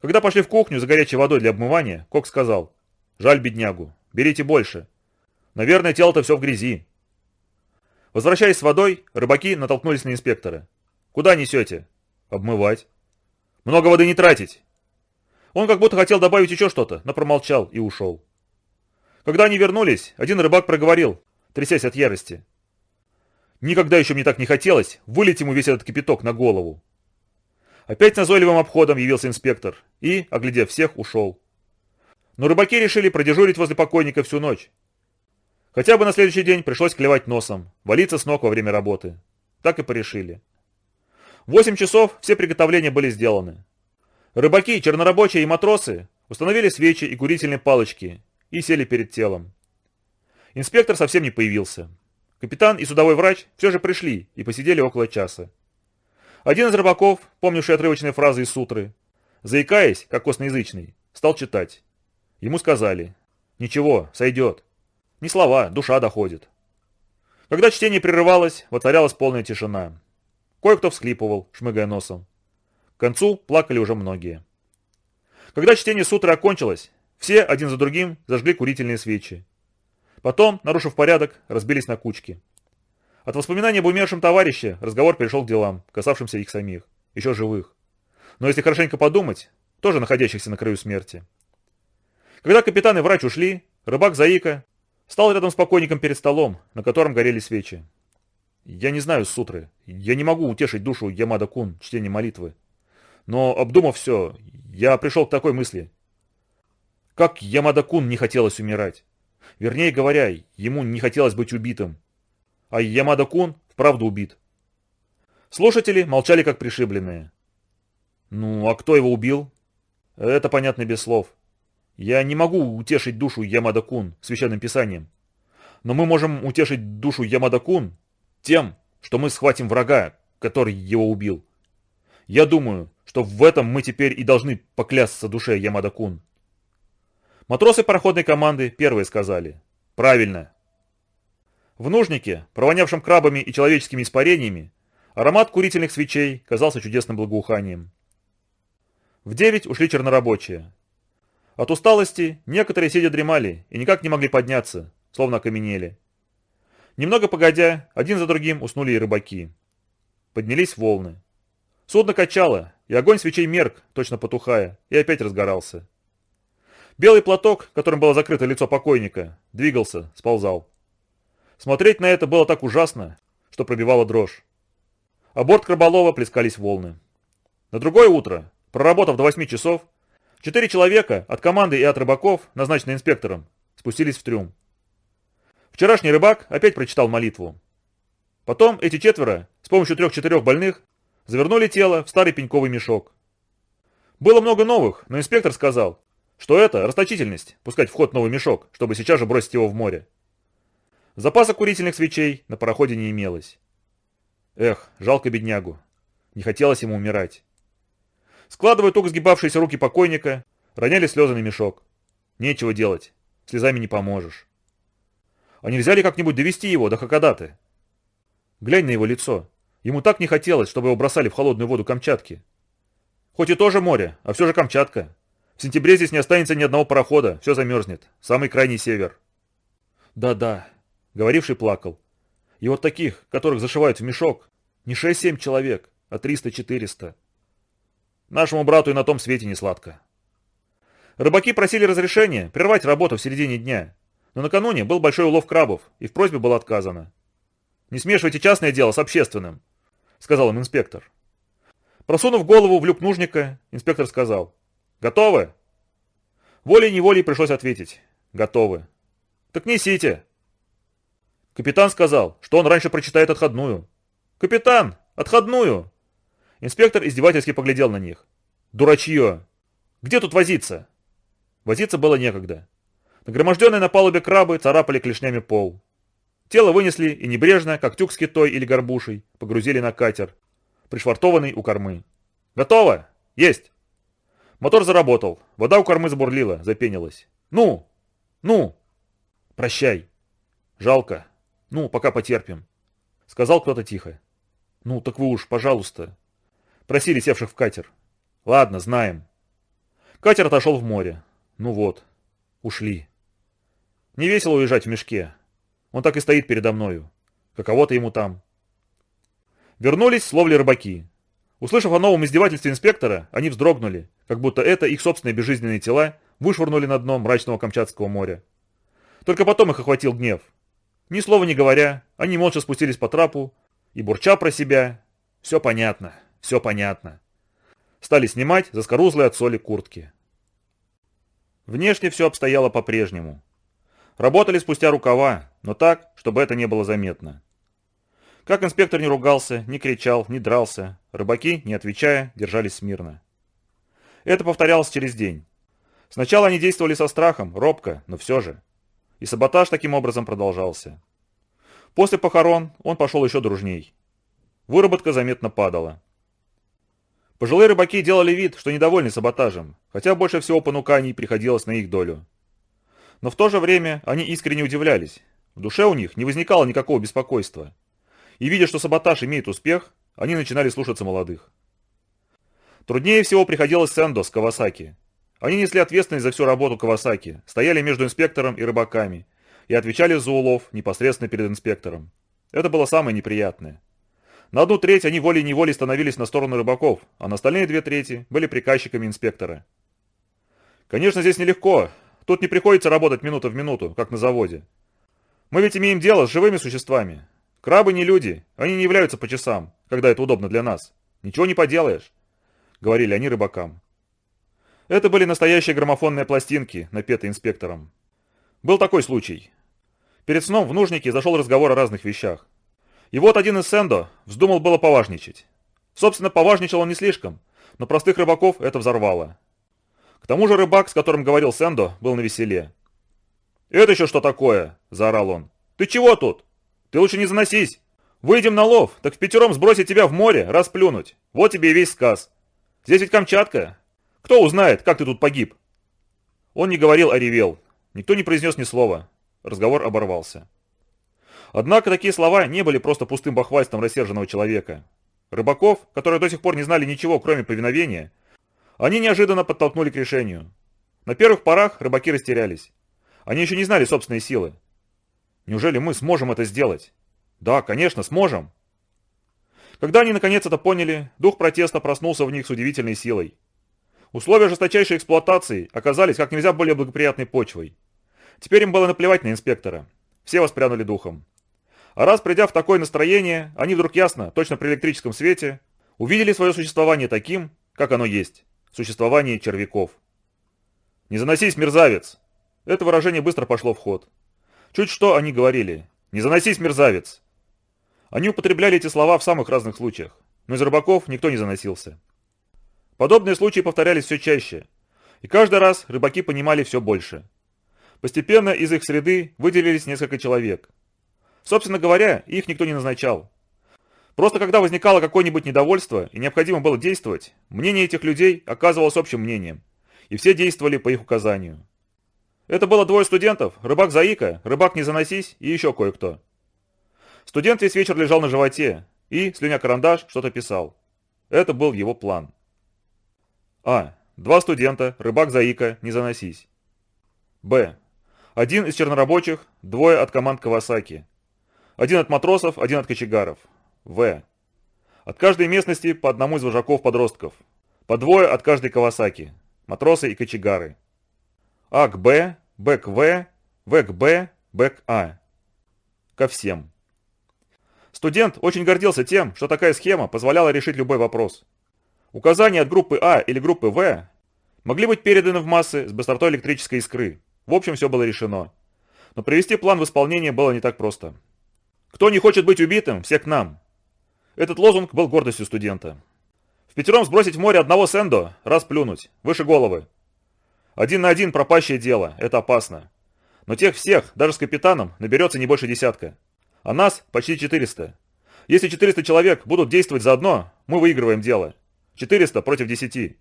Когда пошли в кухню за горячей водой для обмывания, Кок сказал, «Жаль беднягу, берите больше. Наверное, тело-то все в грязи». Возвращаясь с водой, рыбаки натолкнулись на инспектора. «Куда несете?» «Обмывать». «Много воды не тратить». Он как будто хотел добавить еще что-то, но промолчал и ушел. Когда они вернулись, один рыбак проговорил, трясясь от ярости. Никогда еще мне так не хотелось вылить ему весь этот кипяток на голову. Опять назойливым обходом явился инспектор и, оглядев всех, ушел. Но рыбаки решили продежурить возле покойника всю ночь. Хотя бы на следующий день пришлось клевать носом, валиться с ног во время работы. Так и порешили. В 8 часов все приготовления были сделаны. Рыбаки, чернорабочие и матросы установили свечи и курительные палочки и сели перед телом. Инспектор совсем не появился. Капитан и судовой врач все же пришли и посидели около часа. Один из рыбаков, помнивший отрывочные фразы из сутры, заикаясь, как косноязычный, стал читать. Ему сказали «Ничего, сойдет». Не слова, душа доходит. Когда чтение прерывалось, воцарялась полная тишина. Кое-кто всхлипывал, шмыгая носом. К концу плакали уже многие. Когда чтение сутры окончилось, все один за другим зажгли курительные свечи. Потом, нарушив порядок, разбились на кучки. От воспоминаний об умершем товарище разговор перешел к делам, касавшимся их самих, еще живых. Но если хорошенько подумать, тоже находящихся на краю смерти. Когда капитан и врач ушли, рыбак Заика стал рядом с покойником перед столом, на котором горели свечи. Я не знаю сутры, я не могу утешить душу Ямада-кун чтением молитвы. Но, обдумав все, я пришел к такой мысли. Как Ямада-кун не хотелось умирать. Вернее говоря, ему не хотелось быть убитым. А Ямада-кун вправду убит. Слушатели молчали как пришибленные. Ну, а кто его убил? Это понятно без слов. Я не могу утешить душу Ямада-кун священным писанием. Но мы можем утешить душу Ямада-кун тем, что мы схватим врага, который его убил. Я думаю, что в этом мы теперь и должны поклясться душе Ямада-кун. Матросы пароходной команды первые сказали. Правильно. В нужнике, провонявшем крабами и человеческими испарениями, аромат курительных свечей казался чудесным благоуханием. В девять ушли чернорабочие. От усталости некоторые сидя дремали и никак не могли подняться, словно окаменели. Немного погодя, один за другим уснули и рыбаки. Поднялись волны. Судно качало, и огонь свечей мерк, точно потухая, и опять разгорался. Белый платок, которым было закрыто лицо покойника, двигался, сползал. Смотреть на это было так ужасно, что пробивало дрожь. А борт Краболова плескались волны. На другое утро, проработав до 8 часов, четыре человека от команды и от рыбаков, назначенные инспектором, спустились в трюм. Вчерашний рыбак опять прочитал молитву. Потом эти четверо с помощью трех-четырех больных завернули тело в старый пеньковый мешок. Было много новых, но инспектор сказал, что это расточительность, пускать в ход новый мешок, чтобы сейчас же бросить его в море. Запаса курительных свечей на пароходе не имелось. Эх, жалко беднягу. Не хотелось ему умирать. Складывая туго сгибавшиеся руки покойника, роняли слезы на мешок. Нечего делать, слезами не поможешь. А нельзя ли как-нибудь довести его до Хакодаты? Глянь на его лицо. Ему так не хотелось, чтобы его бросали в холодную воду Камчатки. Хоть и тоже море, а все же Камчатка. В сентябре здесь не останется ни одного парохода, все замерзнет. Самый крайний север. Да-да, говоривший плакал. И вот таких, которых зашивают в мешок, не 6-7 человек, а 300-400. Нашему брату и на том свете не сладко. Рыбаки просили разрешения прервать работу в середине дня, но накануне был большой улов крабов, и в просьбе было отказано. «Не смешивайте частное дело с общественным», — сказал им инспектор. Просунув голову в люк нужника, инспектор сказал, «Готовы?» Волей-неволей пришлось ответить, «Готовы». «Так несите», Капитан сказал, что он раньше прочитает отходную. «Капитан! Отходную!» Инспектор издевательски поглядел на них. «Дурачье! Где тут возиться?» Возиться было некогда. Нагроможденные на палубе крабы царапали клешнями пол. Тело вынесли и небрежно, как тюк с китой или горбушей, погрузили на катер, пришвартованный у кормы. «Готово! Есть!» Мотор заработал, вода у кормы забурлила, запенилась. «Ну! Ну! Прощай! Жалко!» Ну, пока потерпим. Сказал кто-то тихо. Ну, так вы уж, пожалуйста. Просили севших в катер. Ладно, знаем. Катер отошел в море. Ну вот, ушли. Не весело уезжать в мешке. Он так и стоит передо мною. Каково-то ему там. Вернулись с рыбаки. Услышав о новом издевательстве инспектора, они вздрогнули, как будто это их собственные безжизненные тела вышвырнули на дно мрачного Камчатского моря. Только потом их охватил гнев – ни слова не говоря, они молча спустились по трапу и, бурча про себя, все понятно, все понятно, стали снимать заскорузлые от соли куртки. Внешне все обстояло по-прежнему. Работали спустя рукава, но так, чтобы это не было заметно. Как инспектор не ругался, не кричал, не дрался, рыбаки, не отвечая, держались смирно. Это повторялось через день. Сначала они действовали со страхом, робко, но все же. И саботаж таким образом продолжался. После похорон он пошел еще дружней. Выработка заметно падала. Пожилые рыбаки делали вид, что недовольны саботажем, хотя больше всего понуканий приходилось на их долю. Но в то же время они искренне удивлялись. В душе у них не возникало никакого беспокойства. И видя, что саботаж имеет успех, они начинали слушаться молодых. Труднее всего приходилось Сэндо с Кавасаки, они несли ответственность за всю работу Кавасаки, стояли между инспектором и рыбаками и отвечали за улов непосредственно перед инспектором. Это было самое неприятное. На одну треть они волей-неволей становились на сторону рыбаков, а на остальные две трети были приказчиками инспектора. Конечно, здесь нелегко. Тут не приходится работать минута в минуту, как на заводе. Мы ведь имеем дело с живыми существами. Крабы не люди, они не являются по часам, когда это удобно для нас. Ничего не поделаешь, говорили они рыбакам. Это были настоящие граммофонные пластинки, напетые инспектором. Был такой случай. Перед сном в нужнике зашел разговор о разных вещах. И вот один из Сендо вздумал было поважничать. Собственно, поважничал он не слишком, но простых рыбаков это взорвало. К тому же рыбак, с которым говорил Сендо, был на веселе. «Это еще что такое?» – заорал он. «Ты чего тут? Ты лучше не заносись. Выйдем на лов, так в пятером сбросить тебя в море, расплюнуть. Вот тебе и весь сказ. Здесь ведь Камчатка. Кто узнает, как ты тут погиб?» Он не говорил, а ревел. Никто не произнес ни слова. Разговор оборвался. Однако такие слова не были просто пустым бахвальством рассерженного человека. Рыбаков, которые до сих пор не знали ничего, кроме повиновения, они неожиданно подтолкнули к решению. На первых порах рыбаки растерялись. Они еще не знали собственной силы. Неужели мы сможем это сделать? Да, конечно, сможем. Когда они наконец это поняли, дух протеста проснулся в них с удивительной силой. Условия жесточайшей эксплуатации оказались как нельзя более благоприятной почвой. Теперь им было наплевать на инспектора. Все воспрянули духом. А раз придя в такое настроение, они вдруг ясно, точно при электрическом свете, увидели свое существование таким, как оно есть. Существование червяков. «Не заносись, мерзавец!» Это выражение быстро пошло в ход. Чуть что они говорили. «Не заносись, мерзавец!» Они употребляли эти слова в самых разных случаях, но из рыбаков никто не заносился. Подобные случаи повторялись все чаще, и каждый раз рыбаки понимали все больше. Постепенно из их среды выделились несколько человек. Собственно говоря, их никто не назначал. Просто когда возникало какое-нибудь недовольство и необходимо было действовать, мнение этих людей оказывалось общим мнением, и все действовали по их указанию. Это было двое студентов, рыбак Заика, рыбак Не Заносись и еще кое-кто. Студент весь вечер лежал на животе и, слюня карандаш, что-то писал. Это был его план. А. Два студента, рыбак Заика, Не Заносись. Б. Один из чернорабочих, двое от команд Кавасаки. Один от матросов, один от кочегаров. В. От каждой местности по одному из вожаков-подростков. По двое от каждой Кавасаки. Матросы и кочегары. А к Б, Б к В, В к Б, Б к А. Ко всем. Студент очень гордился тем, что такая схема позволяла решить любой вопрос. Указания от группы А или группы В могли быть переданы в массы с быстротой электрической искры. В общем, все было решено. Но привести план в исполнение было не так просто. Кто не хочет быть убитым, все к нам. Этот лозунг был гордостью студента. В пятером сбросить в море одного сендо, раз плюнуть, выше головы, один на один пропащее дело, это опасно. Но тех всех, даже с капитаном, наберется не больше десятка. А нас почти 400. Если 400 человек будут действовать заодно, мы выигрываем дело. 400 против 10.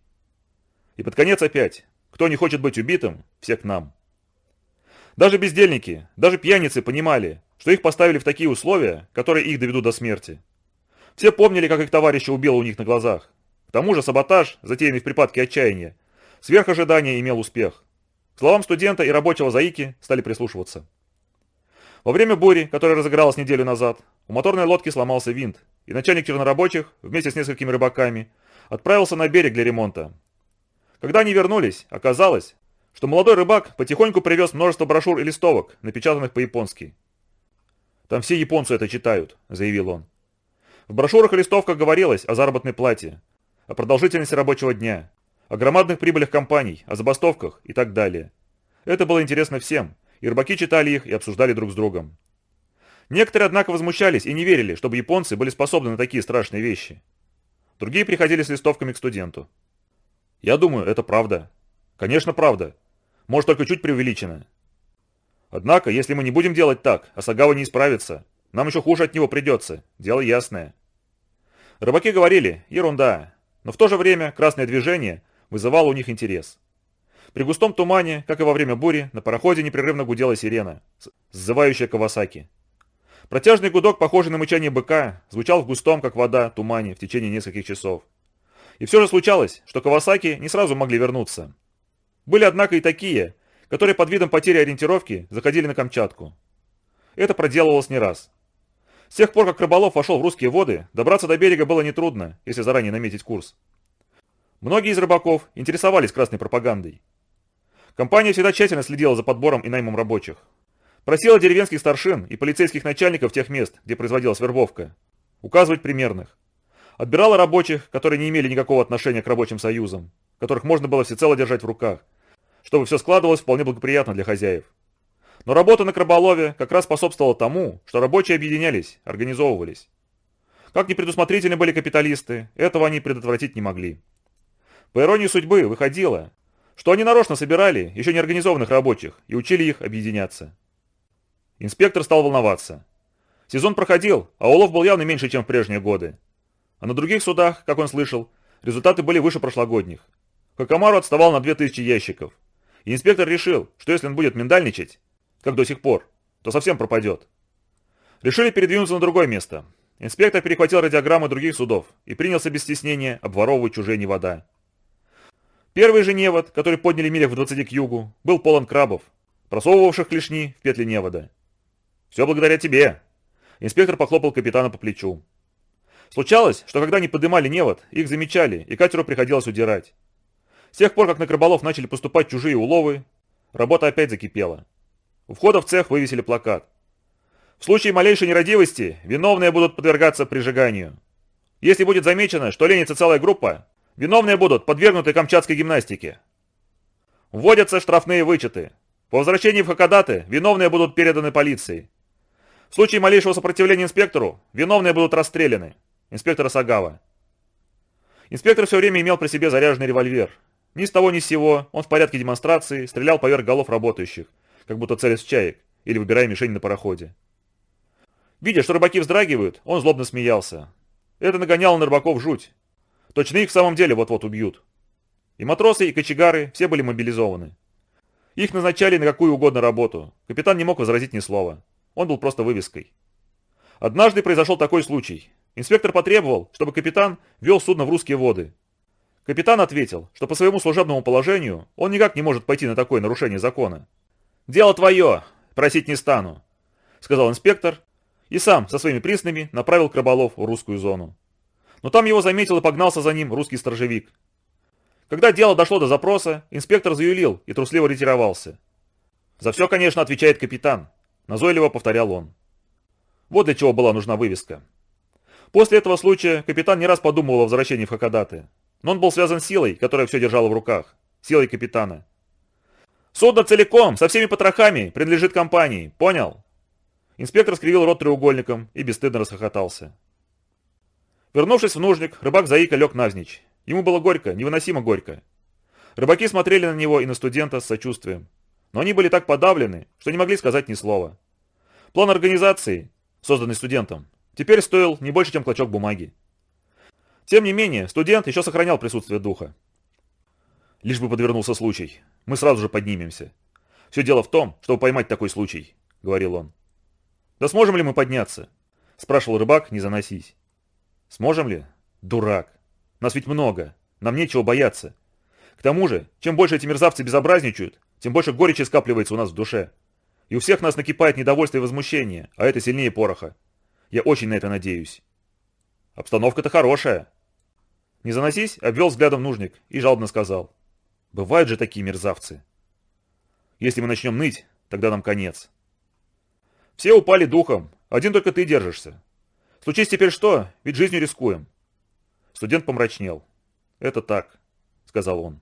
И под конец опять. Кто не хочет быть убитым, все к нам. Даже бездельники, даже пьяницы понимали, что их поставили в такие условия, которые их доведут до смерти. Все помнили, как их товарища убило у них на глазах. К тому же саботаж, затеянный в припадке отчаяния, Сверх ожидания имел успех. К словам студента и рабочего заики стали прислушиваться. Во время бури, которая разыгралась неделю назад, у моторной лодки сломался винт, и начальник чернорабочих вместе с несколькими рыбаками отправился на берег для ремонта. Когда они вернулись, оказалось, что молодой рыбак потихоньку привез множество брошюр и листовок, напечатанных по-японски. «Там все японцы это читают», — заявил он. В брошюрах и листовках говорилось о заработной плате, о продолжительности рабочего дня, о громадных прибылях компаний, о забастовках и так далее. Это было интересно всем, и рыбаки читали их и обсуждали друг с другом. Некоторые, однако, возмущались и не верили, чтобы японцы были способны на такие страшные вещи. Другие приходили с листовками к студенту. Я думаю, это правда. Конечно, правда. Может, только чуть преувеличено. Однако, если мы не будем делать так, Асагава не исправится. Нам еще хуже от него придется. Дело ясное. Рыбаки говорили, ерунда. Но в то же время красное движение вызывало у них интерес. При густом тумане, как и во время бури, на пароходе непрерывно гудела сирена, сзывающая Кавасаки. Протяжный гудок, похожий на мычание быка, звучал в густом, как вода, тумане в течение нескольких часов. И все же случалось, что Кавасаки не сразу могли вернуться. Были, однако, и такие, которые под видом потери ориентировки заходили на Камчатку. Это проделывалось не раз. С тех пор, как рыболов вошел в русские воды, добраться до берега было нетрудно, если заранее наметить курс. Многие из рыбаков интересовались красной пропагандой. Компания всегда тщательно следила за подбором и наймом рабочих. Просила деревенских старшин и полицейских начальников тех мест, где производилась вербовка, указывать примерных. Отбирала рабочих, которые не имели никакого отношения к рабочим союзам, которых можно было всецело держать в руках, чтобы все складывалось вполне благоприятно для хозяев. Но работа на краболове как раз способствовала тому, что рабочие объединялись, организовывались. Как ни предусмотрительны были капиталисты, этого они предотвратить не могли. По иронии судьбы выходило, что они нарочно собирали еще не организованных рабочих и учили их объединяться. Инспектор стал волноваться. Сезон проходил, а улов был явно меньше, чем в прежние годы. А на других судах, как он слышал, результаты были выше прошлогодних. Хакамару отставал на 2000 ящиков. И инспектор решил, что если он будет миндальничать, как до сих пор, то совсем пропадет. Решили передвинуться на другое место. Инспектор перехватил радиограммы других судов и принялся без стеснения обворовывать чужие невода. Первый же невод, который подняли милях в 20 к югу, был полон крабов, просовывавших клешни в петли невода. «Все благодаря тебе!» Инспектор похлопал капитана по плечу. Случалось, что когда они подымали невод, их замечали, и катеру приходилось удирать. С тех пор, как на краболов начали поступать чужие уловы, работа опять закипела. У входа в цех вывесили плакат. В случае малейшей нерадивости виновные будут подвергаться прижиганию. Если будет замечено, что ленится целая группа, виновные будут подвергнуты камчатской гимнастике. Вводятся штрафные вычеты. По возвращении в Хакодаты виновные будут переданы полиции. В случае малейшего сопротивления инспектору, виновные будут расстреляны. Инспектор Сагава. Инспектор все время имел при себе заряженный револьвер. Ни с того ни с сего он в порядке демонстрации стрелял поверх голов работающих, как будто целясь в чаек или выбирая мишень на пароходе. Видя, что рыбаки вздрагивают, он злобно смеялся. Это нагоняло на рыбаков жуть. Точно их в самом деле вот-вот убьют. И матросы, и кочегары все были мобилизованы. Их назначали на какую угодно работу. Капитан не мог возразить ни слова. Он был просто вывеской. Однажды произошел такой случай. Инспектор потребовал, чтобы капитан вел судно в русские воды. Капитан ответил, что по своему служебному положению он никак не может пойти на такое нарушение закона. «Дело твое, просить не стану», — сказал инспектор, и сам со своими приснами направил Краболов в русскую зону. Но там его заметил и погнался за ним русский сторожевик. Когда дело дошло до запроса, инспектор заюлил и трусливо ретировался. «За все, конечно, отвечает капитан», — назойливо повторял он. Вот для чего была нужна вывеска. После этого случая капитан не раз подумывал о возвращении в Хакодаты, но он был связан силой, которая все держала в руках, силой капитана. Судно целиком, со всеми потрохами, принадлежит компании. Понял?» Инспектор скривил рот треугольником и бесстыдно расхохотался. Вернувшись в нужник, рыбак Заика лег навзничь. Ему было горько, невыносимо горько. Рыбаки смотрели на него и на студента с сочувствием. Но они были так подавлены, что не могли сказать ни слова. План организации, созданный студентом, теперь стоил не больше, чем клочок бумаги. Тем не менее, студент еще сохранял присутствие духа. Лишь бы подвернулся случай. Мы сразу же поднимемся. Все дело в том, чтобы поймать такой случай, говорил он. Да сможем ли мы подняться? Спрашивал рыбак, не заносись. Сможем ли? Дурак. Нас ведь много. Нам нечего бояться. К тому же, чем больше эти мерзавцы безобразничают, тем больше горечи скапливается у нас в душе. И у всех нас накипает недовольство и возмущение, а это сильнее пороха. Я очень на это надеюсь. Обстановка-то хорошая. Не заносись, обвел взглядом нужник и жалобно сказал. Бывают же такие мерзавцы. Если мы начнем ныть, тогда нам конец. Все упали духом, один только ты держишься. Случись теперь что, ведь жизнью рискуем. Студент помрачнел. Это так, сказал он.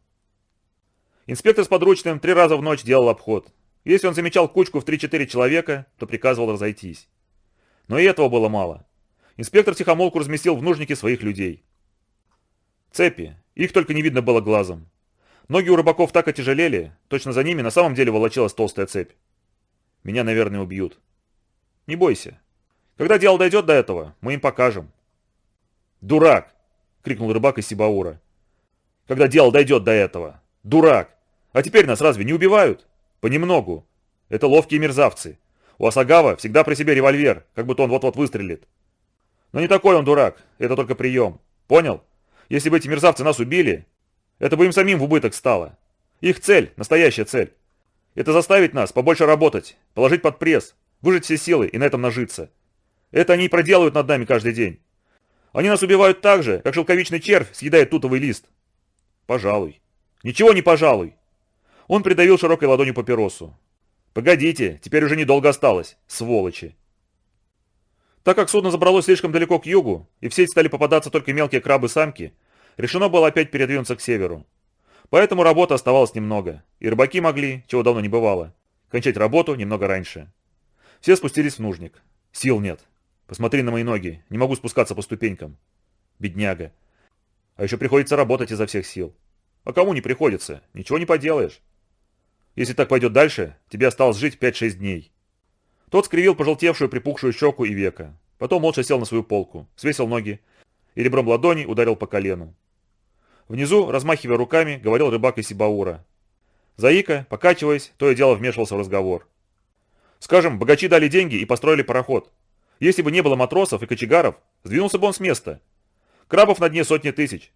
Инспектор с подручным три раза в ночь делал обход. Если он замечал кучку в 3-4 человека, то приказывал разойтись. Но и этого было мало. Инспектор тихомолку разместил в нужнике своих людей. Цепи, их только не видно было глазом. Ноги у рыбаков так отяжелели, точно за ними на самом деле волочилась толстая цепь. Меня, наверное, убьют. Не бойся. Когда дело дойдет до этого, мы им покажем. Дурак! крикнул рыбак из Сибаура. Когда дело дойдет до этого. Дурак! А теперь нас разве не убивают? Понемногу. Это ловкие мерзавцы. У Асагава всегда при себе револьвер, как будто он вот-вот выстрелит. Но не такой он дурак, это только прием. Понял? Если бы эти мерзавцы нас убили, это бы им самим в убыток стало. Их цель, настоящая цель. Это заставить нас побольше работать, положить под пресс, выжать все силы и на этом нажиться. Это они и проделывают над нами каждый день. Они нас убивают так же, как шелковичный червь съедает тутовый лист. Пожалуй. Ничего не пожалуй. Он придавил широкой ладонью папиросу. Погодите, теперь уже недолго осталось, сволочи. Так как судно забралось слишком далеко к югу, и в сеть стали попадаться только мелкие крабы-самки, решено было опять передвинуться к северу. Поэтому работы оставалось немного, и рыбаки могли, чего давно не бывало, кончать работу немного раньше. Все спустились в нужник. Сил нет. Посмотри на мои ноги, не могу спускаться по ступенькам. Бедняга. А еще приходится работать изо всех сил. А кому не приходится, ничего не поделаешь. Если так пойдет дальше, тебе осталось жить 5-6 дней. Тот скривил пожелтевшую припухшую щеку и века. Потом молча сел на свою полку, свесил ноги и ребром ладони ударил по колену. Внизу, размахивая руками, говорил рыбак из Сибаура. Заика, покачиваясь, то и дело вмешивался в разговор. Скажем, богачи дали деньги и построили пароход. Если бы не было матросов и кочегаров, сдвинулся бы он с места. Крабов на дне сотни тысяч.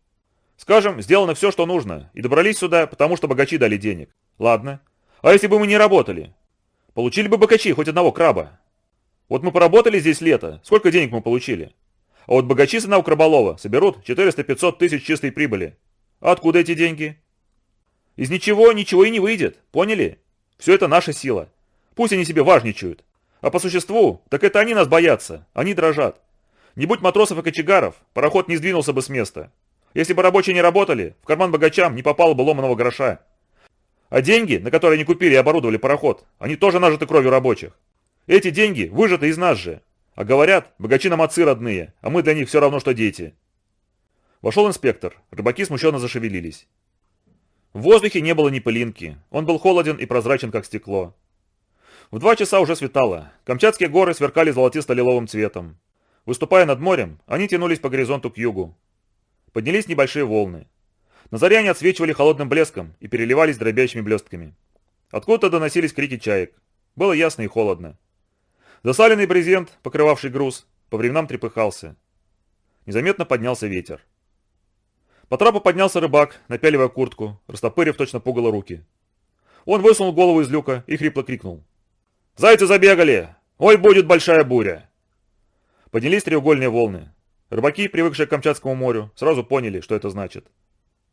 Скажем, сделано все, что нужно, и добрались сюда, потому что богачи дали денег. Ладно. А если бы мы не работали? Получили бы богачи хоть одного краба. Вот мы поработали здесь лето, сколько денег мы получили? А вот богачи сына у Краболова соберут 400-500 тысяч чистой прибыли. А откуда эти деньги? Из ничего ничего и не выйдет, поняли? Все это наша сила. Пусть они себе важничают. А по существу, так это они нас боятся, они дрожат. Не будь матросов и кочегаров, пароход не сдвинулся бы с места. Если бы рабочие не работали, в карман богачам не попало бы ломаного гроша. А деньги, на которые они купили и оборудовали пароход, они тоже нажиты кровью рабочих. Эти деньги выжаты из нас же. А говорят, богачи нам отцы родные, а мы для них все равно, что дети. Вошел инспектор, рыбаки смущенно зашевелились. В воздухе не было ни пылинки, он был холоден и прозрачен, как стекло. В два часа уже светало, Камчатские горы сверкали золотисто-лиловым цветом. Выступая над морем, они тянулись по горизонту к югу. Поднялись небольшие волны. На заре они отсвечивали холодным блеском и переливались дробящими блестками. Откуда-то доносились крики чаек. Было ясно и холодно. Засаленный брезент, покрывавший груз, по временам трепыхался. Незаметно поднялся ветер. По трапу поднялся рыбак, напяливая куртку, растопырив точно пугало руки. Он высунул голову из люка и хрипло крикнул. «Зайцы забегали! Ой, будет большая буря!» Поднялись треугольные волны. Рыбаки, привыкшие к Камчатскому морю, сразу поняли, что это значит.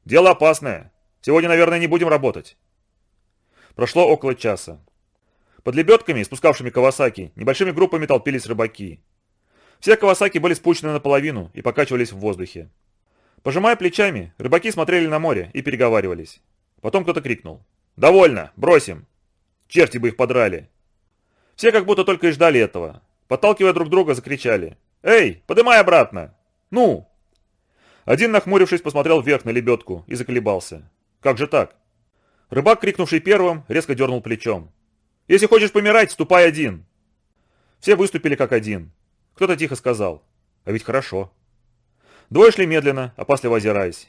«Дело опасное. Сегодня, наверное, не будем работать». Прошло около часа. Под лебедками, спускавшими Кавасаки, небольшими группами толпились рыбаки. Все Кавасаки были спущены наполовину и покачивались в воздухе. Пожимая плечами, рыбаки смотрели на море и переговаривались. Потом кто-то крикнул. «Довольно! Бросим!» Черти бы их подрали. Все как будто только и ждали этого. Подталкивая друг друга, закричали. «Эй, подымай обратно! Ну!» Один, нахмурившись, посмотрел вверх на лебедку и заколебался. «Как же так?» Рыбак, крикнувший первым, резко дернул плечом. Если хочешь помирать, ступай один. Все выступили как один. Кто-то тихо сказал. А ведь хорошо. Двое шли медленно, опасливо озираясь.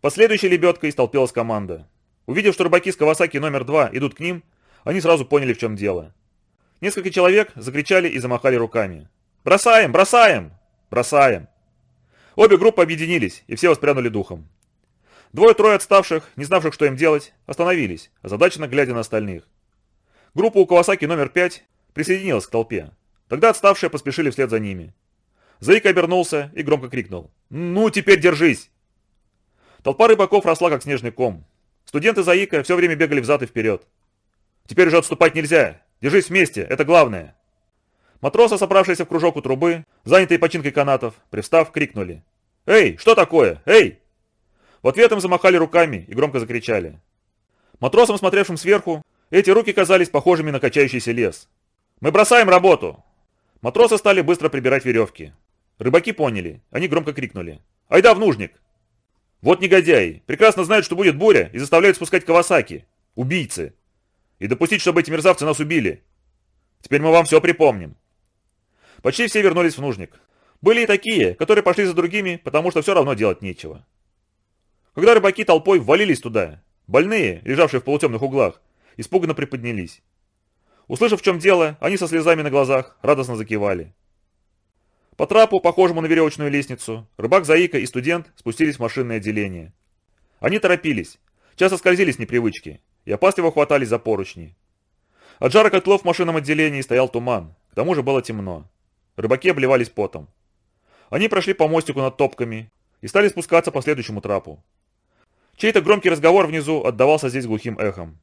Последующей лебедкой столпилась команда. Увидев, что рыбаки с Кавасаки номер два идут к ним, они сразу поняли, в чем дело. Несколько человек закричали и замахали руками. «Бросаем! Бросаем! Бросаем!» Обе группы объединились, и все воспрянули духом. Двое-трое отставших, не знавших, что им делать, остановились, озадаченно глядя на остальных. Группа у Кавасаки номер 5 присоединилась к толпе. Тогда отставшие поспешили вслед за ними. Заик обернулся и громко крикнул. «Ну, теперь держись!» Толпа рыбаков росла, как снежный ком. Студенты Заика все время бегали взад и вперед. «Теперь уже отступать нельзя! Держись вместе, это главное!» Матросы, собравшиеся в кружок у трубы, занятые починкой канатов, привстав, крикнули. «Эй, что такое? Эй!» В ответ им замахали руками и громко закричали. Матросам, смотревшим сверху, эти руки казались похожими на качающийся лес. «Мы бросаем работу!» Матросы стали быстро прибирать веревки. Рыбаки поняли. Они громко крикнули. «Айда в нужник!» «Вот негодяи! Прекрасно знают, что будет буря, и заставляют спускать Кавасаки! Убийцы! И допустить, чтобы эти мерзавцы нас убили! Теперь мы вам все припомним!» Почти все вернулись в нужник. Были и такие, которые пошли за другими, потому что все равно делать нечего. Когда рыбаки толпой ввалились туда, больные, лежавшие в полутемных углах, испуганно приподнялись. Услышав, в чем дело, они со слезами на глазах радостно закивали. По трапу, похожему на веревочную лестницу, рыбак Заика и студент спустились в машинное отделение. Они торопились, часто скользили с непривычки и опасливо хватались за поручни. От жара котлов в машинном отделении стоял туман, к тому же было темно. Рыбаки обливались потом. Они прошли по мостику над топками и стали спускаться по следующему трапу. Чей-то громкий разговор внизу отдавался здесь глухим эхом.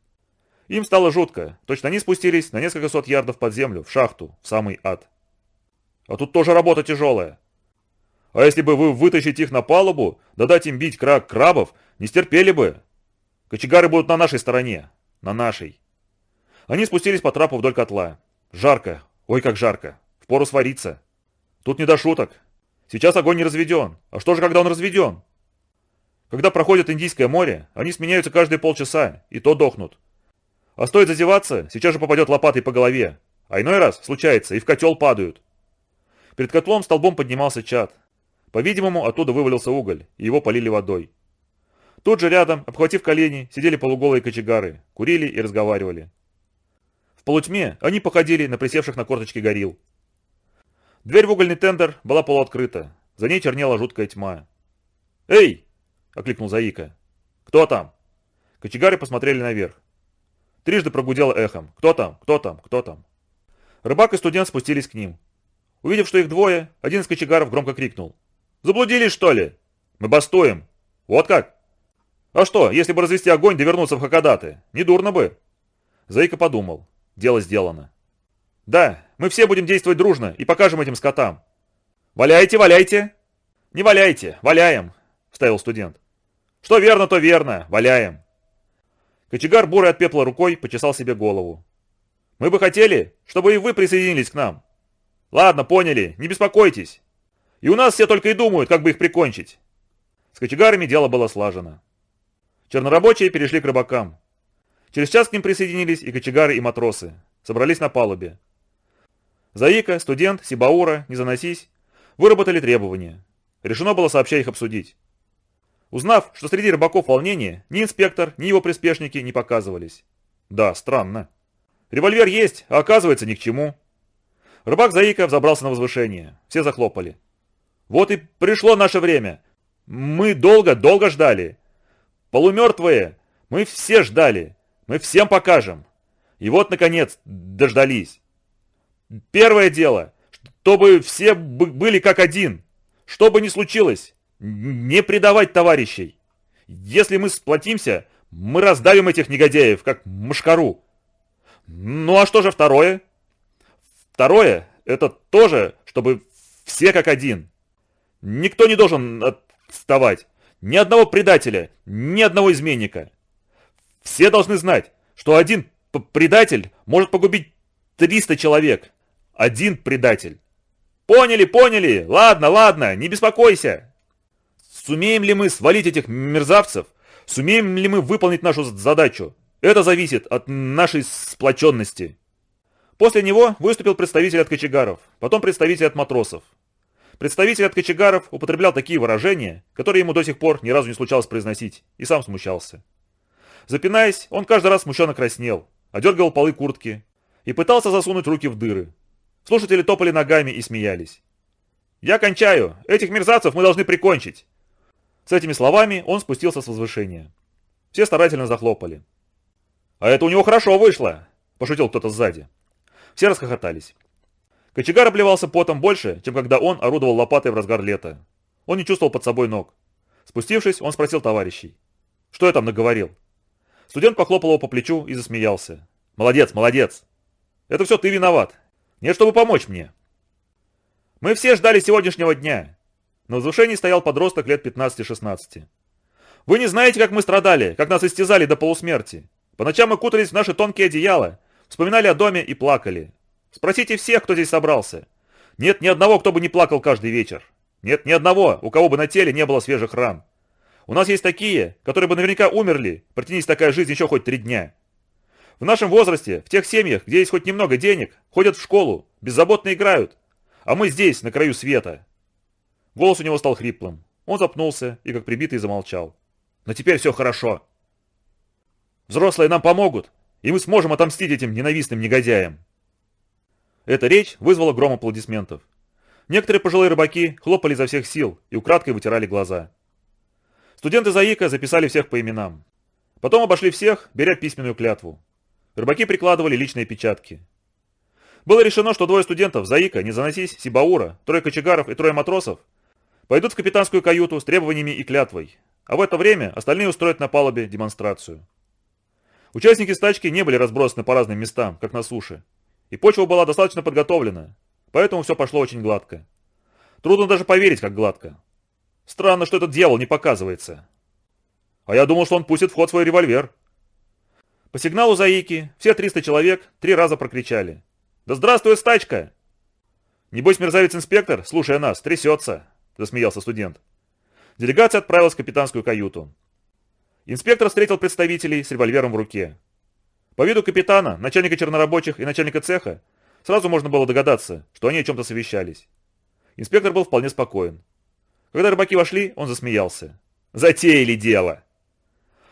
Им стало жутко, точно они спустились на несколько сот ярдов под землю, в шахту, в самый ад. А тут тоже работа тяжелая. А если бы вы вытащить их на палубу, да дать им бить крак крабов, не стерпели бы. Кочегары будут на нашей стороне. На нашей. Они спустились по трапу вдоль котла. Жарко. Ой, как жарко. Впору свариться. Тут не до шуток. Сейчас огонь не разведен. А что же, когда он разведен? Когда проходят Индийское море, они сменяются каждые полчаса, и то дохнут. А стоит зазеваться, сейчас же попадет лопатой по голове. А иной раз, случается, и в котел падают. Перед котлом столбом поднимался чад. По-видимому, оттуда вывалился уголь, и его полили водой. Тут же рядом, обхватив колени, сидели полуголые кочегары, курили и разговаривали. В полутьме они походили на присевших на корточки горил. Дверь в угольный тендер была полуоткрыта, за ней чернела жуткая тьма. «Эй!» — окликнул Заика. «Кто там?» Кочегары посмотрели наверх. Трижды прогудело эхом. «Кто там? Кто там? Кто там?» Рыбак и студент спустились к ним. Увидев, что их двое, один из кочегаров громко крикнул. «Заблудились, что ли? Мы бастуем. Вот как? А что, если бы развести огонь да вернуться в Хакадаты? Недурно бы». Заика подумал. Дело сделано. «Да, мы все будем действовать дружно и покажем этим скотам». «Валяйте, валяйте!» «Не валяйте, валяем!» — вставил студент. «Что верно, то верно, валяем!» Кочегар, бурый от пепла рукой, почесал себе голову. «Мы бы хотели, чтобы и вы присоединились к нам». «Ладно, поняли, не беспокойтесь. И у нас все только и думают, как бы их прикончить». С кочегарами дело было слажено. Чернорабочие перешли к рыбакам. Через час к ним присоединились и кочегары, и матросы. Собрались на палубе. Заика, студент, Сибаура, не заносись, выработали требования. Решено было сообща их обсудить. Узнав, что среди рыбаков волнение, ни инспектор, ни его приспешники не показывались. Да, странно. Револьвер есть, а оказывается ни к чему. Рыбак Заика взобрался на возвышение. Все захлопали. Вот и пришло наше время. Мы долго-долго ждали. Полумертвые, мы все ждали. Мы всем покажем. И вот, наконец, дождались. Первое дело, чтобы все были как один. Что бы ни случилось, не предавать товарищей. Если мы сплотимся, мы раздавим этих негодяев, как мышкару. Ну а что же второе? Второе, это тоже, чтобы все как один. Никто не должен отставать. Ни одного предателя, ни одного изменника. Все должны знать, что один предатель может погубить 300 человек. Один предатель. Поняли, поняли. Ладно, ладно, не беспокойся. Сумеем ли мы свалить этих мерзавцев? Сумеем ли мы выполнить нашу задачу? Это зависит от нашей сплоченности. После него выступил представитель от кочегаров, потом представитель от матросов. Представитель от кочегаров употреблял такие выражения, которые ему до сих пор ни разу не случалось произносить, и сам смущался. Запинаясь, он каждый раз смущенно краснел, одергивал полы куртки и пытался засунуть руки в дыры. Слушатели топали ногами и смеялись. «Я кончаю! Этих мерзавцев мы должны прикончить!» С этими словами он спустился с возвышения. Все старательно захлопали. «А это у него хорошо вышло!» – пошутил кто-то сзади. Все расхохотались. Кочегар обливался потом больше, чем когда он орудовал лопатой в разгар лета. Он не чувствовал под собой ног. Спустившись, он спросил товарищей. «Что я там наговорил?» Студент похлопал его по плечу и засмеялся. «Молодец, молодец! Это все ты виноват. Нет, чтобы помочь мне!» «Мы все ждали сегодняшнего дня. На возвышении стоял подросток лет 15-16. «Вы не знаете, как мы страдали, как нас истязали до полусмерти. По ночам мы кутались в наши тонкие одеяла, вспоминали о доме и плакали. Спросите всех, кто здесь собрался. Нет ни одного, кто бы не плакал каждый вечер. Нет ни одного, у кого бы на теле не было свежих ран. У нас есть такие, которые бы наверняка умерли, протянись такая жизнь еще хоть три дня. В нашем возрасте, в тех семьях, где есть хоть немного денег, ходят в школу, беззаботно играют. А мы здесь, на краю света, Голос у него стал хриплым. Он запнулся и, как прибитый, замолчал. «Но теперь все хорошо. Взрослые нам помогут, и мы сможем отомстить этим ненавистным негодяям». Эта речь вызвала гром аплодисментов. Некоторые пожилые рыбаки хлопали изо всех сил и украдкой вытирали глаза. Студенты ЗАИКа записали всех по именам. Потом обошли всех, беря письменную клятву. Рыбаки прикладывали личные печатки. Было решено, что двое студентов, Заика, не заносись, Сибаура, трое кочегаров и трое матросов, пойдут в капитанскую каюту с требованиями и клятвой, а в это время остальные устроят на палубе демонстрацию. Участники стачки не были разбросаны по разным местам, как на суше, и почва была достаточно подготовлена, поэтому все пошло очень гладко. Трудно даже поверить, как гладко. Странно, что этот дьявол не показывается. А я думал, что он пустит в ход свой револьвер. По сигналу Заики все 300 человек три раза прокричали. «Да здравствует стачка!» «Небось, мерзавец-инспектор, слушая нас, трясется», — засмеялся студент. Делегация отправилась в капитанскую каюту. Инспектор встретил представителей с револьвером в руке. По виду капитана, начальника чернорабочих и начальника цеха сразу можно было догадаться, что они о чем-то совещались. Инспектор был вполне спокоен. Когда рыбаки вошли, он засмеялся. «Затеяли дело!»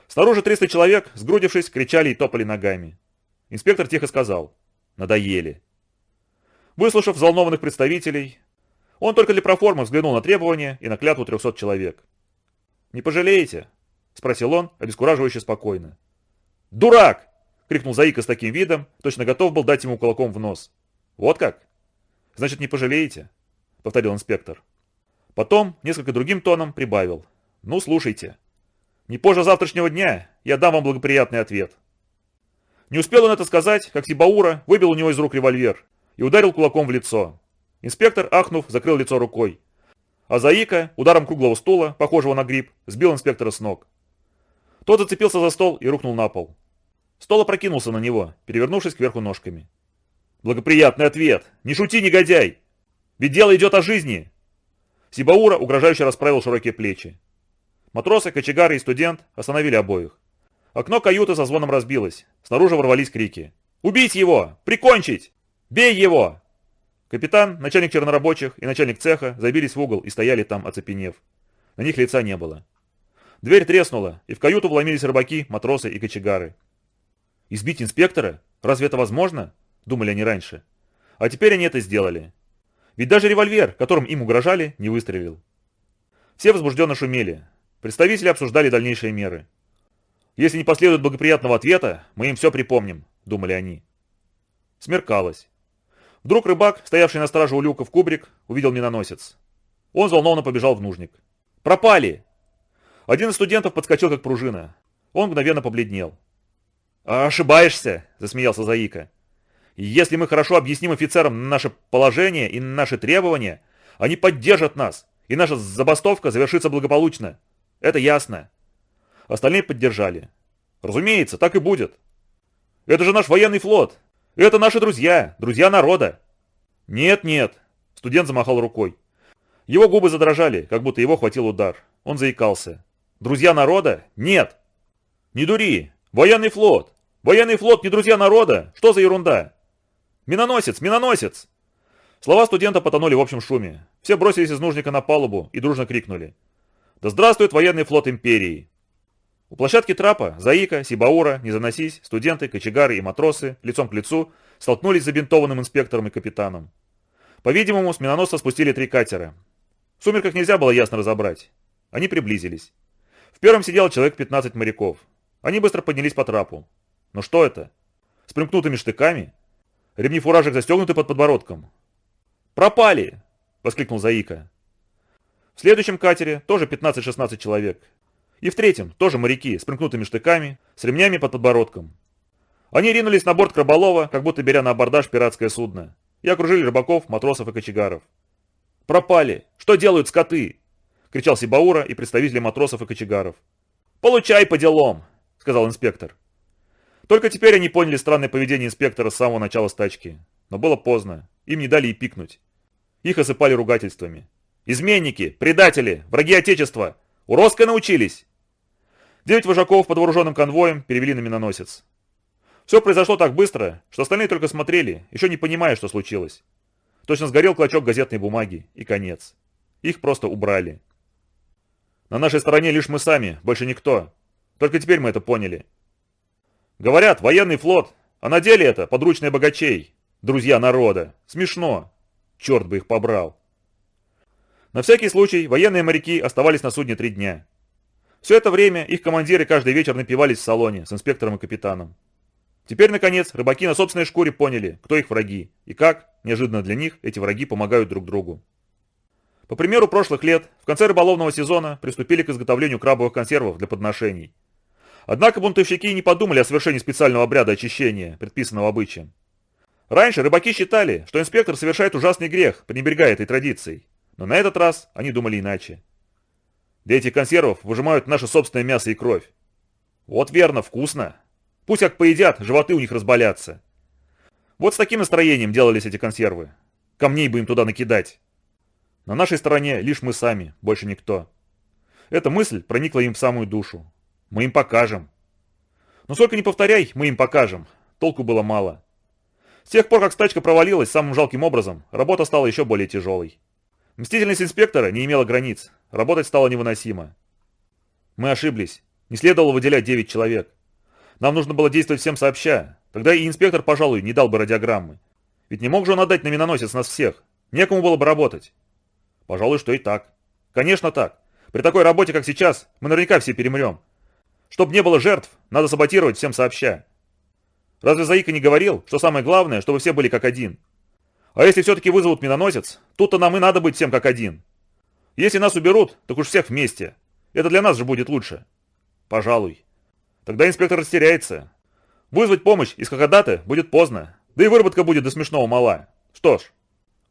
Снаружи 300 человек, сгрудившись, кричали и топали ногами. Инспектор тихо сказал. Надоели. Выслушав взволнованных представителей, он только для проформы взглянул на требования и на клятву 300 человек. «Не пожалеете?» – спросил он, обескураживающе спокойно. «Дурак!» – крикнул Заика с таким видом, точно готов был дать ему кулаком в нос. «Вот как? Значит, не пожалеете?» – повторил инспектор. Потом, несколько другим тоном, прибавил. «Ну, слушайте. Не позже завтрашнего дня я дам вам благоприятный ответ. Не успел он это сказать, как Сибаура выбил у него из рук револьвер и ударил кулаком в лицо. Инспектор, ахнув, закрыл лицо рукой. А Заика, ударом круглого стула, похожего на гриб, сбил инспектора с ног. Тот зацепился за стол и рухнул на пол. Стол опрокинулся на него, перевернувшись кверху ножками. «Благоприятный ответ! Не шути, негодяй! Ведь дело идет о жизни!» Сибаура угрожающе расправил широкие плечи. Матросы, кочегары и студент остановили обоих. Окно каюты со звоном разбилось. Снаружи ворвались крики. «Убить его! Прикончить! Бей его!» Капитан, начальник чернорабочих и начальник цеха забились в угол и стояли там, оцепенев. На них лица не было. Дверь треснула, и в каюту вломились рыбаки, матросы и кочегары. «Избить инспектора? Разве это возможно?» – думали они раньше. А теперь они это сделали. Ведь даже револьвер, которым им угрожали, не выстрелил. Все возбужденно шумели. Представители обсуждали дальнейшие меры. Если не последует благоприятного ответа, мы им все припомним, думали они. Смеркалось. Вдруг рыбак, стоявший на страже у люка в кубрик, увидел миноносец. Он взволнованно побежал в нужник. «Пропали!» Один из студентов подскочил как пружина. Он мгновенно побледнел. «Ошибаешься!» – засмеялся Заика. «Если мы хорошо объясним офицерам наше положение и наши требования, они поддержат нас, и наша забастовка завершится благополучно. Это ясно. Остальные поддержали. Разумеется, так и будет. Это же наш военный флот. Это наши друзья, друзья народа. Нет, нет. Студент замахал рукой. Его губы задрожали, как будто его хватил удар. Он заикался. Друзья народа? Нет. Не дури. Военный флот. Военный флот не друзья народа. Что за ерунда? Миноносец, миноносец. Слова студента потонули в общем шуме. Все бросились из нужника на палубу и дружно крикнули. Да здравствует военный флот империи! У площадки трапа Заика, Сибаура, Не заносись, студенты, кочегары и матросы лицом к лицу столкнулись с забинтованным инспектором и капитаном. По-видимому, с миноносца спустили три катера. В сумерках нельзя было ясно разобрать. Они приблизились. В первом сидел человек 15 моряков. Они быстро поднялись по трапу. Но что это? С примкнутыми штыками? Ремни фуражек застегнуты под подбородком. «Пропали!» — воскликнул Заика. В следующем катере тоже 15-16 человек. И в третьем тоже моряки с примкнутыми штыками, с ремнями под подбородком. Они ринулись на борт Краболова, как будто беря на абордаж пиратское судно, и окружили рыбаков, матросов и кочегаров. «Пропали! Что делают скоты?» — кричал Сибаура и представители матросов и кочегаров. «Получай по делам!» — сказал инспектор. Только теперь они поняли странное поведение инспектора с самого начала стачки. Но было поздно, им не дали и пикнуть. Их осыпали ругательствами. Изменники, предатели, враги Отечества! Уросской научились!» Девять вожаков под вооруженным конвоем перевели на миноносец. Все произошло так быстро, что остальные только смотрели, еще не понимая, что случилось. Точно сгорел клочок газетной бумаги, и конец. Их просто убрали. На нашей стороне лишь мы сами, больше никто. Только теперь мы это поняли. Говорят, военный флот, а на деле это подручные богачей, друзья народа. Смешно. Черт бы их побрал. На всякий случай военные моряки оставались на судне три дня. Все это время их командиры каждый вечер напивались в салоне с инспектором и капитаном. Теперь, наконец, рыбаки на собственной шкуре поняли, кто их враги и как, неожиданно для них, эти враги помогают друг другу. По примеру прошлых лет, в конце рыболовного сезона приступили к изготовлению крабовых консервов для подношений. Однако бунтовщики не подумали о совершении специального обряда очищения, предписанного обычаем. Раньше рыбаки считали, что инспектор совершает ужасный грех, пренебрегая этой традицией. Но на этот раз они думали иначе. Для этих консервов выжимают наше собственное мясо и кровь. Вот верно, вкусно. Пусть как поедят, животы у них разболятся. Вот с таким настроением делались эти консервы. Камней бы им туда накидать. На нашей стороне лишь мы сами, больше никто. Эта мысль проникла им в самую душу. Мы им покажем. Но сколько не повторяй, мы им покажем. Толку было мало. С тех пор, как стачка провалилась самым жалким образом, работа стала еще более тяжелой. Мстительность инспектора не имела границ. Работать стало невыносимо. Мы ошиблись. Не следовало выделять 9 человек. Нам нужно было действовать всем сообща. Тогда и инспектор, пожалуй, не дал бы радиограммы. Ведь не мог же он отдать на миноносец нас всех. Некому было бы работать. Пожалуй, что и так. Конечно так. При такой работе, как сейчас, мы наверняка все перемрем. Чтоб не было жертв, надо саботировать всем сообща. Разве Заика не говорил, что самое главное, чтобы все были как один? А если все-таки вызовут миноносец, тут-то нам и надо быть всем как один. Если нас уберут, так уж всех вместе. Это для нас же будет лучше. Пожалуй. Тогда инспектор растеряется. Вызвать помощь из Хакадаты будет поздно, да и выработка будет до смешного мала. Что ж,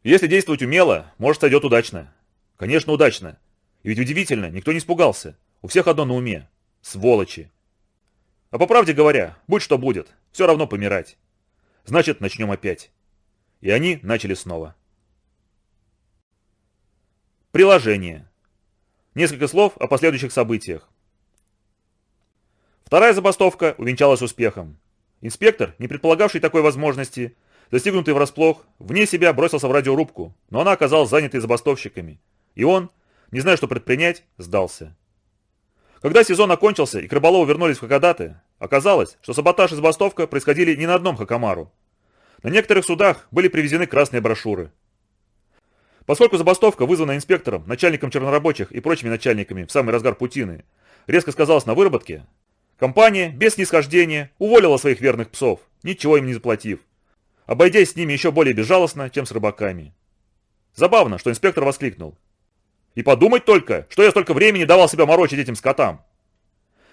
если действовать умело, может сойдет удачно. Конечно, удачно. И ведь удивительно, никто не испугался. У всех одно на уме. Сволочи. А по правде говоря, будь что будет, все равно помирать. Значит, начнем опять. И они начали снова. Приложение. Несколько слов о последующих событиях. Вторая забастовка увенчалась успехом. Инспектор, не предполагавший такой возможности, застигнутый врасплох, вне себя бросился в радиорубку, но она оказалась занятой забастовщиками. И он, не зная, что предпринять, сдался. Когда сезон окончился и к рыболову вернулись в Хакодаты, оказалось, что саботаж и забастовка происходили не на одном Хакамару. На некоторых судах были привезены красные брошюры. Поскольку забастовка, вызванная инспектором, начальником чернорабочих и прочими начальниками в самый разгар путины, резко сказалась на выработке, компания, без снисхождения, уволила своих верных псов, ничего им не заплатив, обойдясь с ними еще более безжалостно, чем с рыбаками. Забавно, что инспектор воскликнул. И подумать только, что я столько времени давал себя морочить этим скотам.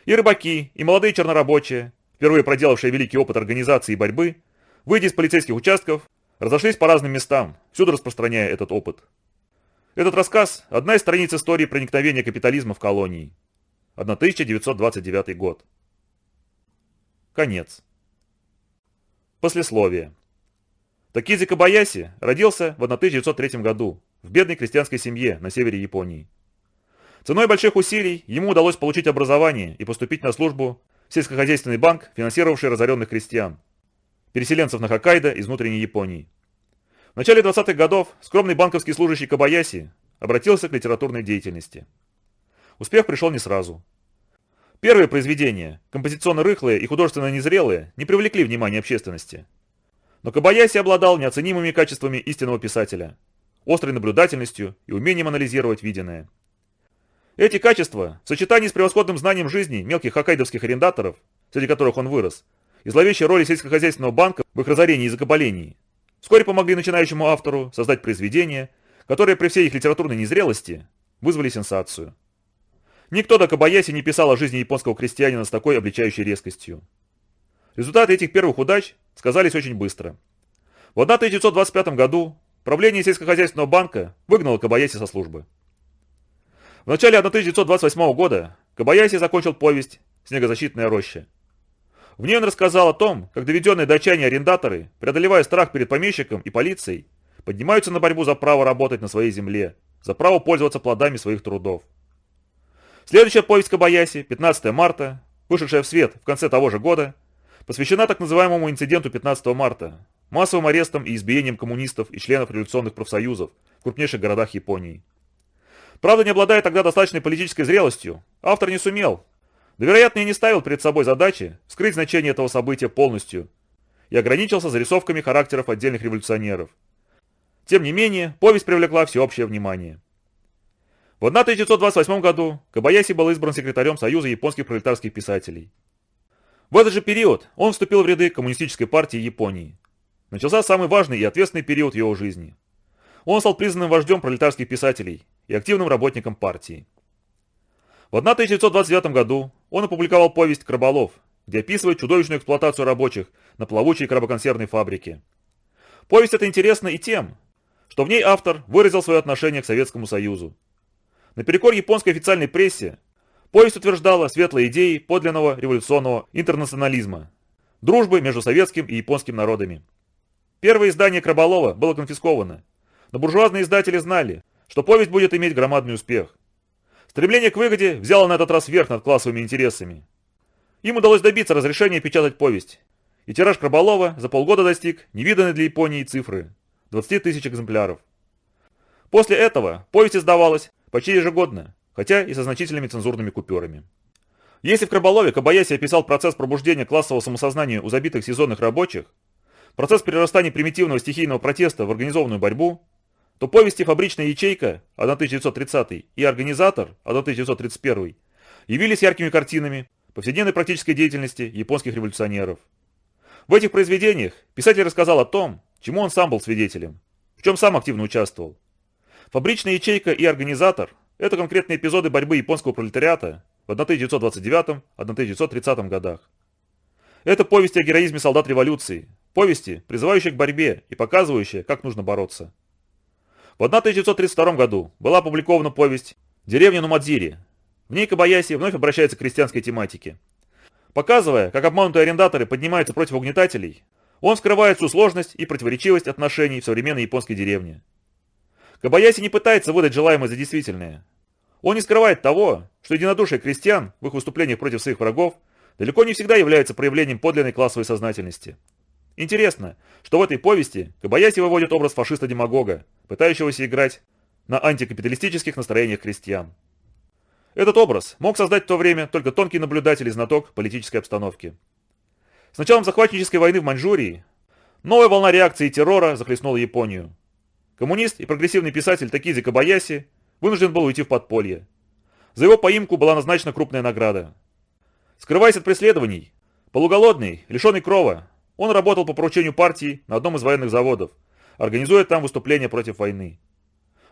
И рыбаки, и молодые чернорабочие, впервые проделавшие великий опыт организации и борьбы, выйдя из полицейских участков, разошлись по разным местам, всюду распространяя этот опыт. Этот рассказ – одна из страниц истории проникновения капитализма в колонии. 1929 год. Конец. Послесловие. Такизи Кабаяси родился в 1903 году в бедной крестьянской семье на севере Японии. Ценой больших усилий ему удалось получить образование и поступить на службу в сельскохозяйственный банк, финансировавший разоренных крестьян, переселенцев на Хоккайдо из внутренней Японии. В начале 20-х годов скромный банковский служащий Кабаяси обратился к литературной деятельности. Успех пришел не сразу. Первые произведения, композиционно рыхлые и художественно незрелые, не привлекли внимания общественности. Но Кабаяси обладал неоценимыми качествами истинного писателя, острой наблюдательностью и умением анализировать виденное. Эти качества, в сочетании с превосходным знанием жизни мелких хоккайдовских арендаторов, среди которых он вырос, и зловещей роли сельскохозяйственного банка в их разорении и закабалении, вскоре помогли начинающему автору создать произведения, которые при всей их литературной незрелости вызвали сенсацию. Никто до Кабаяси не писал о жизни японского крестьянина с такой обличающей резкостью. Результаты этих первых удач сказались очень быстро. В 1925 году Правление сельскохозяйственного банка выгнало Кабаяси со службы. В начале 1928 года Кабаяси закончил повесть «Снегозащитная роща». В ней он рассказал о том, как доведенные до отчаяния арендаторы, преодолевая страх перед помещиком и полицией, поднимаются на борьбу за право работать на своей земле, за право пользоваться плодами своих трудов. Следующая повесть Кабаяси, 15 марта, вышедшая в свет в конце того же года, посвящена так называемому инциденту 15 марта, массовым арестом и избиением коммунистов и членов революционных профсоюзов в крупнейших городах Японии. Правда, не обладая тогда достаточной политической зрелостью, автор не сумел, да вероятно и не ставил перед собой задачи скрыть значение этого события полностью и ограничился зарисовками характеров отдельных революционеров. Тем не менее, повесть привлекла всеобщее внимание. В 1928 году Кабаяси был избран секретарем Союза японских пролетарских писателей. В этот же период он вступил в ряды Коммунистической партии Японии. Начался самый важный и ответственный период его жизни. Он стал признанным вождем пролетарских писателей и активным работником партии. В 1929 году он опубликовал повесть «Краболов», где описывает чудовищную эксплуатацию рабочих на плавучей крабоконсервной фабрике. Повесть эта интересна и тем, что в ней автор выразил свое отношение к Советскому Союзу. Наперекор японской официальной прессе, повесть утверждала светлые идеи подлинного революционного интернационализма, дружбы между советским и японским народами. Первое издание Краболова было конфисковано, но буржуазные издатели знали, что повесть будет иметь громадный успех. Стремление к выгоде взяло на этот раз верх над классовыми интересами. Им удалось добиться разрешения печатать повесть, и тираж Краболова за полгода достиг невиданной для Японии цифры – 20 тысяч экземпляров. После этого повесть издавалась почти ежегодно, хотя и со значительными цензурными купюрами. Если в Краболове Кабаяси описал процесс пробуждения классового самосознания у забитых сезонных рабочих, процесс перерастания примитивного стихийного протеста в организованную борьбу, то повести «Фабричная ячейка» 1930 и «Организатор» 1931 явились яркими картинами повседневной практической деятельности японских революционеров. В этих произведениях писатель рассказал о том, чему он сам был свидетелем, в чем сам активно участвовал. «Фабричная ячейка» и «Организатор» – это конкретные эпизоды борьбы японского пролетариата в 1929-1930 годах. Это повести о героизме солдат революции, повести, призывающие к борьбе и показывающие, как нужно бороться. В 1932 году была опубликована повесть «Деревня Нумадзири». В ней Кабаяси вновь обращается к крестьянской тематике. Показывая, как обманутые арендаторы поднимаются против угнетателей, он скрывает всю сложность и противоречивость отношений в современной японской деревне. Кабаяси не пытается выдать желаемое за действительное. Он не скрывает того, что единодушие крестьян в их выступлениях против своих врагов далеко не всегда является проявлением подлинной классовой сознательности. Интересно, что в этой повести Кабаяси выводит образ фашиста-демагога, пытающегося играть на антикапиталистических настроениях крестьян. Этот образ мог создать в то время только тонкий наблюдатель и знаток политической обстановки. С началом захватнической войны в Маньчжурии новая волна реакции и террора захлестнула Японию. Коммунист и прогрессивный писатель Такизи Кабаяси вынужден был уйти в подполье. За его поимку была назначена крупная награда. Скрываясь от преследований, полуголодный, лишенный крова, он работал по поручению партии на одном из военных заводов, организуя там выступления против войны.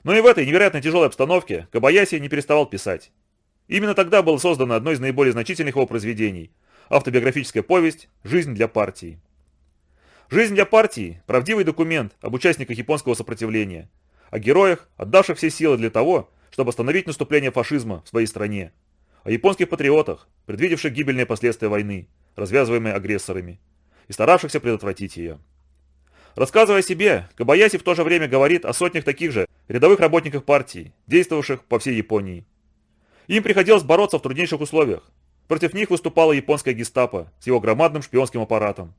Но и в этой невероятно тяжелой обстановке Кабаяси не переставал писать. Именно тогда было создано одно из наиболее значительных его произведений – автобиографическая повесть «Жизнь для партии». «Жизнь для партии» – правдивый документ об участниках японского сопротивления, о героях, отдавших все силы для того, чтобы остановить наступление фашизма в своей стране, о японских патриотах, предвидевших гибельные последствия войны, развязываемые агрессорами, и старавшихся предотвратить ее. Рассказывая себе, Кабаяси в то же время говорит о сотнях таких же рядовых работников партии, действовавших по всей Японии. Им приходилось бороться в труднейших условиях. Против них выступала японская гестапо с его громадным шпионским аппаратом.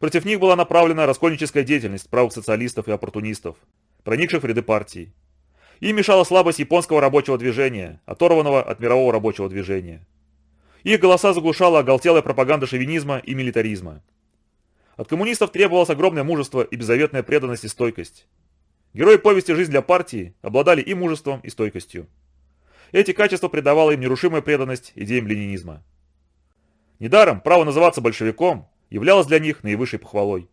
Против них была направлена раскольническая деятельность правых социалистов и оппортунистов, проникших в ряды партии. Им мешала слабость японского рабочего движения, оторванного от мирового рабочего движения. Их голоса заглушала оголтелая пропаганда шовинизма и милитаризма. От коммунистов требовалось огромное мужество и беззаветная преданность и стойкость. Герои повести «Жизнь для партии» обладали и мужеством, и стойкостью. Эти качества придавала им нерушимая преданность идеям ленинизма. Недаром право называться большевиком являлось для них наивысшей похвалой.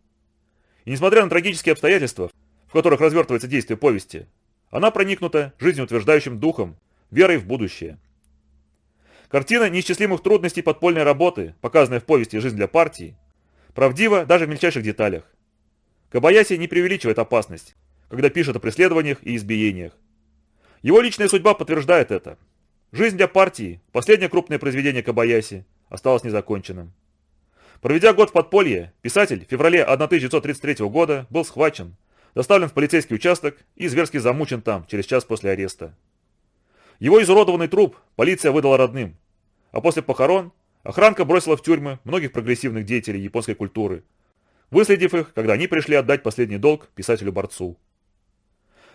И несмотря на трагические обстоятельства, в которых развертывается действие повести, она проникнута жизнеутверждающим духом, верой в будущее. Картина неисчислимых трудностей подпольной работы, показанная в повести «Жизнь для партии», Правдиво даже в мельчайших деталях. Кабаяси не преувеличивает опасность, когда пишет о преследованиях и избиениях. Его личная судьба подтверждает это. Жизнь для партии, последнее крупное произведение Кабаяси, осталось незаконченным. Проведя год в подполье, писатель в феврале 1933 года был схвачен, доставлен в полицейский участок и зверски замучен там через час после ареста. Его изуродованный труп полиция выдала родным, а после похорон Охранка бросила в тюрьмы многих прогрессивных деятелей японской культуры, выследив их, когда они пришли отдать последний долг писателю-борцу.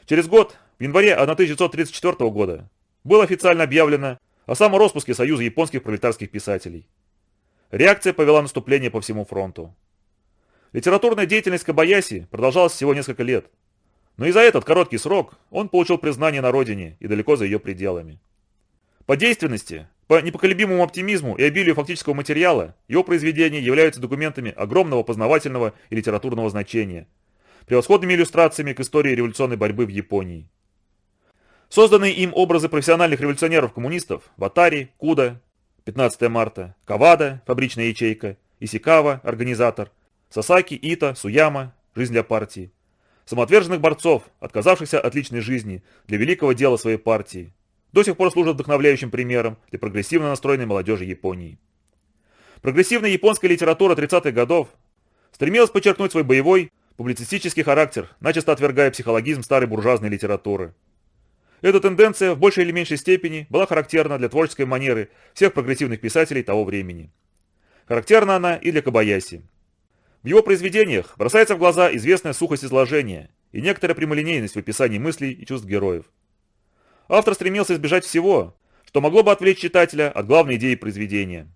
Через год, в январе 1934 года, было официально объявлено о самороспуске Союза японских пролетарских писателей. Реакция повела наступление по всему фронту. Литературная деятельность Кабаяси продолжалась всего несколько лет, но и за этот короткий срок он получил признание на родине и далеко за ее пределами. По действенности По непоколебимому оптимизму и обилию фактического материала, его произведения являются документами огромного познавательного и литературного значения, превосходными иллюстрациями к истории революционной борьбы в Японии. Созданные им образы профессиональных революционеров-коммунистов Ватари, Куда, 15 марта, Кавада, фабричная ячейка, Исикава, организатор, Сасаки, Ита, Суяма, жизнь для партии, самоотверженных борцов, отказавшихся от личной жизни для великого дела своей партии, до сих пор служат вдохновляющим примером для прогрессивно настроенной молодежи Японии. Прогрессивная японская литература 30-х годов стремилась подчеркнуть свой боевой, публицистический характер, начисто отвергая психологизм старой буржуазной литературы. Эта тенденция в большей или меньшей степени была характерна для творческой манеры всех прогрессивных писателей того времени. Характерна она и для Кабаяси. В его произведениях бросается в глаза известная сухость изложения и некоторая прямолинейность в описании мыслей и чувств героев автор стремился избежать всего, что могло бы отвлечь читателя от главной идеи произведения.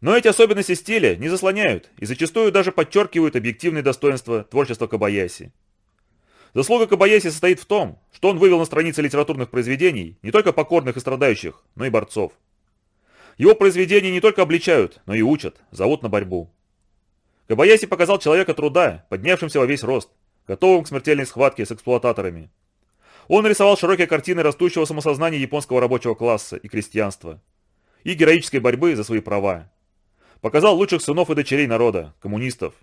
Но эти особенности стиля не заслоняют и зачастую даже подчеркивают объективные достоинства творчества Кабаяси. Заслуга Кабаяси состоит в том, что он вывел на страницы литературных произведений не только покорных и страдающих, но и борцов. Его произведения не только обличают, но и учат, зовут на борьбу. Кабаяси показал человека труда, поднявшимся во весь рост, готовым к смертельной схватке с эксплуататорами, он рисовал широкие картины растущего самосознания японского рабочего класса и крестьянства и героической борьбы за свои права. Показал лучших сынов и дочерей народа, коммунистов,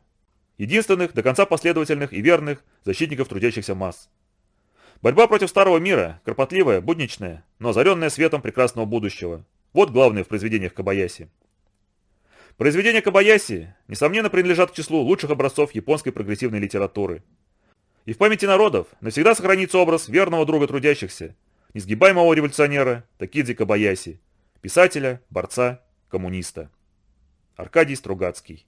единственных, до конца последовательных и верных защитников трудящихся масс. Борьба против старого мира, кропотливая, будничная, но озаренная светом прекрасного будущего. Вот главное в произведениях Кабаяси. Произведения Кабаяси, несомненно, принадлежат к числу лучших образцов японской прогрессивной литературы – и в памяти народов навсегда сохранится образ верного друга трудящихся, несгибаемого революционера Такидзи Кабаяси, писателя, борца, коммуниста. Аркадий Стругацкий